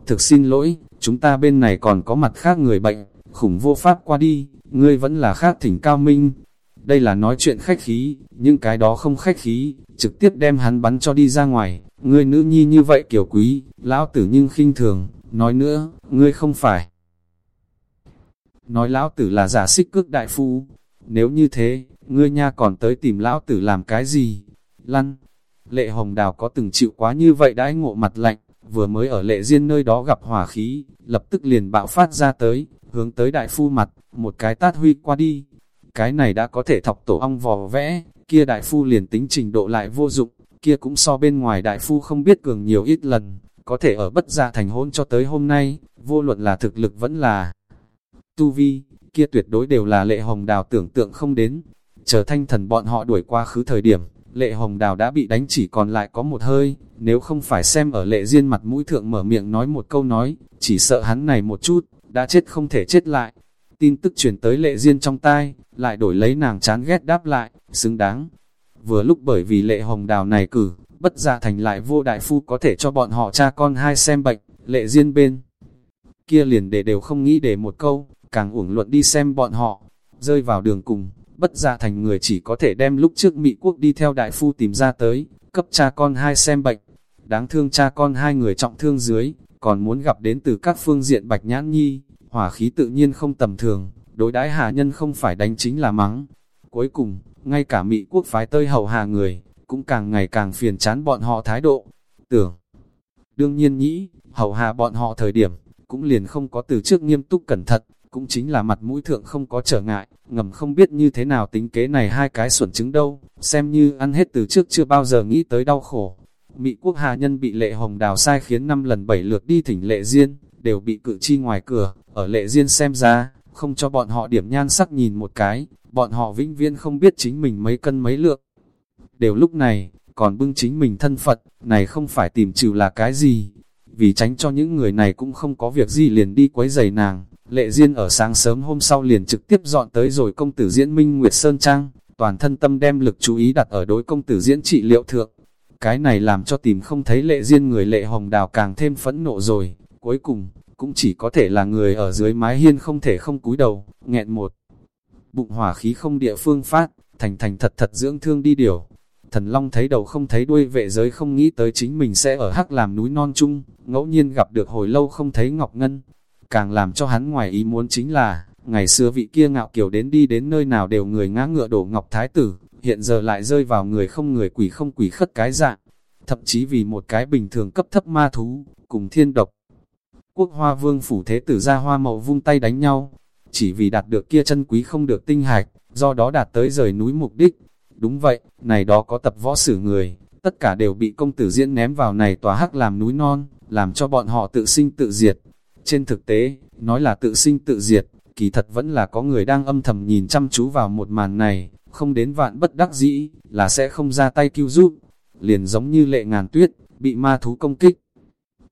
Thực xin lỗi, chúng ta bên này còn có mặt khác người bệnh, khủng vô pháp qua đi, ngươi vẫn là khác thỉnh cao minh. Đây là nói chuyện khách khí, nhưng cái đó không khách khí, trực tiếp đem hắn bắn cho đi ra ngoài. Ngươi nữ nhi như vậy kiểu quý, lão tử nhưng khinh thường, nói nữa, ngươi không phải. Nói lão tử là giả xích cước đại phu, nếu như thế, ngươi nha còn tới tìm lão tử làm cái gì? Lăn, lệ hồng đào có từng chịu quá như vậy đãi ngộ mặt lạnh, vừa mới ở lệ riêng nơi đó gặp hỏa khí, lập tức liền bạo phát ra tới, hướng tới đại phu mặt, một cái tát huy qua đi. Cái này đã có thể thọc tổ ong vò vẽ, kia đại phu liền tính trình độ lại vô dụng, kia cũng so bên ngoài đại phu không biết cường nhiều ít lần, có thể ở bất gia thành hôn cho tới hôm nay, vô luận là thực lực vẫn là tu vi, kia tuyệt đối đều là lệ hồng đào tưởng tượng không đến. Chờ thanh thần bọn họ đuổi qua khứ thời điểm, lệ hồng đào đã bị đánh chỉ còn lại có một hơi, nếu không phải xem ở lệ riêng mặt mũi thượng mở miệng nói một câu nói, chỉ sợ hắn này một chút, đã chết không thể chết lại. Tin tức truyền tới lệ riêng trong tai, lại đổi lấy nàng chán ghét đáp lại, xứng đáng. Vừa lúc bởi vì lệ hồng đào này cử, bất gia thành lại vô đại phu có thể cho bọn họ cha con hai xem bệnh, lệ riêng bên. Kia liền để đều không nghĩ để một câu, càng uổng luận đi xem bọn họ, rơi vào đường cùng, bất gia thành người chỉ có thể đem lúc trước Mỹ quốc đi theo đại phu tìm ra tới, cấp cha con hai xem bệnh. Đáng thương cha con hai người trọng thương dưới, còn muốn gặp đến từ các phương diện bạch nhãn nhi, hỏa khí tự nhiên không tầm thường, đối đãi hạ nhân không phải đánh chính là mắng. Cuối cùng, ngay cả Mỹ quốc phái tơi hầu hạ người, cũng càng ngày càng phiền chán bọn họ thái độ. Tưởng, đương nhiên nhĩ hầu hạ bọn họ thời điểm, cũng liền không có từ trước nghiêm túc cẩn thận, cũng chính là mặt mũi thượng không có trở ngại, ngầm không biết như thế nào tính kế này hai cái xuẩn trứng đâu, xem như ăn hết từ trước chưa bao giờ nghĩ tới đau khổ. Mỹ quốc hà nhân bị lệ hồng đào sai khiến năm lần bảy lượt đi thỉnh lệ diên, đều bị cự chi ngoài cửa, ở lệ diên xem ra, không cho bọn họ điểm nhan sắc nhìn một cái, bọn họ vĩnh viễn không biết chính mình mấy cân mấy lượng. Đều lúc này, còn bưng chính mình thân Phật, này không phải tìm trừ là cái gì, vì tránh cho những người này cũng không có việc gì liền đi quấy giày nàng, Lệ Diên ở sáng sớm hôm sau liền trực tiếp dọn tới rồi công tử diễn Minh Nguyệt Sơn Trang, toàn thân tâm đem lực chú ý đặt ở đối công tử diễn trị liệu thượng. Cái này làm cho tìm không thấy lệ Diên người lệ hồng đào càng thêm phẫn nộ rồi, cuối cùng, cũng chỉ có thể là người ở dưới mái hiên không thể không cúi đầu, nghẹn một. Bụng hỏa khí không địa phương phát, thành thành thật thật dưỡng thương đi điều. Thần Long thấy đầu không thấy đuôi vệ giới không nghĩ tới chính mình sẽ ở hắc làm núi non chung, ngẫu nhiên gặp được hồi lâu không thấy Ngọc Ngân, Càng làm cho hắn ngoài ý muốn chính là, ngày xưa vị kia ngạo kiểu đến đi đến nơi nào đều người ngã ngựa đổ ngọc thái tử, hiện giờ lại rơi vào người không người quỷ không quỷ khất cái dạng, thậm chí vì một cái bình thường cấp thấp ma thú, cùng thiên độc. Quốc hoa vương phủ thế tử ra hoa mậu vung tay đánh nhau, chỉ vì đạt được kia chân quý không được tinh hạch, do đó đạt tới rời núi mục đích. Đúng vậy, này đó có tập võ sử người, tất cả đều bị công tử diễn ném vào này tòa hắc làm núi non, làm cho bọn họ tự sinh tự diệt. Trên thực tế, nói là tự sinh tự diệt, kỳ thật vẫn là có người đang âm thầm nhìn chăm chú vào một màn này, không đến vạn bất đắc dĩ, là sẽ không ra tay cứu giúp. Liền giống như lệ ngàn tuyết, bị ma thú công kích.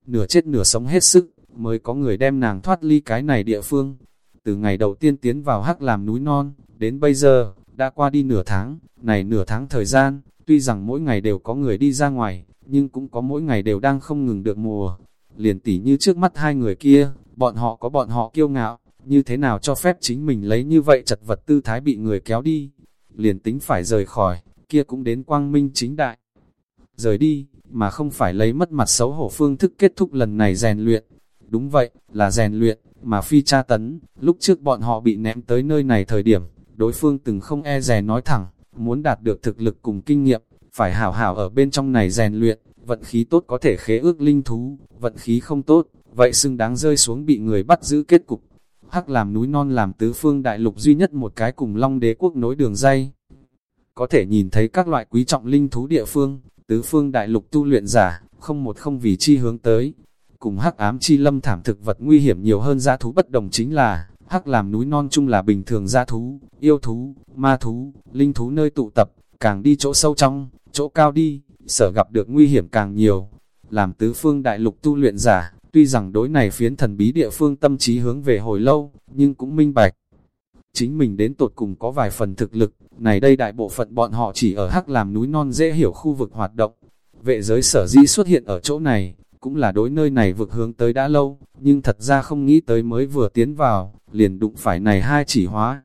Nửa chết nửa sống hết sức, mới có người đem nàng thoát ly cái này địa phương. Từ ngày đầu tiên tiến vào hắc làm núi non, đến bây giờ, đã qua đi nửa tháng, này nửa tháng thời gian, tuy rằng mỗi ngày đều có người đi ra ngoài, nhưng cũng có mỗi ngày đều đang không ngừng được mùa, liền tỉ như trước mắt hai người kia, bọn họ có bọn họ kiêu ngạo, như thế nào cho phép chính mình lấy như vậy chật vật tư thái bị người kéo đi, liền tính phải rời khỏi, kia cũng đến quang minh chính đại. Rời đi, mà không phải lấy mất mặt xấu hổ phương thức kết thúc lần này rèn luyện. Đúng vậy, là rèn luyện, mà phi tra tấn, lúc trước bọn họ bị ném tới nơi này thời điểm, đối phương từng không e rè nói thẳng, muốn đạt được thực lực cùng kinh nghiệm, phải hảo hảo ở bên trong này rèn luyện, vận khí tốt có thể khế ước linh thú, vận khí không tốt, vậy xưng đáng rơi xuống bị người bắt giữ kết cục. Hắc làm núi non làm tứ phương đại lục duy nhất một cái cùng long đế quốc nối đường dây. Có thể nhìn thấy các loại quý trọng linh thú địa phương, tứ phương đại lục tu luyện giả, không một không vì chi hướng tới. Cùng hắc ám chi lâm thảm thực vật nguy hiểm nhiều hơn gia thú bất đồng chính là, hắc làm núi non chung là bình thường gia thú, yêu thú, ma thú, linh thú nơi tụ tập, càng đi chỗ sâu trong, chỗ cao đi, sở gặp được nguy hiểm càng nhiều. Làm tứ phương đại lục tu luyện giả, Tuy rằng đối này phiến thần bí địa phương tâm trí hướng về hồi lâu, nhưng cũng minh bạch. Chính mình đến tột cùng có vài phần thực lực, này đây đại bộ phận bọn họ chỉ ở hắc làm núi non dễ hiểu khu vực hoạt động. Vệ giới sở dĩ xuất hiện ở chỗ này, cũng là đối nơi này vực hướng tới đã lâu, nhưng thật ra không nghĩ tới mới vừa tiến vào, liền đụng phải này hai chỉ hóa.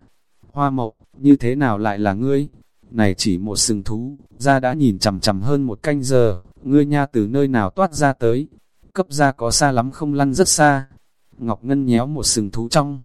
Hoa mậu, như thế nào lại là ngươi? Này chỉ một sừng thú, ra đã nhìn chằm chằm hơn một canh giờ, ngươi nha từ nơi nào toát ra tới, cấp ra có xa lắm không lăn rất xa. Ngọc Ngân nhéo một sừng thú trong.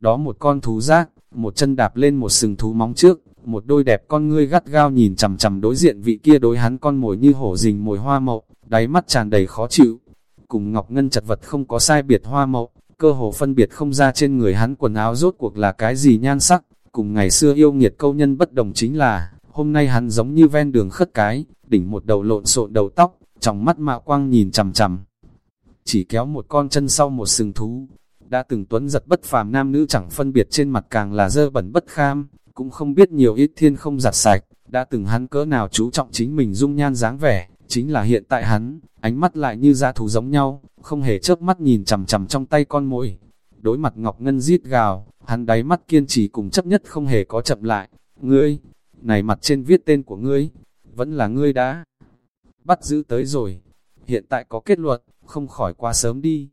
Đó một con thú rác, một chân đạp lên một sừng thú móng trước, một đôi đẹp con ngươi gắt gao nhìn chằm chằm đối diện vị kia đối hắn con mồi như hổ rình mồi hoa mậu, đáy mắt tràn đầy khó chịu. Cùng Ngọc Ngân chật vật không có sai biệt hoa mậu, cơ hồ phân biệt không ra trên người hắn quần áo rốt cuộc là cái gì nhan sắc, cùng ngày xưa yêu nghiệt câu nhân bất đồng chính là, hôm nay hắn giống như ven đường khất cái, đỉnh một đầu lộn xộn đầu tóc, trong mắt mạo quang nhìn chằm chằm. Chỉ kéo một con chân sau một sừng thú, đã từng tuấn giật bất phàm nam nữ chẳng phân biệt trên mặt càng là dơ bẩn bất kham, cũng không biết nhiều ít thiên không giặt sạch, đã từng hắn cỡ nào chú trọng chính mình dung nhan dáng vẻ, chính là hiện tại hắn, ánh mắt lại như da thú giống nhau, không hề chớp mắt nhìn chằm chằm trong tay con mồi. Đối mặt Ngọc Ngân giết gào, hắn đáy mắt kiên trì cùng chấp nhất không hề có chậm lại. Ngươi, này mặt trên viết tên của ngươi, vẫn là ngươi đã bắt giữ tới rồi. Hiện tại có kết luận, không khỏi quá sớm đi.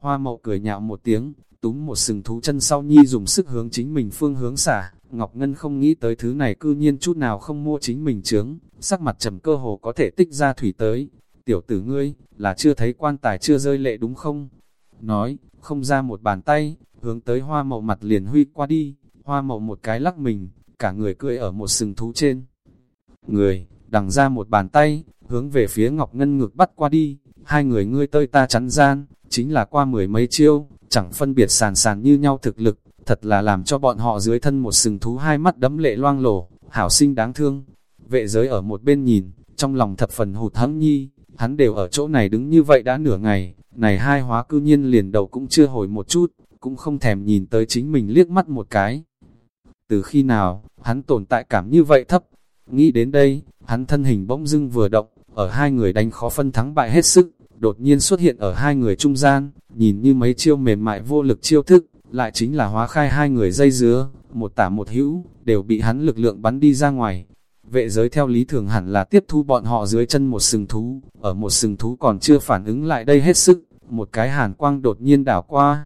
Hoa mậu cười nhạo một tiếng, túm một sừng thú chân sau nhi dùng sức hướng chính mình phương hướng xả. Ngọc Ngân không nghĩ tới thứ này cư nhiên chút nào không mua chính mình trướng, sắc mặt trầm cơ hồ có thể tích ra thủy tới. Tiểu tử ngươi, là chưa thấy quan tài chưa rơi lệ đúng không? Nói, không ra một bàn tay, hướng tới hoa mậu mặt liền huy qua đi, hoa mậu một cái lắc mình, cả người cưỡi ở một sừng thú trên. Người, đằng ra một bàn tay, hướng về phía Ngọc Ngân ngược bắt qua đi, hai người ngươi tơi ta chắn gian, chính là qua mười mấy chiêu, chẳng phân biệt sàn sàn như nhau thực lực, thật là làm cho bọn họ dưới thân một sừng thú hai mắt đấm lệ loang lổ, hảo sinh đáng thương. Vệ giới ở một bên nhìn, trong lòng thập phần hụt hẫng nhi, hắn đều ở chỗ này đứng như vậy đã nửa ngày, này hai hóa cư nhiên liền đầu cũng chưa hồi một chút, cũng không thèm nhìn tới chính mình liếc mắt một cái. Từ khi nào, hắn tồn tại cảm như vậy thấp, nghĩ đến đây, hắn thân hình bỗng dưng vừa động, ở hai người đánh khó phân thắng bại hết sức, đột nhiên xuất hiện ở hai người trung gian, nhìn như mấy chiêu mềm mại vô lực chiêu thức, lại chính là hóa khai hai người dây dứa, một tả một hữu, đều bị hắn lực lượng bắn đi ra ngoài. Vệ giới theo lý thường hẳn là tiếp thu bọn họ dưới chân một sừng thú, ở một sừng thú còn chưa phản ứng lại đây hết sức, một cái hàn quang đột nhiên đảo qua.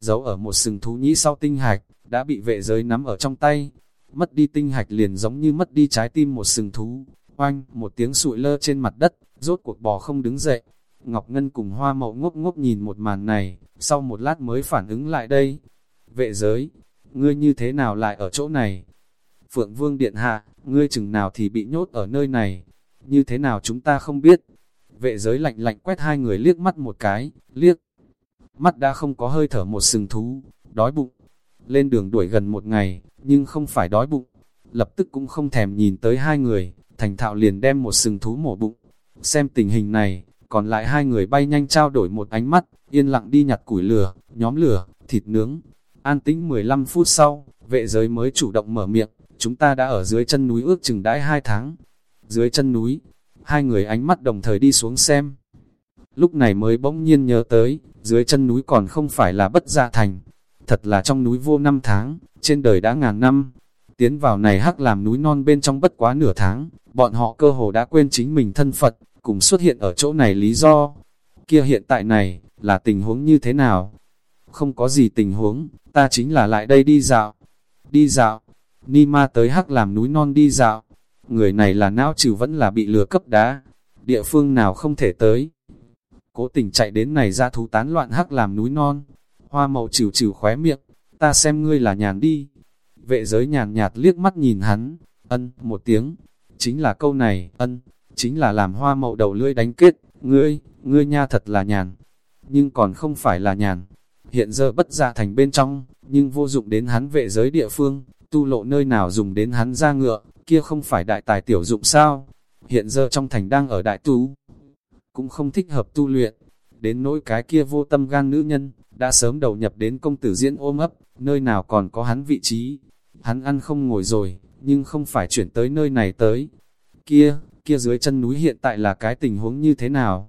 Giấu ở một sừng thú nhĩ sau tinh hạch, đã bị vệ giới nắm ở trong tay. Mất đi tinh hạch liền giống như mất đi trái tim một sừng thú. Oanh, một tiếng sụi lơ trên mặt đất, rốt cuộc bò không đứng dậy. Ngọc Ngân cùng hoa mậu ngốc ngốc nhìn một màn này, sau một lát mới phản ứng lại đây. Vệ giới, ngươi như thế nào lại ở chỗ này? Phượng Vương Điện Hạ, ngươi chừng nào thì bị nhốt ở nơi này? Như thế nào chúng ta không biết? Vệ giới lạnh lạnh quét hai người liếc mắt một cái, liếc. Mắt đã không có hơi thở một sừng thú, đói bụng. Lên đường đuổi gần một ngày, nhưng không phải đói bụng. Lập tức cũng không thèm nhìn tới hai người, thành thạo liền đem một sừng thú mổ bụng. Xem tình hình này, còn lại hai người bay nhanh trao đổi một ánh mắt, yên lặng đi nhặt củi lửa, nhóm lửa, thịt nướng. An tĩnh 15 phút sau, vệ giới mới chủ động mở miệng, chúng ta đã ở dưới chân núi ước chừng đãi hai tháng. Dưới chân núi, hai người ánh mắt đồng thời đi xuống xem. Lúc này mới bỗng nhiên nhớ tới, dưới chân núi còn không phải là bất gia thành. Thật là trong núi vô năm tháng, trên đời đã ngàn năm. Tiến vào này hắc làm núi non bên trong bất quá nửa tháng, bọn họ cơ hồ đã quên chính mình thân Phật, cùng xuất hiện ở chỗ này lý do. Kia hiện tại này, là tình huống như thế nào? Không có gì tình huống, ta chính là lại đây đi dạo. Đi dạo, Ni ma tới hắc làm núi non đi dạo. Người này là não trừ vẫn là bị lừa cấp đá. Địa phương nào không thể tới. Cố tình chạy đến này ra thú tán loạn hắc làm núi non. Hoa mậu trừ trừ khóe miệng. Ta xem ngươi là nhàn đi. Vệ giới nhàn nhạt liếc mắt nhìn hắn. Ân, một tiếng. Chính là câu này, ân, chính là làm hoa mậu đầu lưỡi đánh kết. Ngươi, ngươi nha thật là nhàn. Nhưng còn không phải là nhàn. Hiện giờ bất dạ thành bên trong, nhưng vô dụng đến hắn vệ giới địa phương, tu lộ nơi nào dùng đến hắn ra ngựa, kia không phải đại tài tiểu dụng sao? Hiện giờ trong thành đang ở đại tú cũng không thích hợp tu luyện. Đến nỗi cái kia vô tâm gan nữ nhân, đã sớm đầu nhập đến công tử diễn ôm ấp, nơi nào còn có hắn vị trí. Hắn ăn không ngồi rồi, nhưng không phải chuyển tới nơi này tới. Kia, kia dưới chân núi hiện tại là cái tình huống như thế nào?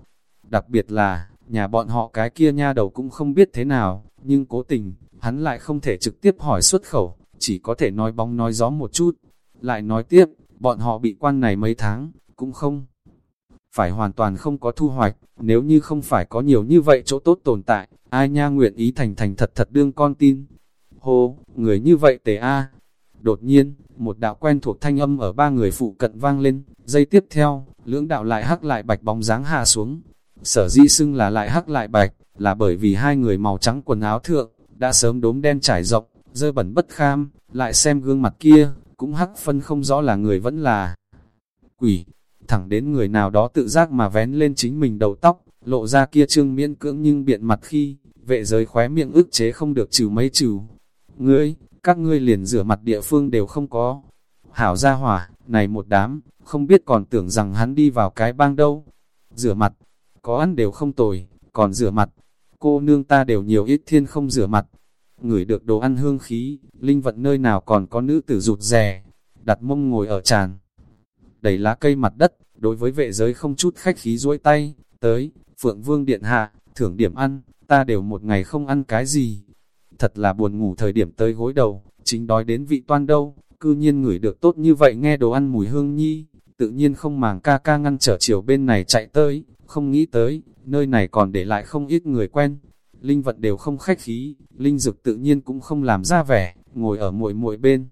Đặc biệt là, nhà bọn họ cái kia nha đầu cũng không biết thế nào, nhưng cố tình, hắn lại không thể trực tiếp hỏi xuất khẩu, chỉ có thể nói bóng nói gió một chút. Lại nói tiếp, bọn họ bị quan này mấy tháng, cũng không phải hoàn toàn không có thu hoạch, nếu như không phải có nhiều như vậy chỗ tốt tồn tại, ai nha nguyện ý thành thành thật thật đương con tin. Hô, người như vậy tề A. Đột nhiên, một đạo quen thuộc thanh âm ở ba người phụ cận vang lên, dây tiếp theo, lưỡng đạo lại hắc lại bạch bóng dáng hạ xuống. Sở di xưng là lại hắc lại bạch, là bởi vì hai người màu trắng quần áo thượng, đã sớm đốm đen trải rộng, dơ bẩn bất kham, lại xem gương mặt kia, cũng hắc phân không rõ là người vẫn là quỷ. Thẳng đến người nào đó tự giác mà vén lên chính mình đầu tóc, lộ ra kia trương miễn cưỡng nhưng biện mặt khi, vệ giới khóe miệng ức chế không được trừ mấy trừ. Ngươi, các ngươi liền rửa mặt địa phương đều không có. Hảo ra hỏa, này một đám, không biết còn tưởng rằng hắn đi vào cái bang đâu. Rửa mặt, có ăn đều không tồi, còn rửa mặt, cô nương ta đều nhiều ít thiên không rửa mặt. Ngửi được đồ ăn hương khí, linh vật nơi nào còn có nữ tử rụt rè, đặt mông ngồi ở tràn. Đẩy lá cây mặt đất, đối với vệ giới không chút khách khí duỗi tay, tới, Phượng Vương Điện Hạ, thưởng điểm ăn, ta đều một ngày không ăn cái gì. Thật là buồn ngủ thời điểm tới gối đầu, chính đói đến vị toan đâu, cư nhiên ngửi được tốt như vậy nghe đồ ăn mùi hương nhi, tự nhiên không màng ca ca ngăn trở chiều bên này chạy tới, không nghĩ tới, nơi này còn để lại không ít người quen. Linh vật đều không khách khí, linh dược tự nhiên cũng không làm ra vẻ, ngồi ở muội muội bên.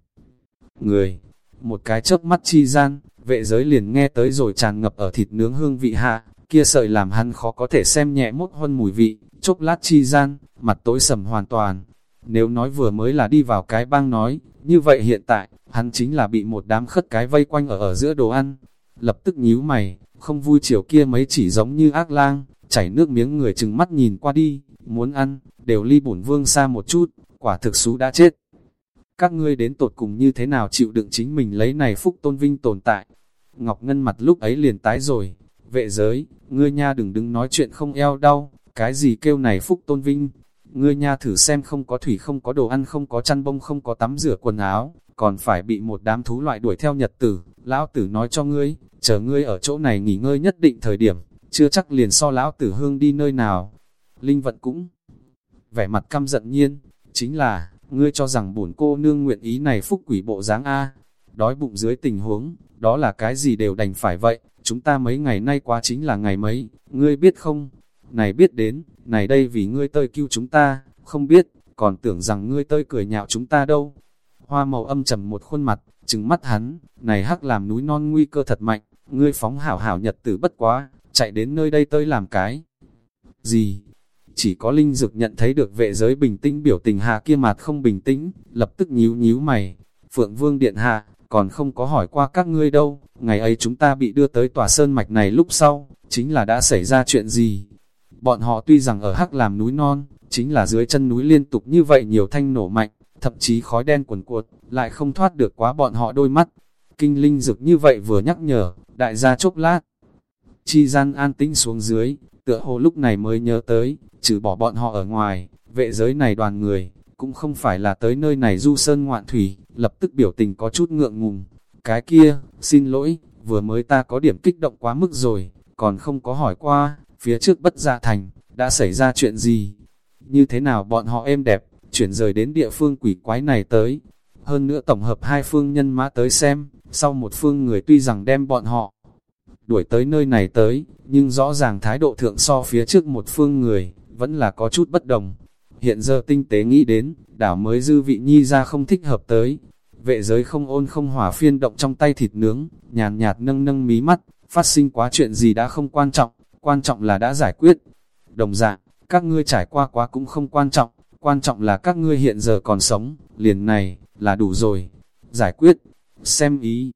Người, một cái chớp mắt chi gian, vệ giới liền nghe tới rồi tràn ngập ở thịt nướng hương vị hạ, kia sợi làm hắn khó có thể xem nhẹ mốt huân mùi vị, chốc lát chi gian, mặt tối sầm hoàn toàn. Nếu nói vừa mới là đi vào cái bang nói, như vậy hiện tại, hắn chính là bị một đám khất cái vây quanh ở ở giữa đồ ăn. Lập tức nhíu mày, không vui chiều kia mấy chỉ giống như ác lang, chảy nước miếng người chừng mắt nhìn qua đi, muốn ăn, đều ly bổn vương xa một chút, quả thực xú đã chết. Các ngươi đến tột cùng như thế nào chịu đựng chính mình lấy này phúc tôn vinh tồn tại. Ngọc Ngân mặt lúc ấy liền tái rồi, vệ giới, ngươi nha đừng đứng nói chuyện không eo đau, cái gì kêu này phúc tôn vinh. Ngươi nha thử xem không có thủy không có đồ ăn không có chăn bông không có tắm rửa quần áo, còn phải bị một đám thú loại đuổi theo nhật tử. Lão tử nói cho ngươi, chờ ngươi ở chỗ này nghỉ ngơi nhất định thời điểm, chưa chắc liền so lão tử hương đi nơi nào. Linh vận cũng vẻ mặt căm giận nhiên, chính là, ngươi cho rằng bổn cô nương nguyện ý này phúc quỷ bộ dáng A, đói bụng dưới tình huống, đó là cái gì đều đành phải vậy, chúng ta mấy ngày nay quá chính là ngày mấy, ngươi biết không? Này biết đến, này đây vì ngươi tơi cứu chúng ta, không biết, còn tưởng rằng ngươi tơi cười nhạo chúng ta đâu. Hoa màu âm trầm một khuôn mặt, trừng mắt hắn, này hắc làm núi non nguy cơ thật mạnh, ngươi phóng hảo hảo nhật tử bất quá, chạy đến nơi đây tơi làm cái. Gì? Chỉ có linh dực nhận thấy được vệ giới bình tĩnh biểu tình hạ kia mặt không bình tĩnh, lập tức nhíu nhíu mày. Phượng Vương Điện Hạ, còn không có hỏi qua các ngươi đâu, ngày ấy chúng ta bị đưa tới tòa sơn mạch này lúc sau, chính là đã xảy ra chuyện gì. Bọn họ tuy rằng ở hắc làm núi non, chính là dưới chân núi liên tục như vậy nhiều thanh nổ mạnh, thậm chí khói đen cuồn cuột, lại không thoát được quá bọn họ đôi mắt. Kinh linh dực như vậy vừa nhắc nhở, đại gia chốc lát. Chi gian an tĩnh xuống dưới, tựa hồ lúc này mới nhớ tới, trừ bỏ bọn họ ở ngoài, vệ giới này đoàn người, cũng không phải là tới nơi này du sơn ngoạn thủy, lập tức biểu tình có chút ngượng ngùng. Cái kia, xin lỗi, vừa mới ta có điểm kích động quá mức rồi, còn không có hỏi qua, phía trước bất gia thành, đã xảy ra chuyện gì? Như thế nào bọn họ êm đẹp, chuyển rời đến địa phương quỷ quái này tới? Hơn nữa tổng hợp hai phương nhân mã tới xem, sau một phương người tuy rằng đem bọn họ đuổi tới nơi này tới, nhưng rõ ràng thái độ thượng so phía trước một phương người, vẫn là có chút bất đồng. Hiện giờ tinh tế nghĩ đến, đảo mới dư vị nhi ra không thích hợp tới. Vệ giới không ôn không hỏa phiên động trong tay thịt nướng, nhàn nhạt nâng nâng mí mắt, phát sinh quá chuyện gì đã không quan trọng, quan trọng là đã giải quyết. Đồng dạng, các ngươi trải qua quá cũng không quan trọng, quan trọng là các ngươi hiện giờ còn sống, liền này, là đủ rồi. Giải quyết, xem ý.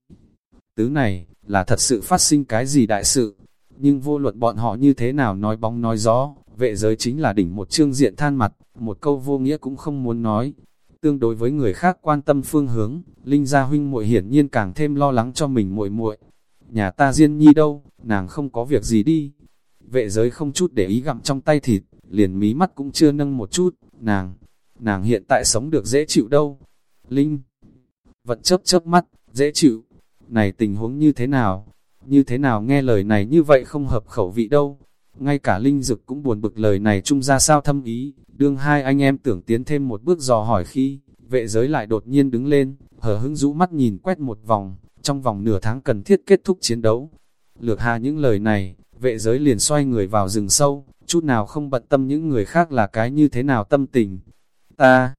Tứ này, là thật sự phát sinh cái gì đại sự, nhưng vô luận bọn họ như thế nào nói bóng nói gió, vệ giới chính là đỉnh một chương diện than mặt, một câu vô nghĩa cũng không muốn nói. Tương đối với người khác quan tâm phương hướng, Linh Gia huynh muội hiển nhiên càng thêm lo lắng cho mình muội muội. Nhà ta Diên Nhi đâu, nàng không có việc gì đi. Vệ giới không chút để ý gặm trong tay thịt, liền mí mắt cũng chưa nâng một chút, nàng, nàng hiện tại sống được dễ chịu đâu. Linh vận chớp chớp mắt, dễ chịu. Này tình huống như thế nào? Như thế nào nghe lời này như vậy không hợp khẩu vị đâu? ngay cả linh dực cũng buồn bực lời này chung ra sao thâm ý, đương hai anh em tưởng tiến thêm một bước dò hỏi khi, vệ giới lại đột nhiên đứng lên, hờ hững rũ mắt nhìn quét một vòng, trong vòng nửa tháng cần thiết kết thúc chiến đấu. Lược hà những lời này, vệ giới liền xoay người vào rừng sâu, chút nào không bận tâm những người khác là cái như thế nào tâm tình. Ta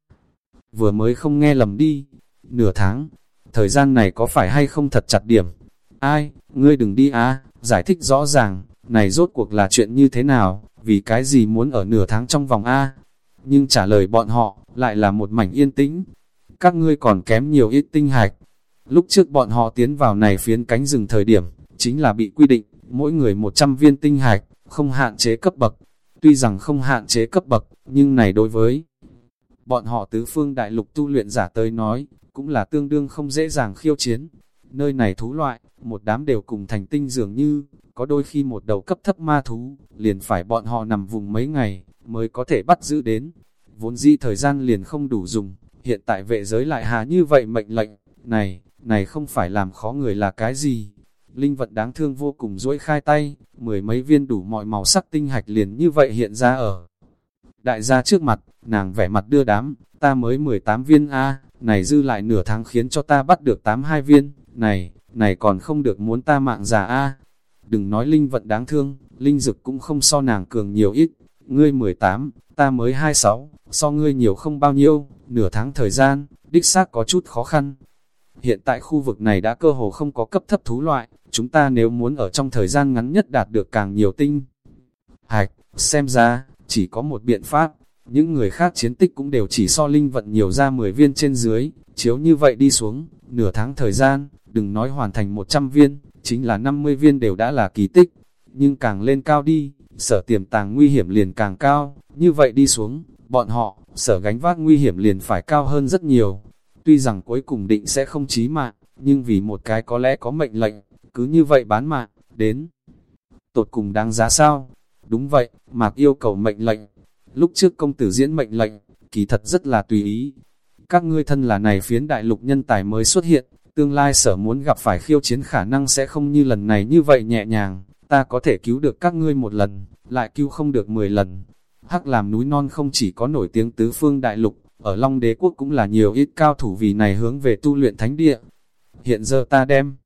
vừa mới không nghe lầm đi, nửa tháng, thời gian này có phải hay không thật chặt điểm? Ai, ngươi đừng đi á, giải thích rõ ràng, này rốt cuộc là chuyện như thế nào, vì cái gì muốn ở nửa tháng trong vòng A? Nhưng trả lời bọn họ, lại là một mảnh yên tĩnh. Các ngươi còn kém nhiều ít tinh hạch. Lúc trước bọn họ tiến vào này phiến cánh rừng thời điểm, chính là bị quy định, mỗi người 100 viên tinh hạch, không hạn chế cấp bậc. Tuy rằng không hạn chế cấp bậc, nhưng này đối với bọn họ tứ phương đại lục tu luyện giả tới nói, cũng là tương đương không dễ dàng khiêu chiến. Nơi này thú loại, một đám đều cùng thành tinh dường như, có đôi khi một đầu cấp thấp ma thú, liền phải bọn họ nằm vùng mấy ngày, mới có thể bắt giữ đến. Vốn dĩ thời gian liền không đủ dùng, hiện tại vệ giới lại hà như vậy mệnh lệnh, này, này không phải làm khó người là cái gì. Linh vật đáng thương vô cùng duỗi khai tay, mười mấy viên đủ mọi màu sắc tinh hạch liền như vậy hiện ra ở. Đại gia trước mặt, nàng vẻ mặt đưa đám, ta mới 18 viên A, này dư lại nửa tháng khiến cho ta bắt được 82 viên, này, này còn không được muốn ta mạng già A. Đừng nói linh vận đáng thương, linh dực cũng không so nàng cường nhiều ít, ngươi 18, ta mới 26, so ngươi nhiều không bao nhiêu, nửa tháng thời gian, đích xác có chút khó khăn. Hiện tại khu vực này đã cơ hồ không có cấp thấp thú loại, chúng ta nếu muốn ở trong thời gian ngắn nhất đạt được càng nhiều tinh. Hạch, xem ra, chỉ có một biện pháp, những người khác chiến tích cũng đều chỉ so linh vận nhiều ra 10 viên trên dưới, chiếu như vậy đi xuống, nửa tháng thời gian, đừng nói hoàn thành 100 viên, chính là 50 viên đều đã là kỳ tích, nhưng càng lên cao đi, sở tiềm tàng nguy hiểm liền càng cao, như vậy đi xuống, bọn họ, sở gánh vác nguy hiểm liền phải cao hơn rất nhiều. Tuy rằng cuối cùng định sẽ không chí mạng, nhưng vì một cái có lẽ có mệnh lệnh, cứ như vậy bán mạng, đến. Tột cùng đáng giá sao? Đúng vậy, Mạc yêu cầu mệnh lệnh. Lúc trước công tử diễn mệnh lệnh, kỳ thật rất là tùy ý. Các ngươi thân là này phiến đại lục nhân tài mới xuất hiện, tương lai sở muốn gặp phải khiêu chiến khả năng sẽ không như lần này như vậy nhẹ nhàng ta có thể cứu được các ngươi một lần, lại cứu không được 10 lần. Hắc làm núi non không chỉ có nổi tiếng tứ phương đại lục, ở Long Đế Quốc cũng là nhiều ít cao thủ vì này hướng về tu luyện thánh địa. Hiện giờ ta đem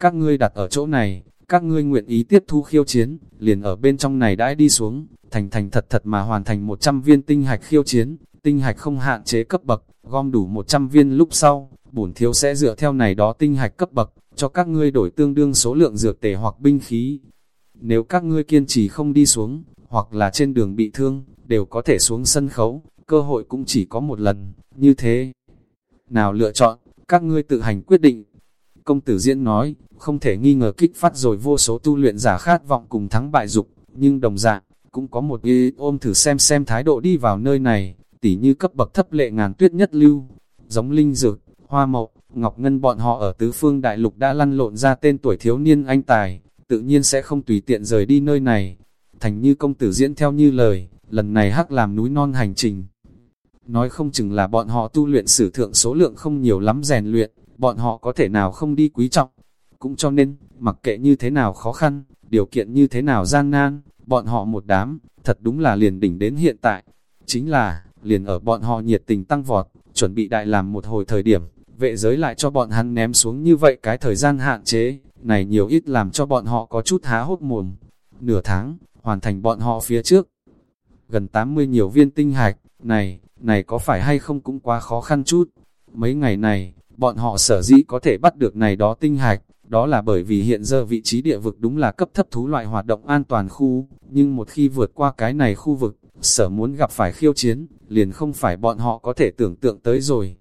các ngươi đặt ở chỗ này, các ngươi nguyện ý tiếp thu khiêu chiến, liền ở bên trong này đãi đi xuống, thành thành thật thật mà hoàn thành 100 viên tinh hạch khiêu chiến, tinh hạch không hạn chế cấp bậc, gom đủ 100 viên lúc sau, bổn thiếu sẽ dựa theo này đó tinh hạch cấp bậc, cho các ngươi đổi tương đương số lượng dược tề hoặc binh khí. Nếu các ngươi kiên trì không đi xuống, hoặc là trên đường bị thương, đều có thể xuống sân khấu, cơ hội cũng chỉ có một lần, như thế. Nào lựa chọn, các ngươi tự hành quyết định. Công tử diễn nói, không thể nghi ngờ kích phát rồi vô số tu luyện giả khát vọng cùng thắng bại dục, nhưng đồng dạng, cũng có một ý ôm thử xem xem thái độ đi vào nơi này, tỉ như cấp bậc thấp lệ ngàn tuyết nhất lưu, giống linh dược, hoa mậu, Ngọc Ngân bọn họ ở tứ phương đại lục đã lăn lộn ra tên tuổi thiếu niên anh tài, tự nhiên sẽ không tùy tiện rời đi nơi này. Thành như công tử diễn theo như lời, lần này hắc làm núi non hành trình. Nói không chừng là bọn họ tu luyện sử thượng số lượng không nhiều lắm rèn luyện, bọn họ có thể nào không đi quý trọng. Cũng cho nên, mặc kệ như thế nào khó khăn, điều kiện như thế nào gian nan, bọn họ một đám, thật đúng là liền đỉnh đến hiện tại. Chính là, liền ở bọn họ nhiệt tình tăng vọt, chuẩn bị đại làm một hồi thời điểm, vệ giới lại cho bọn hắn ném xuống như vậy cái thời gian hạn chế, này nhiều ít làm cho bọn họ có chút há hốt mồm. Nửa tháng, hoàn thành bọn họ phía trước. Gần 80 nhiều viên tinh hạch, này, này có phải hay không cũng quá khó khăn chút. Mấy ngày này, bọn họ sở dĩ có thể bắt được này đó tinh hạch, đó là bởi vì hiện giờ vị trí địa vực đúng là cấp thấp thú loại hoạt động an toàn khu, nhưng một khi vượt qua cái này khu vực, sở muốn gặp phải khiêu chiến, liền không phải bọn họ có thể tưởng tượng tới rồi.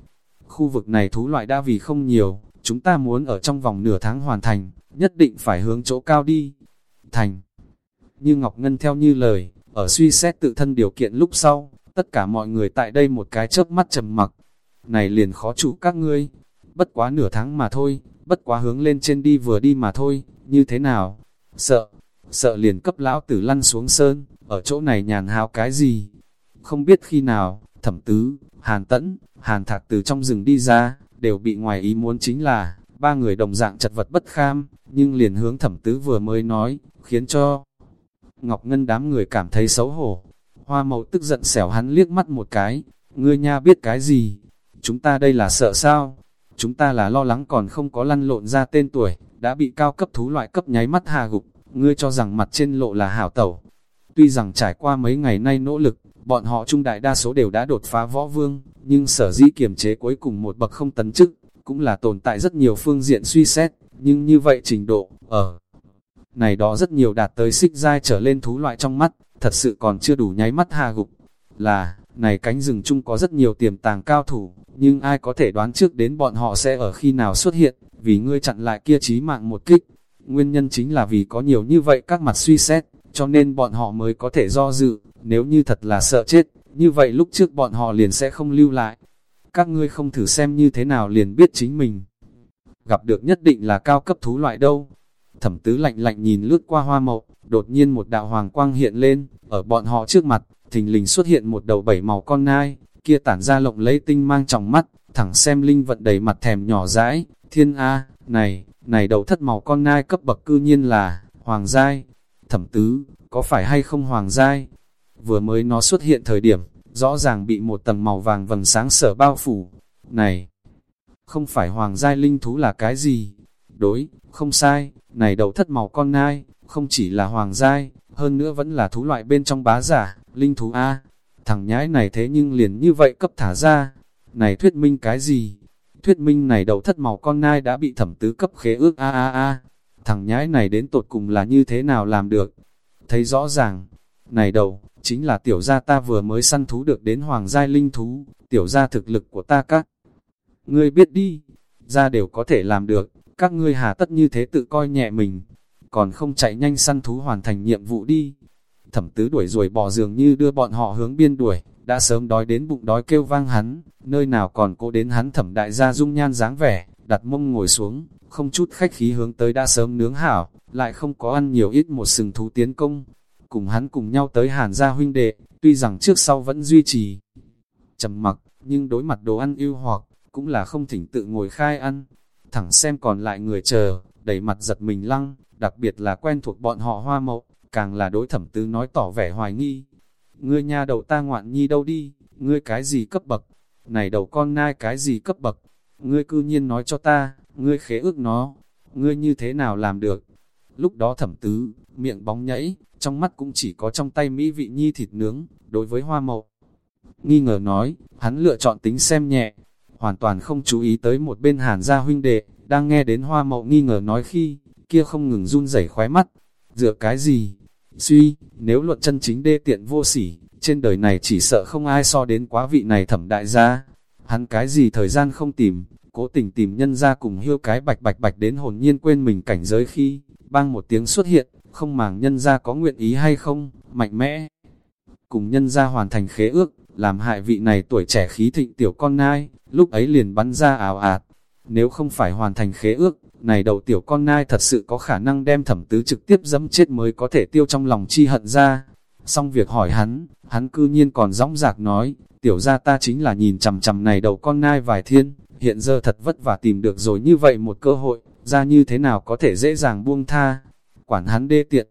Khu vực này thú loại đã vì không nhiều, chúng ta muốn ở trong vòng nửa tháng hoàn thành, nhất định phải hướng chỗ cao đi. Thành Như Ngọc Ngân theo như lời, ở suy xét tự thân điều kiện lúc sau, tất cả mọi người tại đây một cái chớp mắt trầm mặc. Này liền khó chủ các ngươi, bất quá nửa tháng mà thôi, bất quá hướng lên trên đi vừa đi mà thôi, như thế nào? Sợ, sợ liền cấp lão tử lăn xuống sơn, ở chỗ này nhàn hao cái gì? Không biết khi nào, thẩm tứ, hàn tẫn, hàn thạc từ trong rừng đi ra, đều bị ngoài ý muốn chính là, ba người đồng dạng chật vật bất kham, nhưng liền hướng thẩm tứ vừa mới nói, khiến cho Ngọc Ngân đám người cảm thấy xấu hổ. Hoa mậu tức giận xẻo hắn liếc mắt một cái, ngươi nha biết cái gì? Chúng ta đây là sợ sao? Chúng ta là lo lắng còn không có lăn lộn ra tên tuổi, đã bị cao cấp thú loại cấp nháy mắt hà gục, ngươi cho rằng mặt trên lộ là hảo tẩu. Tuy rằng trải qua mấy ngày nay nỗ lực, bọn họ trung đại đa số đều đã đột phá võ vương, nhưng sở dĩ kiềm chế cuối cùng một bậc không tấn chức, cũng là tồn tại rất nhiều phương diện suy xét, nhưng như vậy trình độ, ở này đó rất nhiều đạt tới xích dai trở lên thú loại trong mắt, thật sự còn chưa đủ nháy mắt hà gục. Là, này cánh rừng chung có rất nhiều tiềm tàng cao thủ, nhưng ai có thể đoán trước đến bọn họ sẽ ở khi nào xuất hiện, vì ngươi chặn lại kia chí mạng một kích. Nguyên nhân chính là vì có nhiều như vậy các mặt suy xét, cho nên bọn họ mới có thể do dự, nếu như thật là sợ chết, như vậy lúc trước bọn họ liền sẽ không lưu lại. Các ngươi không thử xem như thế nào liền biết chính mình. Gặp được nhất định là cao cấp thú loại đâu. Thẩm tứ lạnh lạnh nhìn lướt qua hoa mậu, đột nhiên một đạo hoàng quang hiện lên, ở bọn họ trước mặt, thình lình xuất hiện một đầu bảy màu con nai, kia tản ra lộng lấy tinh mang trong mắt, thẳng xem linh vận đầy mặt thèm nhỏ dãi, thiên A, này, này đầu thất màu con nai cấp bậc cư nhiên là, hoàng giai, thẩm tứ, có phải hay không hoàng giai? Vừa mới nó xuất hiện thời điểm, rõ ràng bị một tầng màu vàng vầng sáng sở bao phủ. Này, không phải hoàng giai linh thú là cái gì? Đối, không sai, này đầu thất màu con nai, không chỉ là hoàng giai, hơn nữa vẫn là thú loại bên trong bá giả, linh thú A. Thằng nhái này thế nhưng liền như vậy cấp thả ra. Này thuyết minh cái gì? Thuyết minh này đầu thất màu con nai đã bị thẩm tứ cấp khế ước A A A. Thằng nhái này đến tột cùng là như thế nào làm được? Thấy rõ ràng, này đầu, chính là tiểu gia ta vừa mới săn thú được đến hoàng giai linh thú, tiểu gia thực lực của ta các. Ngươi biết đi, ra đều có thể làm được, các ngươi hà tất như thế tự coi nhẹ mình, còn không chạy nhanh săn thú hoàn thành nhiệm vụ đi. Thẩm tứ đuổi rồi bỏ dường như đưa bọn họ hướng biên đuổi, đã sớm đói đến bụng đói kêu vang hắn, nơi nào còn cố đến hắn thẩm đại gia dung nhan dáng vẻ, đặt mông ngồi xuống, không chút khách khí hướng tới đã sớm nướng hảo, lại không có ăn nhiều ít một sừng thú tiến công. Cùng hắn cùng nhau tới hàn gia huynh đệ, tuy rằng trước sau vẫn duy trì trầm mặc, nhưng đối mặt đồ ăn yêu hoặc, cũng là không thỉnh tự ngồi khai ăn. Thẳng xem còn lại người chờ, đầy mặt giật mình lăng, đặc biệt là quen thuộc bọn họ hoa mậu, càng là đối thẩm tứ nói tỏ vẻ hoài nghi. Ngươi nha đầu ta ngoạn nhi đâu đi, ngươi cái gì cấp bậc, này đầu con nai cái gì cấp bậc, ngươi cư nhiên nói cho ta, ngươi khế ước nó, ngươi như thế nào làm được. Lúc đó thẩm tứ, miệng bóng nhảy, trong mắt cũng chỉ có trong tay mỹ vị nhi thịt nướng, đối với hoa mậu. Nghi ngờ nói, hắn lựa chọn tính xem nhẹ, hoàn toàn không chú ý tới một bên hàn gia huynh đệ, đang nghe đến hoa mậu nghi ngờ nói khi, kia không ngừng run rẩy khóe mắt. Dựa cái gì? Suy, nếu luận chân chính đê tiện vô sỉ, trên đời này chỉ sợ không ai so đến quá vị này thẩm đại gia. Hắn cái gì thời gian không tìm, cố tình tìm nhân ra cùng hiêu cái bạch bạch bạch đến hồn nhiên quên mình cảnh giới khi, bang một tiếng xuất hiện, không màng nhân ra có nguyện ý hay không, mạnh mẽ. Cùng nhân ra hoàn thành khế ước, làm hại vị này tuổi trẻ khí thịnh tiểu con nai, lúc ấy liền bắn ra ảo ạt. Nếu không phải hoàn thành khế ước, này đầu tiểu con nai thật sự có khả năng đem thẩm tứ trực tiếp dẫm chết mới có thể tiêu trong lòng chi hận ra. Xong việc hỏi hắn, hắn cư nhiên còn rõng rạc nói, tiểu ra ta chính là nhìn chầm chầm này đầu con nai vài thiên, hiện giờ thật vất vả tìm được rồi như vậy một cơ hội, ra như thế nào có thể dễ dàng buông tha. Quản hắn đê tiện,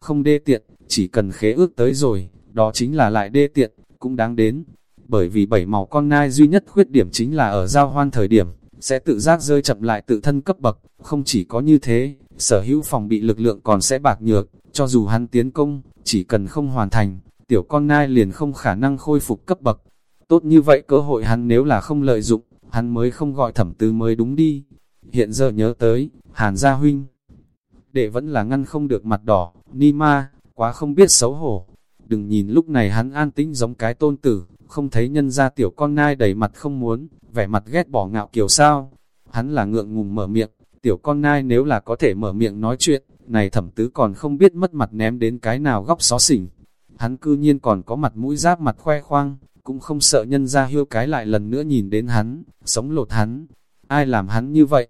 không đê tiện, chỉ cần khế ước tới rồi, đó chính là lại đê tiện, cũng đáng đến. Bởi vì bảy màu con nai duy nhất khuyết điểm chính là ở giao hoan thời điểm, sẽ tự giác rơi chậm lại tự thân cấp bậc, không chỉ có như thế, sở hữu phòng bị lực lượng còn sẽ bạc nhược, cho dù hắn tiến công, chỉ cần không hoàn thành, tiểu con nai liền không khả năng khôi phục cấp bậc. Tốt như vậy cơ hội hắn nếu là không lợi dụng, hắn mới không gọi thẩm tư mới đúng đi. Hiện giờ nhớ tới, Hàn Gia Huynh, đệ vẫn là ngăn không được mặt đỏ, ni ma, quá không biết xấu hổ. Đừng nhìn lúc này hắn an tĩnh giống cái tôn tử, không thấy nhân ra tiểu con nai đầy mặt không muốn, vẻ mặt ghét bỏ ngạo kiều sao. Hắn là ngượng ngùng mở miệng, tiểu con nai nếu là có thể mở miệng nói chuyện, này thẩm tứ còn không biết mất mặt ném đến cái nào góc xó xỉnh. Hắn cư nhiên còn có mặt mũi giáp mặt khoe khoang, cũng không sợ nhân ra hiêu cái lại lần nữa nhìn đến hắn, sống lột hắn. Ai làm hắn như vậy?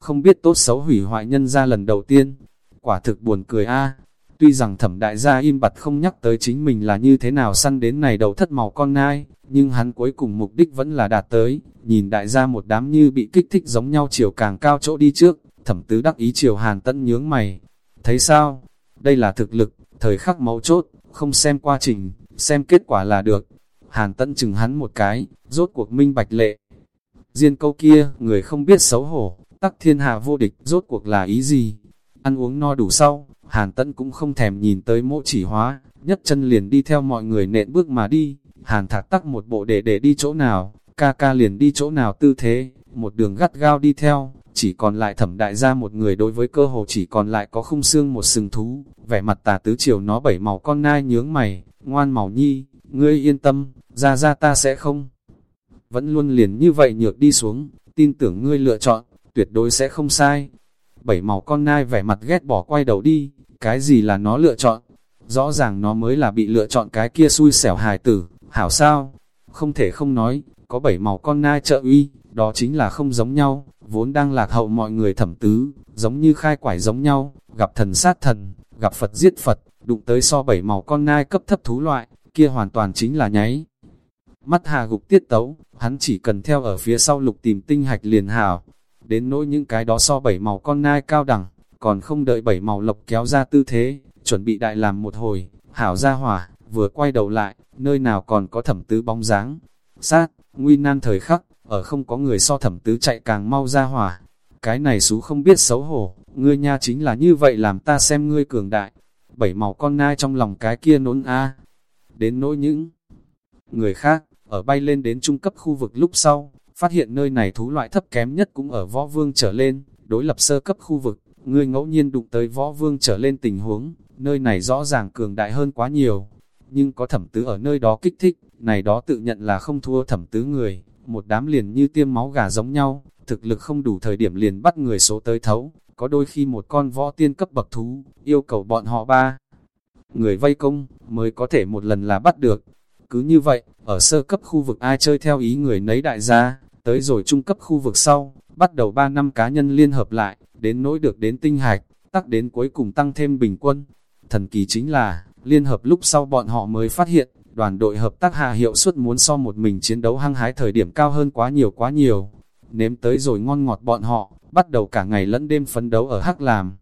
Không biết tốt xấu hủy hoại nhân ra lần đầu tiên. Quả thực buồn cười a Tuy rằng thẩm đại gia im bặt không nhắc tới chính mình là như thế nào săn đến này đầu thất màu con nai, nhưng hắn cuối cùng mục đích vẫn là đạt tới, nhìn đại gia một đám như bị kích thích giống nhau chiều càng cao chỗ đi trước, thẩm tứ đắc ý chiều hàn tận nhướng mày. Thấy sao? Đây là thực lực, Thời khắc máu chốt, không xem quá trình, xem kết quả là được. Hàn tẫn chừng hắn một cái, rốt cuộc minh bạch lệ. Diên câu kia, người không biết xấu hổ, tắc thiên hạ vô địch, rốt cuộc là ý gì? Ăn uống no đủ sau, Hàn tẫn cũng không thèm nhìn tới mộ chỉ hóa, nhất chân liền đi theo mọi người nện bước mà đi. Hàn thạc tắc một bộ để để đi chỗ nào, ca ca liền đi chỗ nào tư thế, một đường gắt gao đi theo, chỉ còn lại thẩm đại gia một người đối với cơ hồ chỉ còn lại có khung xương một sừng thú, vẻ mặt tà tứ chiều nó bảy màu con nai nhướng mày, ngoan màu nhi, ngươi yên tâm, ra ra ta sẽ không. Vẫn luôn liền như vậy nhược đi xuống, tin tưởng ngươi lựa chọn, tuyệt đối sẽ không sai. Bảy màu con nai vẻ mặt ghét bỏ quay đầu đi, cái gì là nó lựa chọn? Rõ ràng nó mới là bị lựa chọn cái kia xui xẻo hài tử, hảo sao? Không thể không nói, có bảy màu con nai trợ uy, đó chính là không giống nhau, vốn đang lạc hậu mọi người thẩm tứ, giống như khai quải giống nhau, gặp thần sát thần, gặp Phật giết Phật, đụng tới so bảy màu con nai cấp thấp thú loại, kia hoàn toàn chính là nháy. Mắt hà gục tiết tấu, hắn chỉ cần theo ở phía sau lục tìm tinh hạch liền hảo đến nỗi những cái đó so bảy màu con nai cao đẳng, còn không đợi bảy màu lộc kéo ra tư thế, chuẩn bị đại làm một hồi, hảo ra hỏa, vừa quay đầu lại, nơi nào còn có thẩm tứ bóng dáng. Sát, nguy nan thời khắc, ở không có người so thẩm tứ chạy càng mau ra hỏa. Cái này xú không biết xấu hổ, ngươi nha chính là như vậy làm ta xem ngươi cường đại. Bảy màu con nai trong lòng cái kia nốn a Đến nỗi những người khác, ở bay lên đến trung cấp khu vực lúc sau, phát hiện nơi này thú loại thấp kém nhất cũng ở võ vương trở lên, đối lập sơ cấp khu vực, ngươi ngẫu nhiên đụng tới võ vương trở lên tình huống, nơi này rõ ràng cường đại hơn quá nhiều, nhưng có thẩm tứ ở nơi đó kích thích, này đó tự nhận là không thua thẩm tứ người, một đám liền như tiêm máu gà giống nhau, thực lực không đủ thời điểm liền bắt người số tới thấu, có đôi khi một con võ tiên cấp bậc thú, yêu cầu bọn họ ba. Người vây công, mới có thể một lần là bắt được. Cứ như vậy, ở sơ cấp khu vực ai chơi theo ý người nấy đại gia, tới rồi trung cấp khu vực sau, bắt đầu 3 năm cá nhân liên hợp lại, đến nỗi được đến tinh hạch, tắc đến cuối cùng tăng thêm bình quân. Thần kỳ chính là, liên hợp lúc sau bọn họ mới phát hiện, đoàn đội hợp tác hạ hiệu suất muốn so một mình chiến đấu hăng hái thời điểm cao hơn quá nhiều quá nhiều. Nếm tới rồi ngon ngọt bọn họ, bắt đầu cả ngày lẫn đêm phấn đấu ở hắc làm.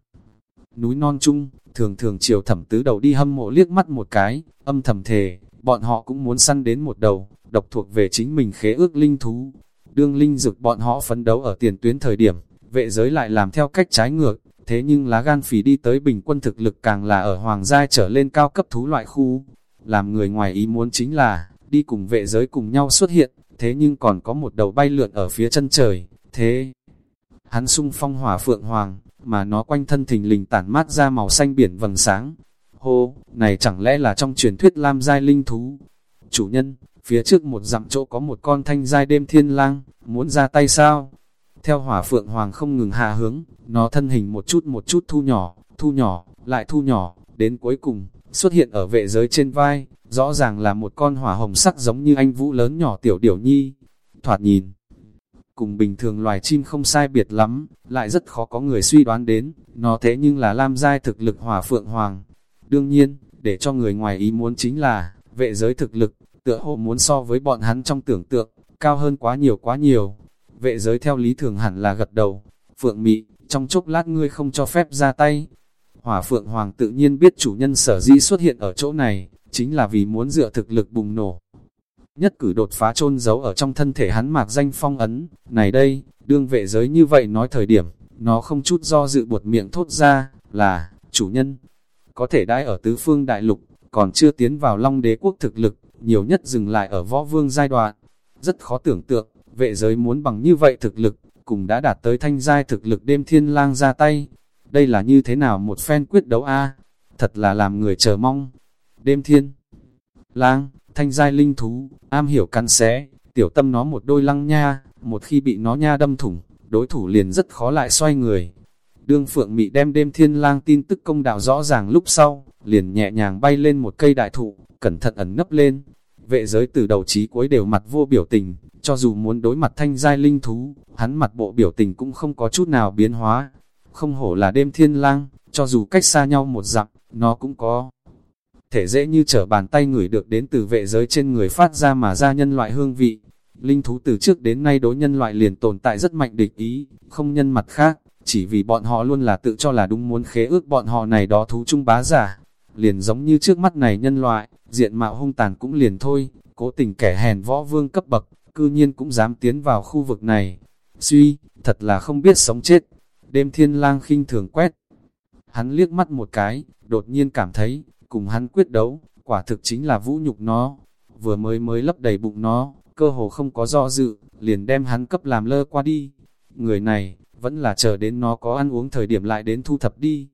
Núi non chung, thường thường chiều thẩm tứ đầu đi hâm mộ liếc mắt một cái, âm thầm thề, bọn họ cũng muốn săn đến một đầu, độc thuộc về chính mình khế ước linh thú. Đương linh dực bọn họ phấn đấu ở tiền tuyến thời điểm, vệ giới lại làm theo cách trái ngược, thế nhưng lá gan phì đi tới bình quân thực lực càng là ở hoàng giai trở lên cao cấp thú loại khu. Làm người ngoài ý muốn chính là, đi cùng vệ giới cùng nhau xuất hiện, thế nhưng còn có một đầu bay lượn ở phía chân trời, thế. Hắn sung phong hỏa phượng hoàng, mà nó quanh thân thình lình tản mát ra màu xanh biển vầng sáng. Hô, này chẳng lẽ là trong truyền thuyết lam giai linh thú? Chủ nhân, phía trước một dặm chỗ có một con thanh giai đêm thiên lang, muốn ra tay sao? Theo hỏa phượng hoàng không ngừng hạ hướng, nó thân hình một chút một chút thu nhỏ, thu nhỏ, lại thu nhỏ, đến cuối cùng, xuất hiện ở vệ giới trên vai, rõ ràng là một con hỏa hồng sắc giống như anh vũ lớn nhỏ tiểu điểu nhi. Thoạt nhìn, cùng bình thường loài chim không sai biệt lắm, lại rất khó có người suy đoán đến, nó thế nhưng là lam giai thực lực hỏa phượng hoàng. Đương nhiên, để cho người ngoài ý muốn chính là, vệ giới thực lực, tựa hồ muốn so với bọn hắn trong tưởng tượng, cao hơn quá nhiều quá nhiều. Vệ giới theo lý thường hẳn là gật đầu, phượng mị, trong chốc lát ngươi không cho phép ra tay. Hỏa phượng hoàng tự nhiên biết chủ nhân sở dĩ xuất hiện ở chỗ này, chính là vì muốn dựa thực lực bùng nổ. Nhất cử đột phá chôn giấu ở trong thân thể hắn mạc danh phong ấn, này đây, đương vệ giới như vậy nói thời điểm, nó không chút do dự buột miệng thốt ra, là, chủ nhân, có thể đãi ở tứ phương đại lục, còn chưa tiến vào long đế quốc thực lực, nhiều nhất dừng lại ở võ vương giai đoạn. Rất khó tưởng tượng, vệ giới muốn bằng như vậy thực lực, cùng đã đạt tới thanh giai thực lực đêm thiên lang ra tay. Đây là như thế nào một phen quyết đấu a Thật là làm người chờ mong. Đêm thiên lang, thanh giai linh thú, am hiểu căn xé, tiểu tâm nó một đôi lăng nha, một khi bị nó nha đâm thủng, đối thủ liền rất khó lại xoay người. Đương Phượng Mị đem đêm thiên lang tin tức công đạo rõ ràng lúc sau, liền nhẹ nhàng bay lên một cây đại thụ, cẩn thận ẩn nấp lên. Vệ giới từ đầu chí cuối đều mặt vô biểu tình, cho dù muốn đối mặt thanh giai linh thú, hắn mặt bộ biểu tình cũng không có chút nào biến hóa. Không hổ là đêm thiên lang, cho dù cách xa nhau một dặm, nó cũng có. Thể dễ như trở bàn tay người được đến từ vệ giới trên người phát ra mà ra nhân loại hương vị. Linh thú từ trước đến nay đối nhân loại liền tồn tại rất mạnh địch ý, không nhân mặt khác, chỉ vì bọn họ luôn là tự cho là đúng muốn khế ước bọn họ này đó thú trung bá giả liền giống như trước mắt này nhân loại, diện mạo hung tàn cũng liền thôi, cố tình kẻ hèn võ vương cấp bậc, cư nhiên cũng dám tiến vào khu vực này. Suy, thật là không biết sống chết. Đêm thiên lang khinh thường quét. Hắn liếc mắt một cái, đột nhiên cảm thấy, cùng hắn quyết đấu, quả thực chính là vũ nhục nó. Vừa mới mới lấp đầy bụng nó, cơ hồ không có do dự, liền đem hắn cấp làm lơ qua đi. Người này, vẫn là chờ đến nó có ăn uống thời điểm lại đến thu thập đi.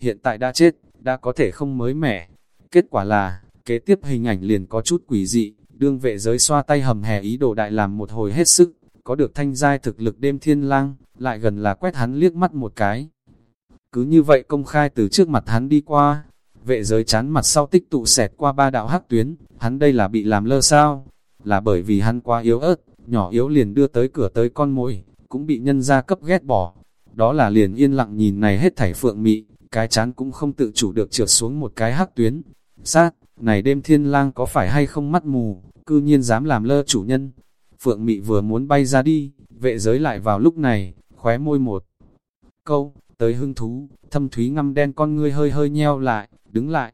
Hiện tại đã chết, đã có thể không mới mẻ. Kết quả là, kế tiếp hình ảnh liền có chút quỷ dị, đương vệ giới xoa tay hầm hè ý đồ đại làm một hồi hết sức, có được thanh giai thực lực đêm thiên lang, lại gần là quét hắn liếc mắt một cái. Cứ như vậy công khai từ trước mặt hắn đi qua, vệ giới chán mặt sau tích tụ xẹt qua ba đạo hắc tuyến, hắn đây là bị làm lơ sao? Là bởi vì hắn quá yếu ớt, nhỏ yếu liền đưa tới cửa tới con mồi, cũng bị nhân gia cấp ghét bỏ. Đó là liền yên lặng nhìn này hết thảy phượng mị, cái chán cũng không tự chủ được trượt xuống một cái hắc tuyến. Sát, này đêm thiên lang có phải hay không mắt mù, cư nhiên dám làm lơ chủ nhân. Phượng mị vừa muốn bay ra đi, vệ giới lại vào lúc này, khóe môi một câu, tới hưng thú, thâm thúy ngăm đen con ngươi hơi hơi nheo lại, đứng lại.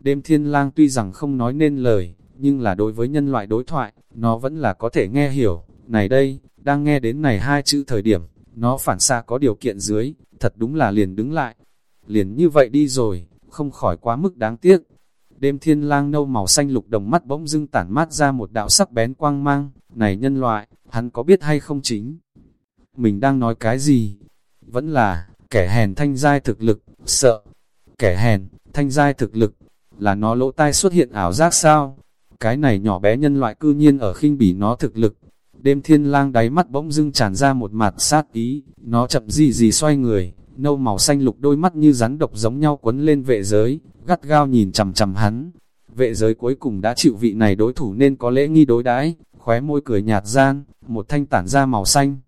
Đêm thiên lang tuy rằng không nói nên lời, nhưng là đối với nhân loại đối thoại, nó vẫn là có thể nghe hiểu. Này đây, đang nghe đến này hai chữ thời điểm, nó phản xạ có điều kiện dưới, thật đúng là liền đứng lại. Liền như vậy đi rồi, không khỏi quá mức đáng tiếc. Đêm thiên lang nâu màu xanh lục đồng mắt bỗng dưng tản mát ra một đạo sắc bén quang mang, này nhân loại, hắn có biết hay không chính? Mình đang nói cái gì? Vẫn là, kẻ hèn thanh giai thực lực, sợ. Kẻ hèn, thanh giai thực lực, là nó lỗ tai xuất hiện ảo giác sao? Cái này nhỏ bé nhân loại cư nhiên ở khinh bỉ nó thực lực. Đêm thiên lang đáy mắt bỗng dưng tràn ra một mặt sát ý, nó chậm gì gì xoay người, nâu màu xanh lục đôi mắt như rắn độc giống nhau quấn lên vệ giới, gắt gao nhìn chằm chằm hắn. Vệ giới cuối cùng đã chịu vị này đối thủ nên có lễ nghi đối đãi, khóe môi cười nhạt gian, một thanh tản ra màu xanh.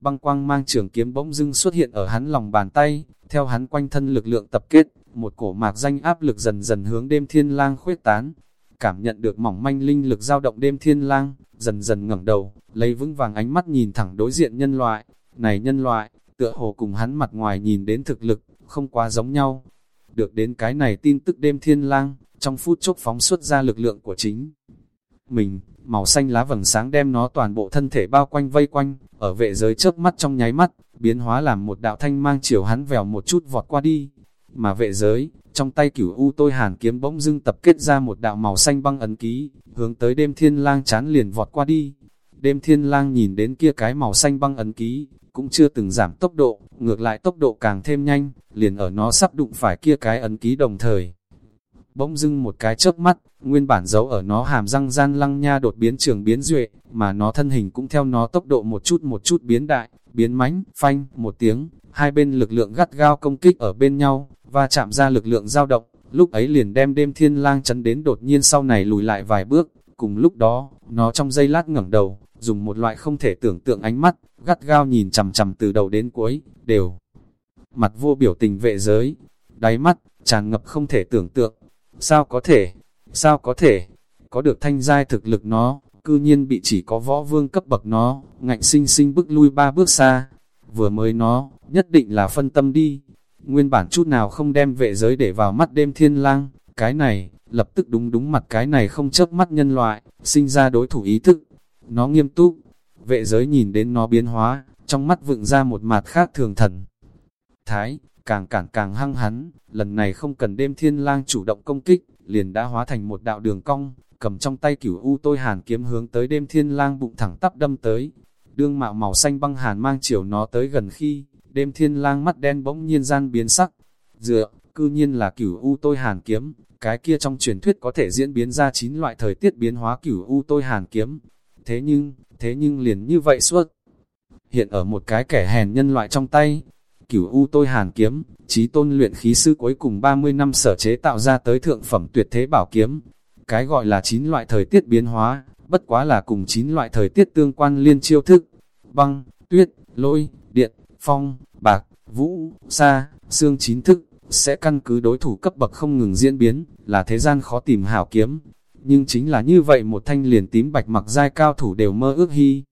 Băng quang mang trường kiếm bỗng dưng xuất hiện ở hắn lòng bàn tay, theo hắn quanh thân lực lượng tập kết, một cổ mạc danh áp lực dần dần hướng đêm thiên lang khuyết tán. Cảm nhận được mỏng manh linh lực dao động đêm thiên lang, dần dần ngẩng đầu, lấy vững vàng ánh mắt nhìn thẳng đối diện nhân loại. Này nhân loại, tựa hồ cùng hắn mặt ngoài nhìn đến thực lực, không quá giống nhau. Được đến cái này tin tức đêm thiên lang, trong phút chốc phóng xuất ra lực lượng của chính. Mình, màu xanh lá vầng sáng đem nó toàn bộ thân thể bao quanh vây quanh, ở vệ giới chớp mắt trong nháy mắt, biến hóa làm một đạo thanh mang chiều hắn vèo một chút vọt qua đi. Mà vệ giới, trong tay cửu u tôi hàn kiếm bỗng dưng tập kết ra một đạo màu xanh băng ấn ký, hướng tới đêm thiên lang chán liền vọt qua đi. Đêm thiên lang nhìn đến kia cái màu xanh băng ấn ký, cũng chưa từng giảm tốc độ, ngược lại tốc độ càng thêm nhanh, liền ở nó sắp đụng phải kia cái ấn ký đồng thời. Bỗng dưng một cái chớp mắt, nguyên bản giấu ở nó hàm răng gian lăng nha đột biến trường biến duệ, mà nó thân hình cũng theo nó tốc độ một chút một chút biến đại, biến mánh, phanh, một tiếng, hai bên lực lượng gắt gao công kích ở bên nhau, và chạm ra lực lượng dao động, lúc ấy liền đem đêm thiên lang chấn đến đột nhiên sau này lùi lại vài bước, cùng lúc đó, nó trong giây lát ngẩng đầu, dùng một loại không thể tưởng tượng ánh mắt, gắt gao nhìn chằm chằm từ đầu đến cuối, đều. Mặt vô biểu tình vệ giới, đáy mắt, tràn ngập không thể tưởng tượng, sao có thể, sao có thể, có được thanh giai thực lực nó, cư nhiên bị chỉ có võ vương cấp bậc nó, ngạnh sinh sinh bước lui ba bước xa, vừa mới nó, nhất định là phân tâm đi, nguyên bản chút nào không đem vệ giới để vào mắt đêm thiên lang, cái này, lập tức đúng đúng mặt cái này không chớp mắt nhân loại, sinh ra đối thủ ý thức, nó nghiêm túc, vệ giới nhìn đến nó biến hóa, trong mắt vựng ra một mặt khác thường thần. Thái, càng càng càng hăng hắn, lần này không cần đêm thiên lang chủ động công kích, liền đã hóa thành một đạo đường cong, cầm trong tay cửu u tôi hàn kiếm hướng tới đêm thiên lang bụng thẳng tắp đâm tới. Đương mạo màu xanh băng hàn mang chiều nó tới gần khi, đêm thiên lang mắt đen bỗng nhiên gian biến sắc. Dựa, cư nhiên là cửu u tôi hàn kiếm, cái kia trong truyền thuyết có thể diễn biến ra chín loại thời tiết biến hóa cửu u tôi hàn kiếm. Thế nhưng, thế nhưng liền như vậy suốt. Hiện ở một cái kẻ hèn nhân loại trong tay, cửu u tôi hàn kiếm, trí tôn luyện khí sư cuối cùng 30 năm sở chế tạo ra tới thượng phẩm tuyệt thế bảo kiếm. Cái gọi là chín loại thời tiết biến hóa, bất quá là cùng chín loại thời tiết tương quan liên chiêu thức. Băng, tuyết, lôi, điện, phong, bạc, vũ, sa, xương chín thức, sẽ căn cứ đối thủ cấp bậc không ngừng diễn biến, là thế gian khó tìm hảo kiếm. Nhưng chính là như vậy một thanh liền tím bạch mặc giai cao thủ đều mơ ước hy.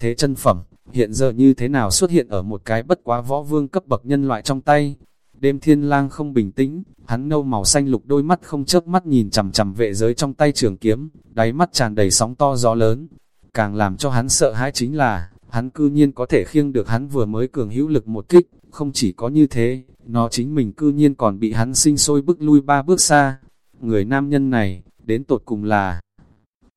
Thế chân phẩm, hiện giờ như thế nào xuất hiện ở một cái bất quá võ vương cấp bậc nhân loại trong tay. đêm thiên lang không bình tĩnh, hắn nâu màu xanh lục đôi mắt không chớp mắt nhìn chằm chằm vệ giới trong tay trường kiếm, đáy mắt tràn đầy sóng to gió lớn. Càng làm cho hắn sợ hãi chính là, hắn cư nhiên có thể khiêng được hắn vừa mới cường hữu lực một kích, không chỉ có như thế, nó chính mình cư nhiên còn bị hắn sinh sôi bước lui ba bước xa. Người nam nhân này, đến tột cùng là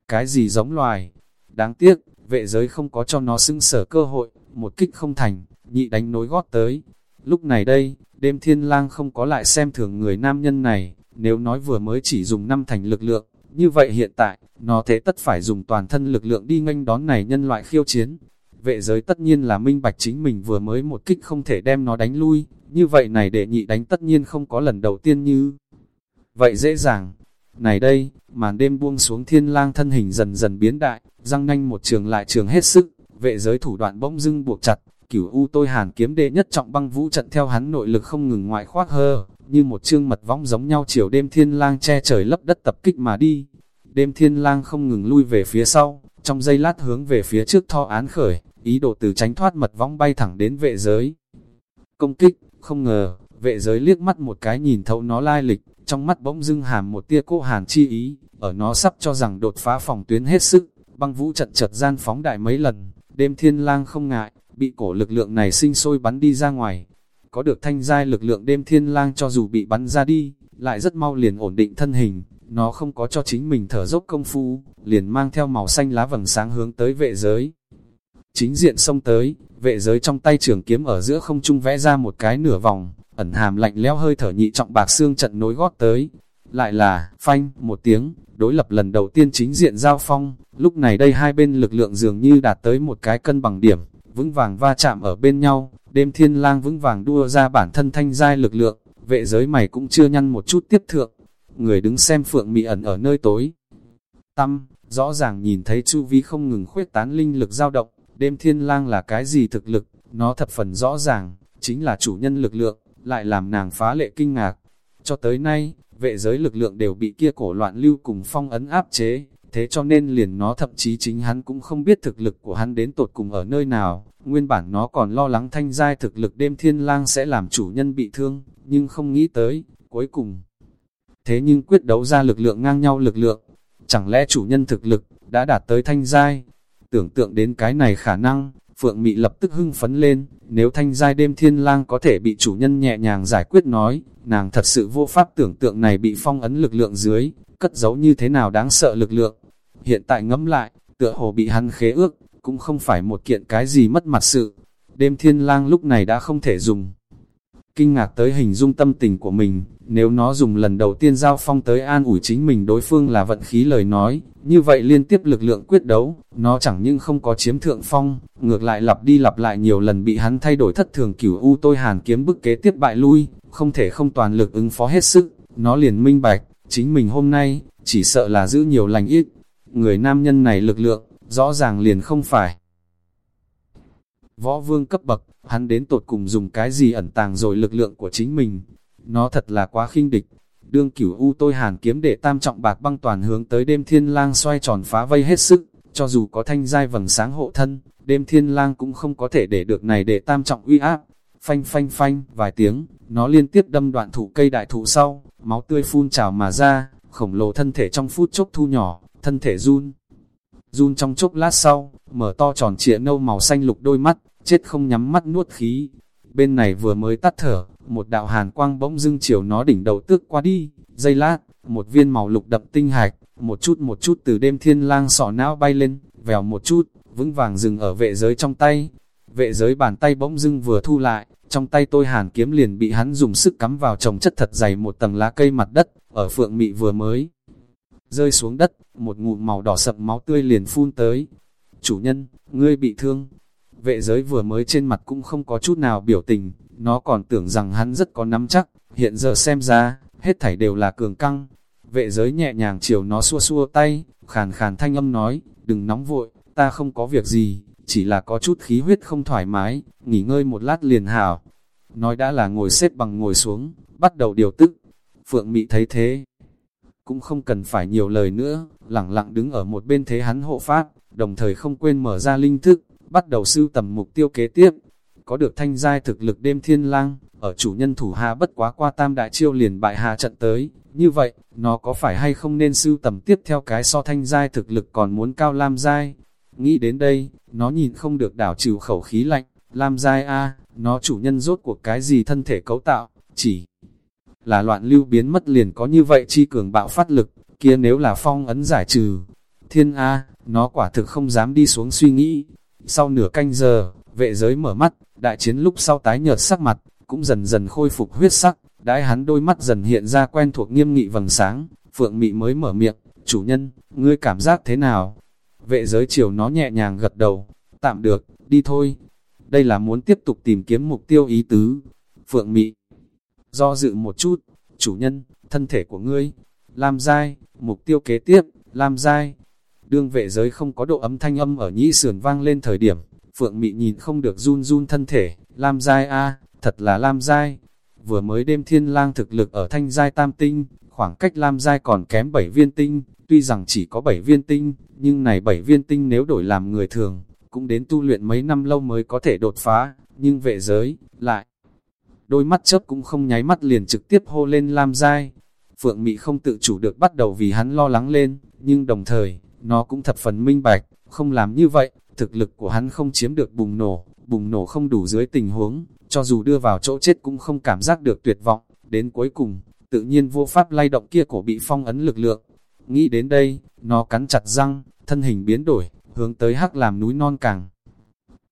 cái gì giống loài? Đáng tiếc, vệ giới không có cho nó xưng sở cơ hội, một kích không thành, nhị đánh nối gót tới. Lúc này đây, đêm thiên lang không có lại xem thường người nam nhân này, nếu nói vừa mới chỉ dùng năm thành lực lượng, như vậy hiện tại, nó thế tất phải dùng toàn thân lực lượng đi nghênh đón này nhân loại khiêu chiến. Vệ giới tất nhiên là minh bạch chính mình vừa mới một kích không thể đem nó đánh lui, như vậy này để nhị đánh tất nhiên không có lần đầu tiên như vậy dễ dàng. Này đây, màn đêm buông xuống thiên lang thân hình dần dần biến đại, răng nanh một trường lại trường hết sức, vệ giới thủ đoạn bỗng dưng buộc chặt, cửu u tôi hàn kiếm đệ nhất trọng băng vũ trận theo hắn nội lực không ngừng ngoại khoác hơ, như một chương mật vong giống nhau chiều đêm thiên lang che trời lấp đất tập kích mà đi. Đêm thiên lang không ngừng lui về phía sau, trong giây lát hướng về phía trước tho án khởi, ý đồ từ tránh thoát mật vong bay thẳng đến vệ giới. Công kích, không ngờ, vệ giới liếc mắt một cái nhìn thấu nó lai lịch, trong mắt bỗng dưng hàm một tia cô hàn chi ý, ở nó sắp cho rằng đột phá phòng tuyến hết sức, băng vũ trận chợt gian phóng đại mấy lần, đêm thiên lang không ngại, bị cổ lực lượng này sinh sôi bắn đi ra ngoài. Có được thanh giai lực lượng đêm thiên lang cho dù bị bắn ra đi, lại rất mau liền ổn định thân hình, nó không có cho chính mình thở dốc công phu, liền mang theo màu xanh lá vầng sáng hướng tới vệ giới. Chính diện xông tới, vệ giới trong tay trường kiếm ở giữa không trung vẽ ra một cái nửa vòng, ẩn hàm lạnh lẽo hơi thở nhị trọng bạc xương trận nối gót tới. Lại là, phanh, một tiếng, đối lập lần đầu tiên chính diện giao phong, lúc này đây hai bên lực lượng dường như đạt tới một cái cân bằng điểm, vững vàng va chạm ở bên nhau, đêm thiên lang vững vàng đua ra bản thân thanh giai lực lượng, vệ giới mày cũng chưa nhăn một chút tiếp thượng, người đứng xem phượng mị ẩn ở nơi tối. Tâm, rõ ràng nhìn thấy chu vi không ngừng khuyết tán linh lực dao động, đêm thiên lang là cái gì thực lực, nó thập phần rõ ràng, chính là chủ nhân lực lượng, lại làm nàng phá lệ kinh ngạc. Cho tới nay, vệ giới lực lượng đều bị kia cổ loạn lưu cùng phong ấn áp chế, thế cho nên liền nó thậm chí chính hắn cũng không biết thực lực của hắn đến tột cùng ở nơi nào, nguyên bản nó còn lo lắng thanh giai thực lực đêm thiên lang sẽ làm chủ nhân bị thương, nhưng không nghĩ tới, cuối cùng. Thế nhưng quyết đấu ra lực lượng ngang nhau lực lượng, chẳng lẽ chủ nhân thực lực, đã đạt tới thanh giai, tưởng tượng đến cái này khả năng, Phượng Mị lập tức hưng phấn lên, nếu thanh giai đêm thiên lang có thể bị chủ nhân nhẹ nhàng giải quyết nói, nàng thật sự vô pháp tưởng tượng này bị phong ấn lực lượng dưới, cất giấu như thế nào đáng sợ lực lượng. Hiện tại ngẫm lại, tựa hồ bị hắn khế ước, cũng không phải một kiện cái gì mất mặt sự. Đêm thiên lang lúc này đã không thể dùng. Kinh ngạc tới hình dung tâm tình của mình, nếu nó dùng lần đầu tiên giao phong tới an ủi chính mình đối phương là vận khí lời nói, như vậy liên tiếp lực lượng quyết đấu, nó chẳng nhưng không có chiếm thượng phong, ngược lại lặp đi lặp lại nhiều lần bị hắn thay đổi thất thường cửu u tôi hàn kiếm bức kế tiếp bại lui, không thể không toàn lực ứng phó hết sức, nó liền minh bạch, chính mình hôm nay, chỉ sợ là giữ nhiều lành ít. Người nam nhân này lực lượng, rõ ràng liền không phải. Võ vương cấp bậc, hắn đến tột cùng dùng cái gì ẩn tàng rồi lực lượng của chính mình. Nó thật là quá khinh địch. Đương cửu u tôi hàn kiếm để tam trọng bạc băng toàn hướng tới đêm thiên lang xoay tròn phá vây hết sức, cho dù có thanh giai vầng sáng hộ thân, đêm thiên lang cũng không có thể để được này để tam trọng uy áp. Phanh phanh phanh, vài tiếng, nó liên tiếp đâm đoạn thủ cây đại thụ sau, máu tươi phun trào mà ra, khổng lồ thân thể trong phút chốc thu nhỏ, thân thể run. Run trong chốc lát sau, mở to tròn trịa nâu màu xanh lục đôi mắt, chết không nhắm mắt nuốt khí. Bên này vừa mới tắt thở, một đạo hàn quang bỗng dưng chiều nó đỉnh đầu tước qua đi, dây lát, một viên màu lục đậm tinh hạch, một chút một chút từ đêm thiên lang sọ não bay lên, vèo một chút, vững vàng dừng ở vệ giới trong tay. Vệ giới bàn tay bỗng dưng vừa thu lại, trong tay tôi hàn kiếm liền bị hắn dùng sức cắm vào trồng chất thật dày một tầng lá cây mặt đất, ở phượng mị vừa mới. Rơi xuống đất, một ngụm màu đỏ sậm máu tươi liền phun tới. Chủ nhân, ngươi bị thương. Vệ giới vừa mới trên mặt cũng không có chút nào biểu tình, nó còn tưởng rằng hắn rất có nắm chắc, hiện giờ xem ra, hết thảy đều là cường căng. Vệ giới nhẹ nhàng chiều nó xua xua tay, khàn khàn thanh âm nói, đừng nóng vội, ta không có việc gì, chỉ là có chút khí huyết không thoải mái, nghỉ ngơi một lát liền hảo. Nói đã là ngồi xếp bằng ngồi xuống, bắt đầu điều tức. Phượng Mị thấy thế, cũng không cần phải nhiều lời nữa, lặng lặng đứng ở một bên thế hắn hộ pháp, đồng thời không quên mở ra linh thức, bắt đầu sưu tầm mục tiêu kế tiếp. có được thanh giai thực lực đêm thiên lang, ở chủ nhân thủ hạ bất quá qua tam đại chiêu liền bại hạ trận tới, như vậy, nó có phải hay không nên sưu tầm tiếp theo cái so thanh giai thực lực còn muốn cao lam giai? Nghĩ đến đây, nó nhìn không được đảo trừ khẩu khí lạnh, lam giai A, nó chủ nhân rốt cuộc cái gì thân thể cấu tạo, chỉ là loạn lưu biến mất liền có như vậy chi cường bạo phát lực, kia nếu là phong ấn giải trừ. Thiên A, nó quả thực không dám đi xuống suy nghĩ. Sau nửa canh giờ, vệ giới mở mắt, đại chiến lúc sau tái nhợt sắc mặt, cũng dần dần khôi phục huyết sắc, đãi hắn đôi mắt dần hiện ra quen thuộc nghiêm nghị vầng sáng, phượng mị mới mở miệng, chủ nhân, ngươi cảm giác thế nào? Vệ giới chiều nó nhẹ nhàng gật đầu, tạm được, đi thôi. Đây là muốn tiếp tục tìm kiếm mục tiêu ý tứ. Phượng mị, do dự một chút, chủ nhân, thân thể của ngươi, Lam Giai, mục tiêu kế tiếp, Lam Giai. Đương vệ giới không có độ ấm thanh âm ở nhĩ sườn vang lên thời điểm, Phượng Mị nhìn không được run run thân thể, Lam Giai A, thật là Lam Giai. Vừa mới đêm thiên lang thực lực ở thanh giai tam tinh, khoảng cách Lam Giai còn kém 7 viên tinh, tuy rằng chỉ có 7 viên tinh, nhưng này 7 viên tinh nếu đổi làm người thường, cũng đến tu luyện mấy năm lâu mới có thể đột phá, nhưng vệ giới, lại. Đôi mắt chớp cũng không nháy mắt liền trực tiếp hô lên Lam Giai. Phượng Mị không tự chủ được bắt đầu vì hắn lo lắng lên, nhưng đồng thời, nó cũng thập phần minh bạch, không làm như vậy, thực lực của hắn không chiếm được bùng nổ, bùng nổ không đủ dưới tình huống, cho dù đưa vào chỗ chết cũng không cảm giác được tuyệt vọng, đến cuối cùng, tự nhiên vô pháp lay động kia cổ bị phong ấn lực lượng. Nghĩ đến đây, nó cắn chặt răng, thân hình biến đổi, hướng tới hắc làm núi non càng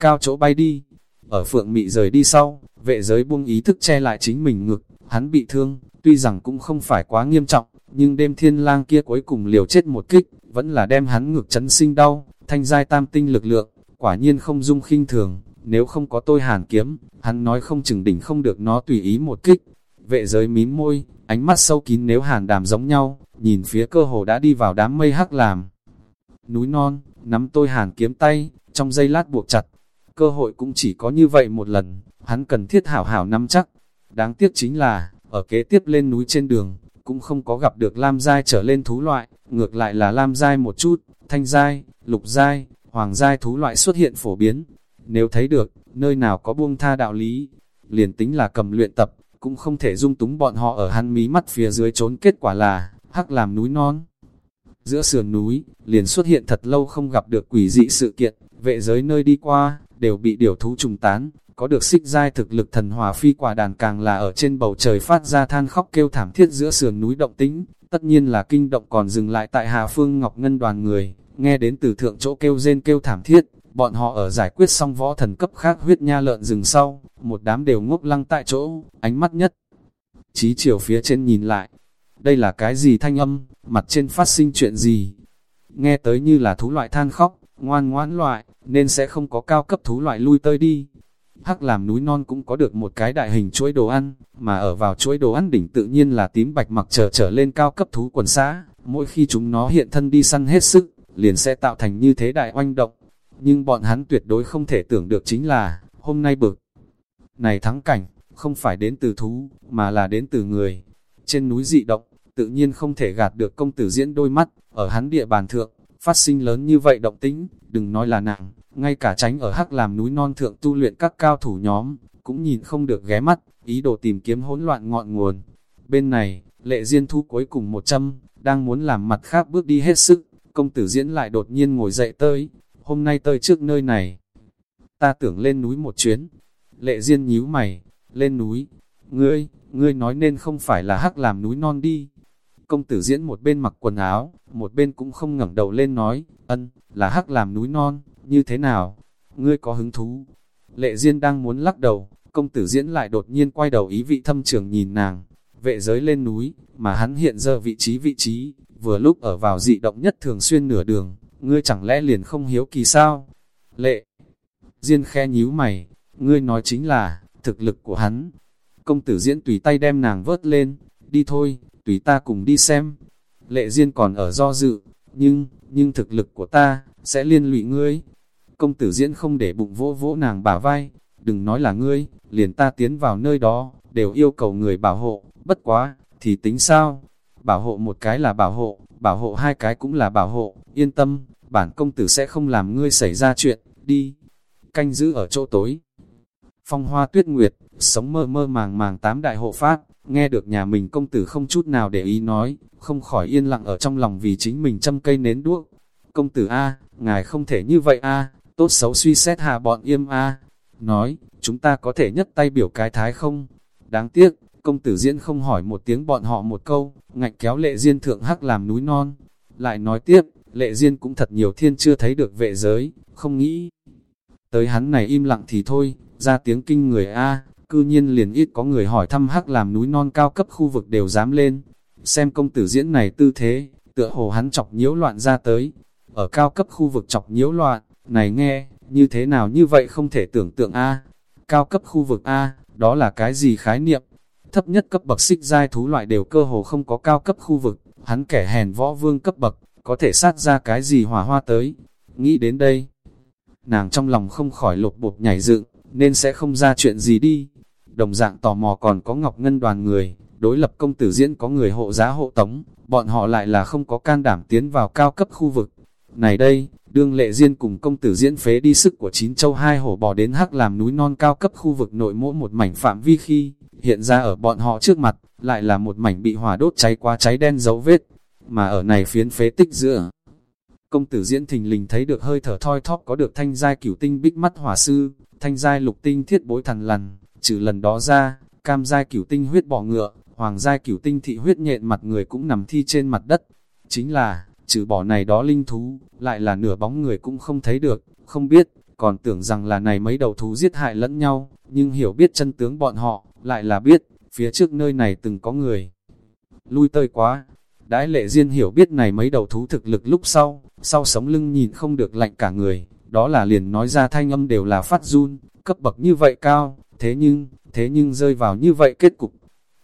cao chỗ bay đi. Ở phượng mị rời đi sau, vệ giới buông ý thức che lại chính mình ngực, hắn bị thương, tuy rằng cũng không phải quá nghiêm trọng, nhưng đêm thiên lang kia cuối cùng liều chết một kích, vẫn là đem hắn ngực chấn sinh đau, thanh giai tam tinh lực lượng, quả nhiên không dung khinh thường, nếu không có tôi hàn kiếm, hắn nói không chừng đỉnh không được nó tùy ý một kích. Vệ giới mím môi, ánh mắt sâu kín nếu hàn đàm giống nhau, nhìn phía cơ hồ đã đi vào đám mây hắc làm. Núi non, nắm tôi hàn kiếm tay, trong giây lát buộc chặt. Cơ hội cũng chỉ có như vậy một lần, hắn cần thiết hảo hảo nắm chắc. Đáng tiếc chính là, ở kế tiếp lên núi trên đường, cũng không có gặp được Lam Giai trở lên thú loại, ngược lại là Lam Giai một chút, Thanh Giai, Lục Giai, Hoàng Giai thú loại xuất hiện phổ biến. Nếu thấy được, nơi nào có buông tha đạo lý, liền tính là cầm luyện tập, cũng không thể dung túng bọn họ ở hắn mí mắt phía dưới trốn kết quả là, hắc làm núi non. Giữa sườn núi, liền xuất hiện thật lâu không gặp được quỷ dị sự kiện, vệ giới nơi đi qua, đều bị điều thú trùng tán, có được xích giai thực lực thần hòa phi quả đàn càng là ở trên bầu trời phát ra than khóc kêu thảm thiết giữa sườn núi động tĩnh, tất nhiên là kinh động còn dừng lại tại Hà Phương Ngọc Ngân đoàn người, nghe đến từ thượng chỗ kêu rên kêu thảm thiết, bọn họ ở giải quyết xong võ thần cấp khác huyết nha lợn rừng sau, một đám đều ngốc lăng tại chỗ, ánh mắt nhất. Chí chiều phía trên nhìn lại, đây là cái gì thanh âm, mặt trên phát sinh chuyện gì? Nghe tới như là thú loại than khóc, ngoan ngoãn loại, nên sẽ không có cao cấp thú loại lui tơi đi. Hắc làm núi non cũng có được một cái đại hình chuỗi đồ ăn, mà ở vào chuỗi đồ ăn đỉnh tự nhiên là tím bạch mặc trở trở lên cao cấp thú quần xã. Mỗi khi chúng nó hiện thân đi săn hết sức, liền sẽ tạo thành như thế đại oanh động. Nhưng bọn hắn tuyệt đối không thể tưởng được chính là, hôm nay bực. Này thắng cảnh, không phải đến từ thú, mà là đến từ người. Trên núi dị động, tự nhiên không thể gạt được công tử diễn đôi mắt, ở hắn địa bàn thượng, phát sinh lớn như vậy động tính, đừng nói là nặng, ngay cả tránh ở hắc làm núi non thượng tu luyện các cao thủ nhóm, cũng nhìn không được ghé mắt, ý đồ tìm kiếm hỗn loạn ngọn nguồn. Bên này, lệ diên thu cuối cùng một châm, đang muốn làm mặt khác bước đi hết sức, công tử diễn lại đột nhiên ngồi dậy tới, hôm nay tới trước nơi này. Ta tưởng lên núi một chuyến, lệ diên nhíu mày, lên núi, ngươi, ngươi nói nên không phải là hắc làm núi non đi. Công tử diễn một bên mặc quần áo, một bên cũng không ngẩng đầu lên nói, ân, là hắc làm núi non, như thế nào? Ngươi có hứng thú? Lệ Diên đang muốn lắc đầu, công tử diễn lại đột nhiên quay đầu ý vị thâm trường nhìn nàng, vệ giới lên núi, mà hắn hiện giờ vị trí vị trí, vừa lúc ở vào dị động nhất thường xuyên nửa đường, ngươi chẳng lẽ liền không hiếu kỳ sao? Lệ Diên khe nhíu mày, ngươi nói chính là, thực lực của hắn. Công tử diễn tùy tay đem nàng vớt lên, đi thôi, tùy ta cùng đi xem. Lệ Diên còn ở do dự, nhưng, nhưng thực lực của ta, sẽ liên lụy ngươi. Công tử diễn không để bụng vỗ vỗ nàng bả vai, đừng nói là ngươi, liền ta tiến vào nơi đó, đều yêu cầu người bảo hộ, bất quá, thì tính sao? Bảo hộ một cái là bảo hộ, bảo hộ hai cái cũng là bảo hộ, yên tâm, bản công tử sẽ không làm ngươi xảy ra chuyện, đi. Canh giữ ở chỗ tối. phong hoa tuyết nguyệt, sống mơ mơ màng màng tám đại hộ pháp, nghe được nhà mình công tử không chút nào để ý nói, không khỏi yên lặng ở trong lòng vì chính mình châm cây nến đuốc. Công tử A, ngài không thể như vậy A, tốt xấu suy xét hạ bọn yêm A. Nói, chúng ta có thể nhất tay biểu cái thái không? Đáng tiếc, công tử diễn không hỏi một tiếng bọn họ một câu, ngạnh kéo lệ diên thượng hắc làm núi non. Lại nói tiếp, lệ diên cũng thật nhiều thiên chưa thấy được vệ giới, không nghĩ. Tới hắn này im lặng thì thôi, ra tiếng kinh người A, cư nhiên liền ít có người hỏi thăm hắc làm núi non cao cấp khu vực đều dám lên. Xem công tử diễn này tư thế, tựa hồ hắn chọc nhiễu loạn ra tới. Ở cao cấp khu vực chọc nhiễu loạn, này nghe, như thế nào như vậy không thể tưởng tượng A. Cao cấp khu vực A, đó là cái gì khái niệm? Thấp nhất cấp bậc xích giai thú loại đều cơ hồ không có cao cấp khu vực, hắn kẻ hèn võ vương cấp bậc, có thể sát ra cái gì hỏa hoa tới. Nghĩ đến đây, nàng trong lòng không khỏi lột bột nhảy dựng, nên sẽ không ra chuyện gì đi. Đồng dạng tò mò còn có Ngọc Ngân đoàn người, đối lập công tử diễn có người hộ giá hộ tống, bọn họ lại là không có can đảm tiến vào cao cấp khu vực. Này đây, đương lệ diên cùng công tử diễn phế đi sức của chín châu hai hổ bò đến hắc làm núi non cao cấp khu vực nội mỗi một mảnh phạm vi khi, hiện ra ở bọn họ trước mặt, lại là một mảnh bị hỏa đốt cháy quá cháy đen dấu vết, mà ở này phiến phế tích giữa. Công tử diễn thình lình thấy được hơi thở thoi thóp có được thanh giai cửu tinh bích mắt hỏa sư, thanh giai lục tinh thiết bối thần lằn, trừ lần đó ra, cam giai cửu tinh huyết bò ngựa, hoàng giai cửu tinh thị huyết nhện mặt người cũng nằm thi trên mặt đất. Chính là, trừ bỏ này đó linh thú, lại là nửa bóng người cũng không thấy được, không biết, còn tưởng rằng là này mấy đầu thú giết hại lẫn nhau, nhưng hiểu biết chân tướng bọn họ, lại là biết, phía trước nơi này từng có người. Lui tơi quá, đãi lệ riêng hiểu biết này mấy đầu thú thực lực lúc sau, sau sống lưng nhìn không được lạnh cả người, đó là liền nói ra thanh âm đều là phát run, cấp bậc như vậy cao, thế nhưng, thế nhưng rơi vào như vậy kết cục.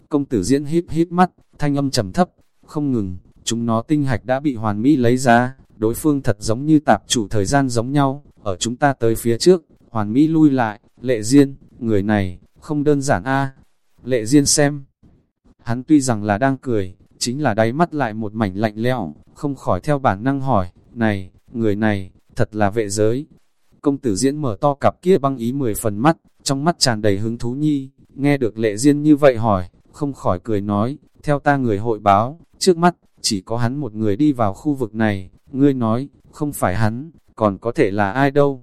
Công tử diễn híp híp mắt, thanh âm trầm thấp, không ngừng, chúng nó tinh hạch đã bị hoàn mỹ lấy ra, đối phương thật giống như tạp chủ thời gian giống nhau, ở chúng ta tới phía trước, hoàn mỹ lui lại, lệ duyên người này, không đơn giản a Lệ duyên xem, hắn tuy rằng là đang cười, chính là đáy mắt lại một mảnh lạnh lẽo, không khỏi theo bản năng hỏi, này, người này, thật là vệ giới. Công tử diễn mở to cặp kia băng ý mười phần mắt, trong mắt tràn đầy hứng thú nhi, nghe được lệ duyên như vậy hỏi, không khỏi cười nói, theo ta người hội báo, trước mắt, chỉ có hắn một người đi vào khu vực này, ngươi nói, không phải hắn, còn có thể là ai đâu.